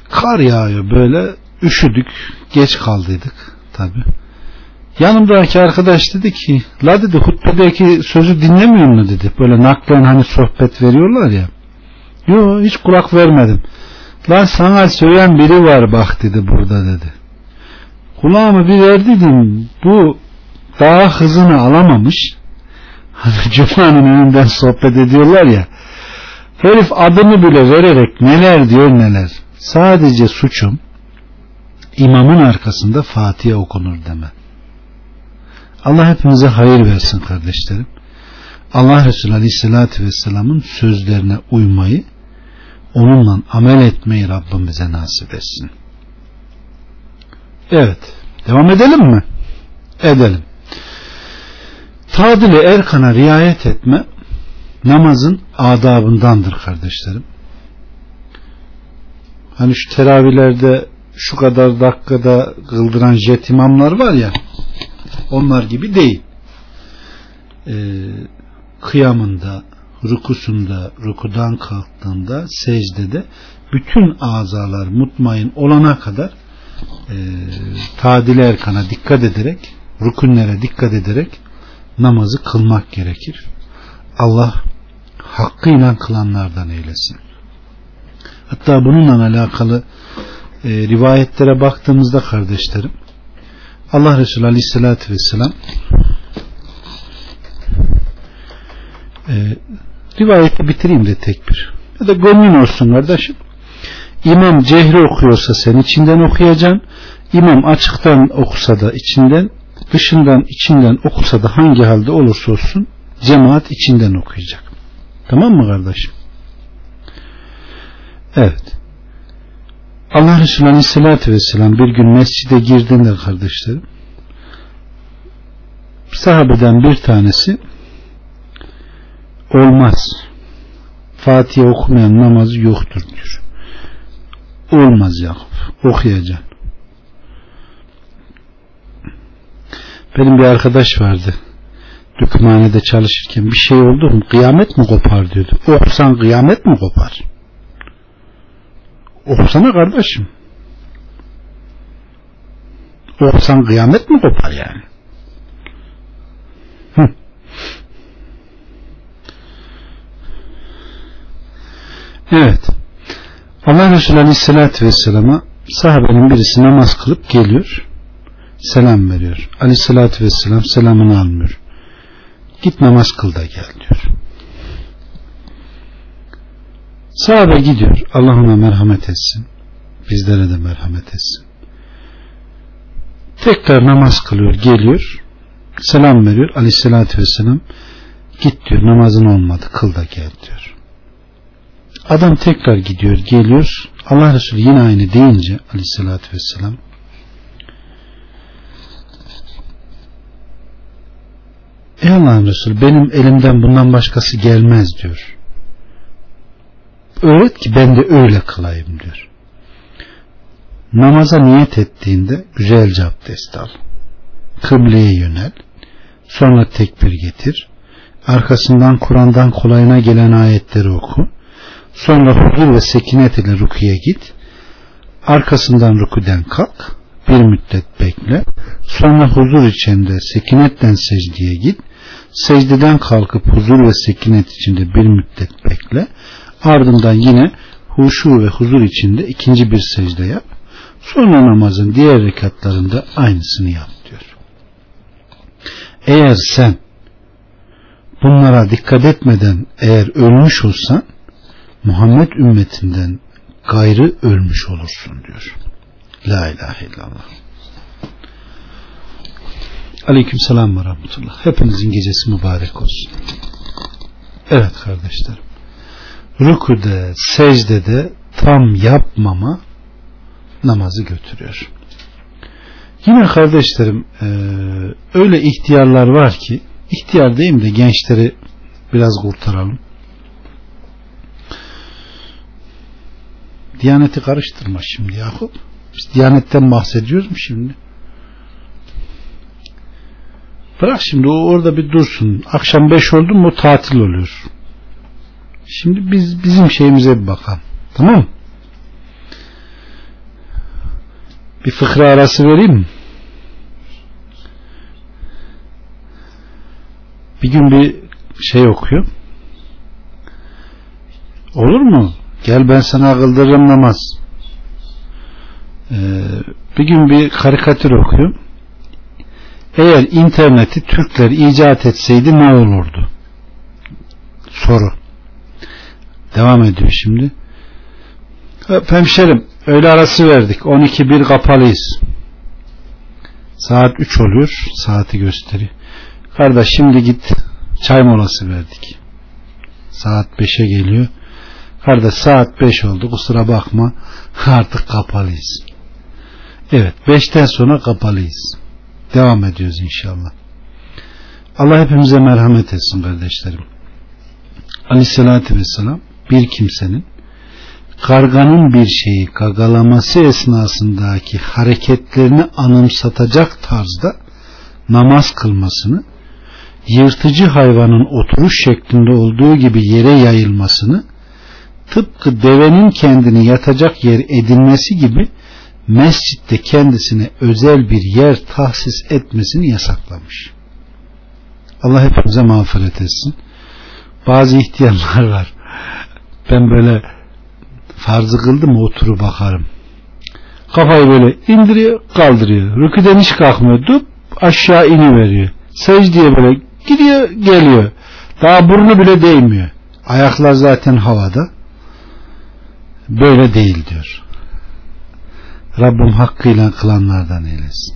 Kar yağıyor böyle. Üşüdük. Geç kaldıydık tabi. Yanımdaki arkadaş dedi ki la dedi hutbedeki sözü dinlemiyor mu dedi. Böyle naklen hani sohbet veriyorlar ya. Yo hiç kulak vermedim. Lan sana söyleyen biri var bak dedi burada dedi. Kulağımı bir verdiydim. Bu daha hızını alamamış. Hani Cuma'nın önünden sohbet ediyorlar ya. Herif adını bile vererek neler diyor neler. Sadece suçum imamın arkasında Fatiha okunur deme. Allah hepimize hayır versin kardeşlerim. Allah Resulü Aleyhisselatü Vesselam'ın sözlerine uymayı, onunla amel etmeyi Rabbim bize nasip etsin. Evet. Devam edelim mi? Edelim. Tadili erkana riayet etme namazın adabındandır kardeşlerim. Hani şu teravihlerde şu kadar dakikada kıldıran jet imamlar var ya onlar gibi değil. Ee, kıyamında, rukusunda, rukudan kalktığında, secdede bütün azalar mutmain olana kadar e, tadil erkana dikkat ederek, rukunlere dikkat ederek namazı kılmak gerekir. Allah hakkıyla kılanlardan eylesin. Hatta bununla alakalı e, rivayetlere baktığımızda kardeşlerim Allah Resulü Aleyhisselatü Vesselam e, rivayeti bitireyim de tek bir ya da gönlün olsun kardeşim İmam cehri okuyorsa sen içinden okuyacaksın İmam açıktan okusa da içinden dışından içinden okusa da hangi halde olursa olsun cemaat içinden okuyacak. Tamam mı kardeşim? Evet. Allah Resulü Aleyhisselatü Vesselam bir gün mescide girdiğinde kardeşlerim sahabeden bir tanesi olmaz. Fatiha okumayan namazı yoktur. diyor. Olmaz Yakup okuyacaksın benim bir arkadaş vardı. Dükkanede çalışırken bir şey oldu mu kıyamet mi kopar diyordu. Okusan kıyamet mi kopar? Okusana kardeşim. Okusan kıyamet mi kopar yani? Evet. Allah Resulü Aleyhisselatü Vesselam'a sahabenin birisi namaz kılıp geliyor selam veriyor. Aleyhisselatü Vesselam selamını almıyor. Git namaz kıl da gel diyor. Sahabe gidiyor. Allah ona merhamet etsin. Bizlere de merhamet etsin. Tekrar namaz kılıyor geliyor. Selam veriyor. Aleyhissalatü vesselam git diyor. Namazın olmadı kıl da gel diyor. Adam tekrar gidiyor geliyor. Allah Resulü yine aynı deyince aleyhissalatü vesselam Ey Allah'ın Resulü benim elimden bundan başkası gelmez diyor. Öğret ki ben de öyle kılayım diyor. Namaza niyet ettiğinde güzelce abdest al. Kıbleye yönel. Sonra tekbir getir. Arkasından Kur'an'dan kolayına gelen ayetleri oku. Sonra huzur ve sekinet ile rukuya git. Arkasından rukuden kalk. Bir müddet bekle. Sonra huzur içinde sekinetten secdeye git. Secdeden kalkıp huzur ve sekinet içinde bir müddet bekle. Ardından yine huşu ve huzur içinde ikinci bir secde yap. Sonra namazın diğer rekatlarında aynısını yap diyor. Eğer sen bunlara dikkat etmeden eğer ölmüş olsan Muhammed ümmetinden gayrı ölmüş olursun diyor. La ilahe illallah. Aleyküm selam ve rahmetullah. Hepinizin gecesi mübarek olsun. Evet kardeşlerim. Rükude, secdede tam yapmama namazı götürüyor. Yine kardeşlerim e, öyle ihtiyarlar var ki ihtiyar değil de gençleri biraz kurtaralım. Diyaneti karıştırma şimdi Yakup. Biz Diyanetten bahsediyoruz mu şimdi? Bırak şimdi o orada bir dursun. Akşam beş oldu mu tatil oluyor. Şimdi biz bizim şeyimize bir bakalım. Tamam mı? Bir fıkra arası vereyim mi? Bir gün bir şey okuyor. Olur mu? Gel ben sana kıldırırım namaz. Ee, bir gün bir karikatür okuyor. Eğer interneti Türkler icat etseydi ne olurdu? Soru. Devam ediyor şimdi. Hemşerim öğle arası verdik. 12 bir kapalıyız. Saat 3 oluyor. Saati gösteriyor. Kardeş şimdi git çay molası verdik. Saat 5'e geliyor. Kardeş saat 5 oldu. Kusura bakma. Artık kapalıyız. Evet 5'ten sonra kapalıyız. Devam ediyoruz inşallah. Allah hepimize merhamet etsin kardeşlerim. Aleyhissalatü vesselam bir kimsenin karganın bir şeyi gagalaması esnasındaki hareketlerini anımsatacak tarzda namaz kılmasını, yırtıcı hayvanın oturuş şeklinde olduğu gibi yere yayılmasını, tıpkı devenin kendini yatacak yer edinmesi gibi mescitte kendisine özel bir yer tahsis etmesini yasaklamış. Allah hepimize mağfiret etsin. bazı ihtiyarlar var. Ben böyle farzı kıldım oturup bakarım. Kafayı böyle indiriyor, kaldırıyor. Rüküden hiç kalkmıyor. Dup aşağı iniveriyor. Secdeye böyle gidiyor, geliyor. Daha burnu bile değmiyor. Ayaklar zaten havada. Böyle değil diyor. Rabbim hakkıyla kılanlardan eylesin.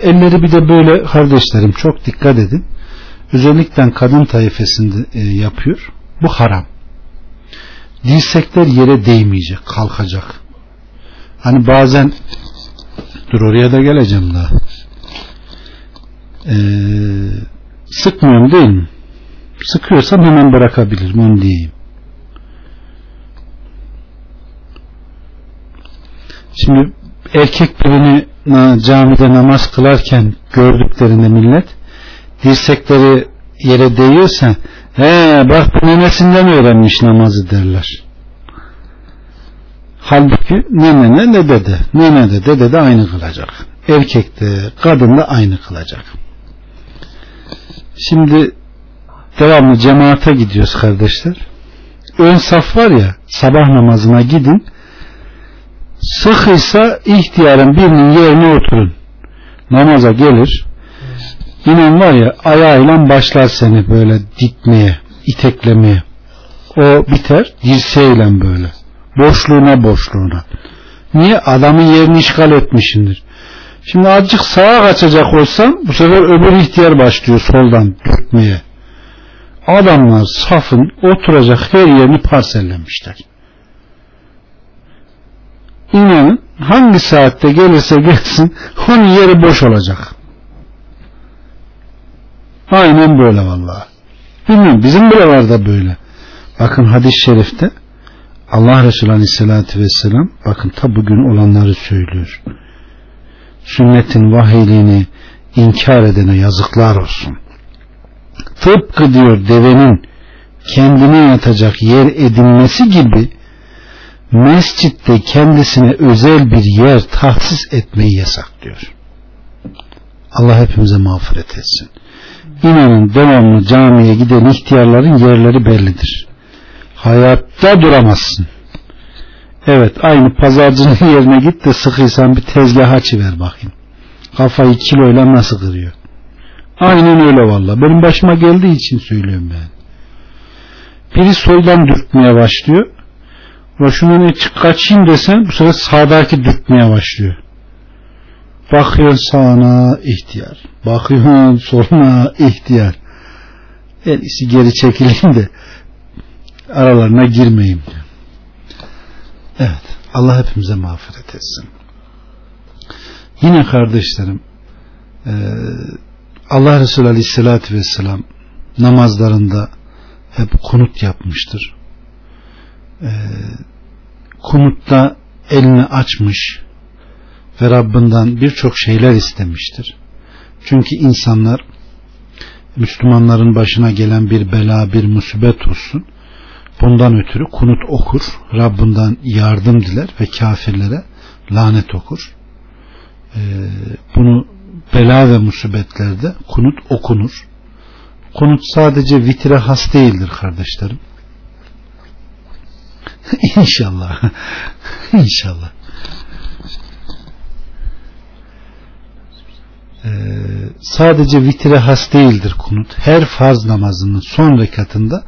Elleri bir de böyle kardeşlerim çok dikkat edin. Özellikle kadın tayfesinde e, yapıyor. Bu haram. Dirsekler yere değmeyecek, kalkacak. Hani bazen dur oraya da geleceğim daha. Ee, sıkmıyorum değil mi? Sıkıyorsam hemen bırakabilirim onu diyeyim. Şimdi erkek birini camide namaz kılarken gördüklerinde millet dirsekleri yere değiyorsa he bak bu nenesinden öğrenmiş namazı derler. Halbuki ne nene ne dede. Nene de dede de aynı kılacak. Erkek de kadın da aynı kılacak. Şimdi devamlı cemaate gidiyoruz kardeşler. Ön saf var ya sabah namazına gidin sıkıysa ihtiyarın birinin yerine oturun. Namaza gelir. İnan var ya ayağıyla başlar seni böyle dikmeye, iteklemeye. O biter dirseğiyle böyle. Boşluğuna boşluğuna. Niye? Adamın yerini işgal etmişindir. Şimdi azıcık sağa kaçacak olsam bu sefer öbür ihtiyar başlıyor soldan dürtmeye. Adamlar safın oturacak her yerini parsellemişler. İnanın hangi saatte gelirse gelsin onun yeri boş olacak. Aynen böyle vallahi. Bilmiyorum bizim buralarda böyle. Bakın hadis-i şerifte Allah Resulü Aleyhisselatü Vesselam bakın ta bugün olanları söylüyor. Sünnetin vahiyliğini inkar edene yazıklar olsun. Tıpkı diyor devenin kendine yatacak yer edinmesi gibi mescitte kendisine özel bir yer tahsis etmeyi yasaklıyor. Allah hepimize mağfiret etsin. İnanın devamlı camiye giden ihtiyarların yerleri bellidir. Hayatta duramazsın. Evet aynı pazarcının yerine git de sıkıysan bir tezgah açıver bakayım. Kafayı kiloyla nasıl kırıyor. Aynen öyle valla. Benim başıma geldiği için söylüyorum ben. Biri soldan dürtmeye başlıyor. Ve şunu kaçayım desen bu sefer sağdaki dürtmeye başlıyor. Bakıyorsun sağına ihtiyar. Bakıyorsun soluna ihtiyar. En iyisi geri çekileyim de aralarına girmeyeyim. Evet. Allah hepimize mağfiret etsin. Yine kardeşlerim e, Allah Resulü Aleyhisselatü Vesselam namazlarında hep kunut yapmıştır. E, elini açmış ve Rabbinden birçok şeyler istemiştir. Çünkü insanlar Müslümanların başına gelen bir bela, bir musibet olsun. Bundan ötürü kunut okur, Rabbinden yardım diler ve kafirlere lanet okur. Ee, bunu bela ve musibetlerde kunut okunur. Kunut sadece vitire has değildir kardeşlerim. İnşallah. İnşallah. Ee, sadece vitire has değildir kunut. Her farz namazının son rekatında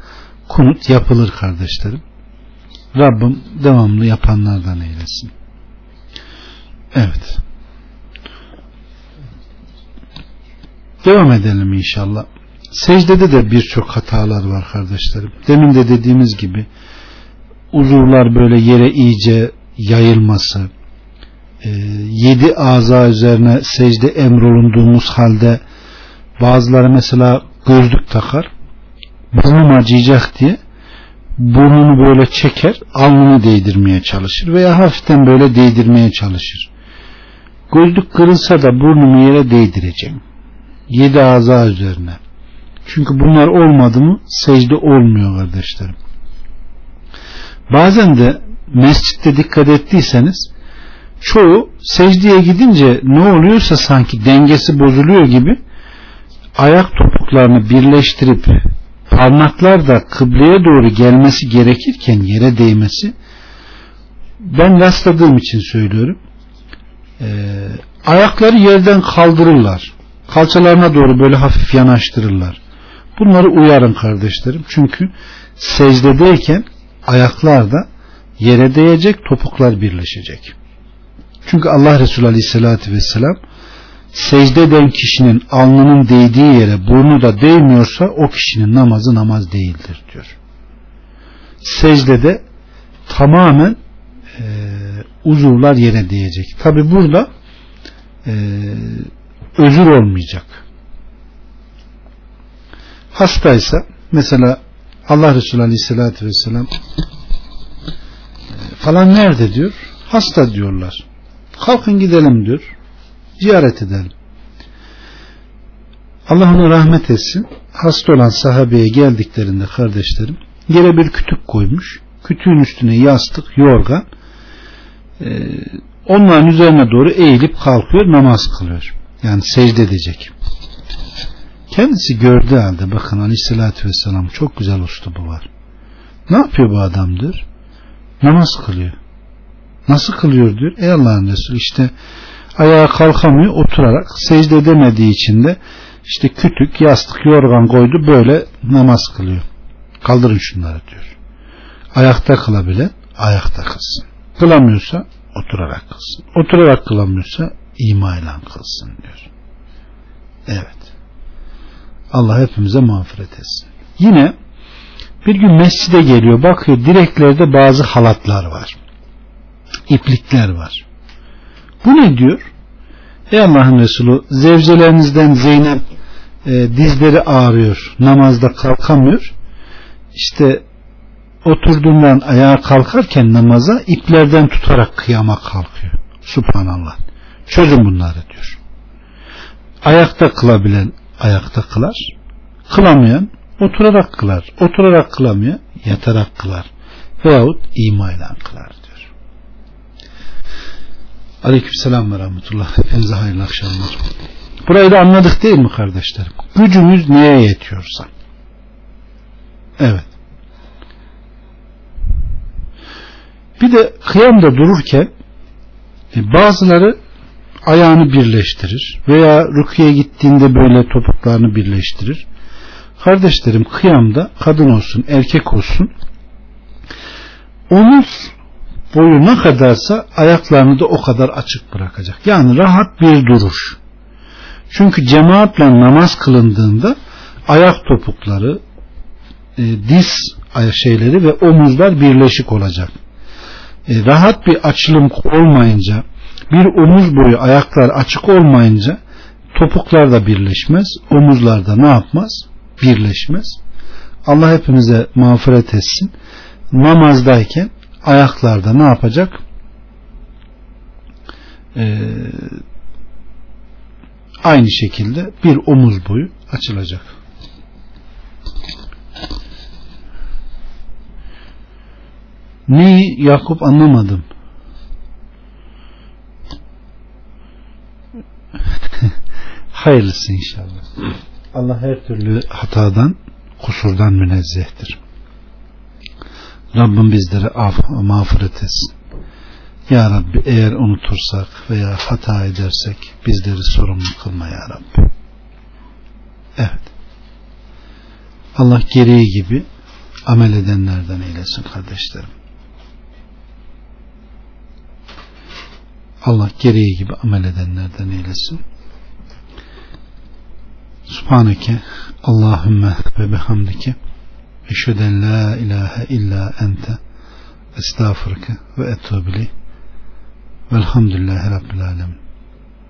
kunut yapılır kardeşlerim. Rabbim devamlı yapanlardan eylesin. Evet. Devam edelim inşallah. Secdede de birçok hatalar var kardeşlerim. Demin de dediğimiz gibi uzuvlar böyle yere iyice yayılması, e, yedi ağza üzerine secde emrolunduğumuz halde bazıları mesela gözlük takar burnum acıyacak diye burnunu böyle çeker alnını değdirmeye çalışır veya hafiften böyle değdirmeye çalışır. Gözlük kırılsa da burnumu yere değdireceğim yedi ağza üzerine. Çünkü bunlar olmadı mı secde olmuyor kardeşlerim bazen de mescitte dikkat ettiyseniz çoğu secdeye gidince ne oluyorsa sanki dengesi bozuluyor gibi ayak topuklarını birleştirip parmaklar da kıbleye doğru gelmesi gerekirken yere değmesi ben rastladığım için söylüyorum e, ayakları yerden kaldırırlar kalçalarına doğru böyle hafif yanaştırırlar. Bunları uyarın kardeşlerim. Çünkü secdedeyken ayaklar da yere değecek topuklar birleşecek çünkü Allah Resulü Aleyhisselatü Vesselam secde kişinin alnının değdiği yere burnu da değmiyorsa o kişinin namazı namaz değildir diyor. Secdede tamamen e, uzuvlar yere değecek. Tabi burada e, özür olmayacak. Hastaysa mesela Allah Resulü Aleyhisselatü Vesselam e, falan nerede diyor? Hasta diyorlar. Kalkın gidelim diyor ziyaret edelim. Allah ona rahmet etsin. Hasta olan sahabeye geldiklerinde kardeşlerim yere bir kütük koymuş. Kütüğün üstüne yastık, yorgan. Ee, onların üzerine doğru eğilip kalkıyor, namaz kılıyor. Yani secde edecek. Kendisi gördüğü halde bakın aleyhissalatü vesselam çok güzel bu var. Ne yapıyor bu adam diyor. Namaz kılıyor. Nasıl kılıyor diyor. Ey Allah'ın Resulü işte ayağa kalkamıyor oturarak secde edemediği için de işte kütük yastık yorgan koydu böyle namaz kılıyor kaldırın şunları diyor ayakta kılabilen ayakta kılsın kılamıyorsa oturarak kılsın oturarak kılamıyorsa imayla kılsın diyor evet Allah hepimize mağfiret etsin yine bir gün mescide geliyor bakıyor direklerde bazı halatlar var iplikler var bu ne diyor? Ey Allah'ın Resulü zevcelerinizden Zeynep e, dizleri ağrıyor. Namazda kalkamıyor. İşte oturduğundan ayağa kalkarken namaza iplerden tutarak kıyama kalkıyor. Subhanallah. Çözün bunları diyor. Ayakta kılabilen ayakta kılar. Kılamayan oturarak kılar. Oturarak kılamıyor yatarak kılar. Veyahut imayla kılar Aleykümselam ve rahmetullah. Hepinize hayırlı akşamlar. Burayı da anladık değil mi kardeşlerim? Gücümüz neye yetiyorsa. Evet. Bir de kıyamda dururken e, bazıları ayağını birleştirir veya rüküye gittiğinde böyle topuklarını birleştirir. Kardeşlerim kıyamda kadın olsun erkek olsun omuz boyu ne kadarsa ayaklarını da o kadar açık bırakacak. Yani rahat bir duruş. Çünkü cemaatle namaz kılındığında ayak topukları, e, diz şeyleri ve omuzlar birleşik olacak. E, rahat bir açılım olmayınca, bir omuz boyu ayaklar açık olmayınca topuklar da birleşmez, omuzlar da ne yapmaz? Birleşmez. Allah hepimize mağfiret etsin. Namazdayken ayaklarda ne yapacak? Ee, aynı şekilde bir omuz boyu açılacak. Neyi Yakup anlamadım. Hayırlısı inşallah. Allah her türlü hatadan, kusurdan münezzehtir. Rabbim bizlere af, mağfiret etsin. Ya Rabbi eğer unutursak veya hata edersek bizleri sorumlu kılma Ya Rabbi. Evet. Allah gereği gibi amel edenlerden eylesin kardeşlerim. Allah gereği gibi amel edenlerden eylesin. Subhaneke Allahümme ve bihamdike Eşheden la ilahe illa ente estağfurke ve etubili velhamdülillahi rabbil alemin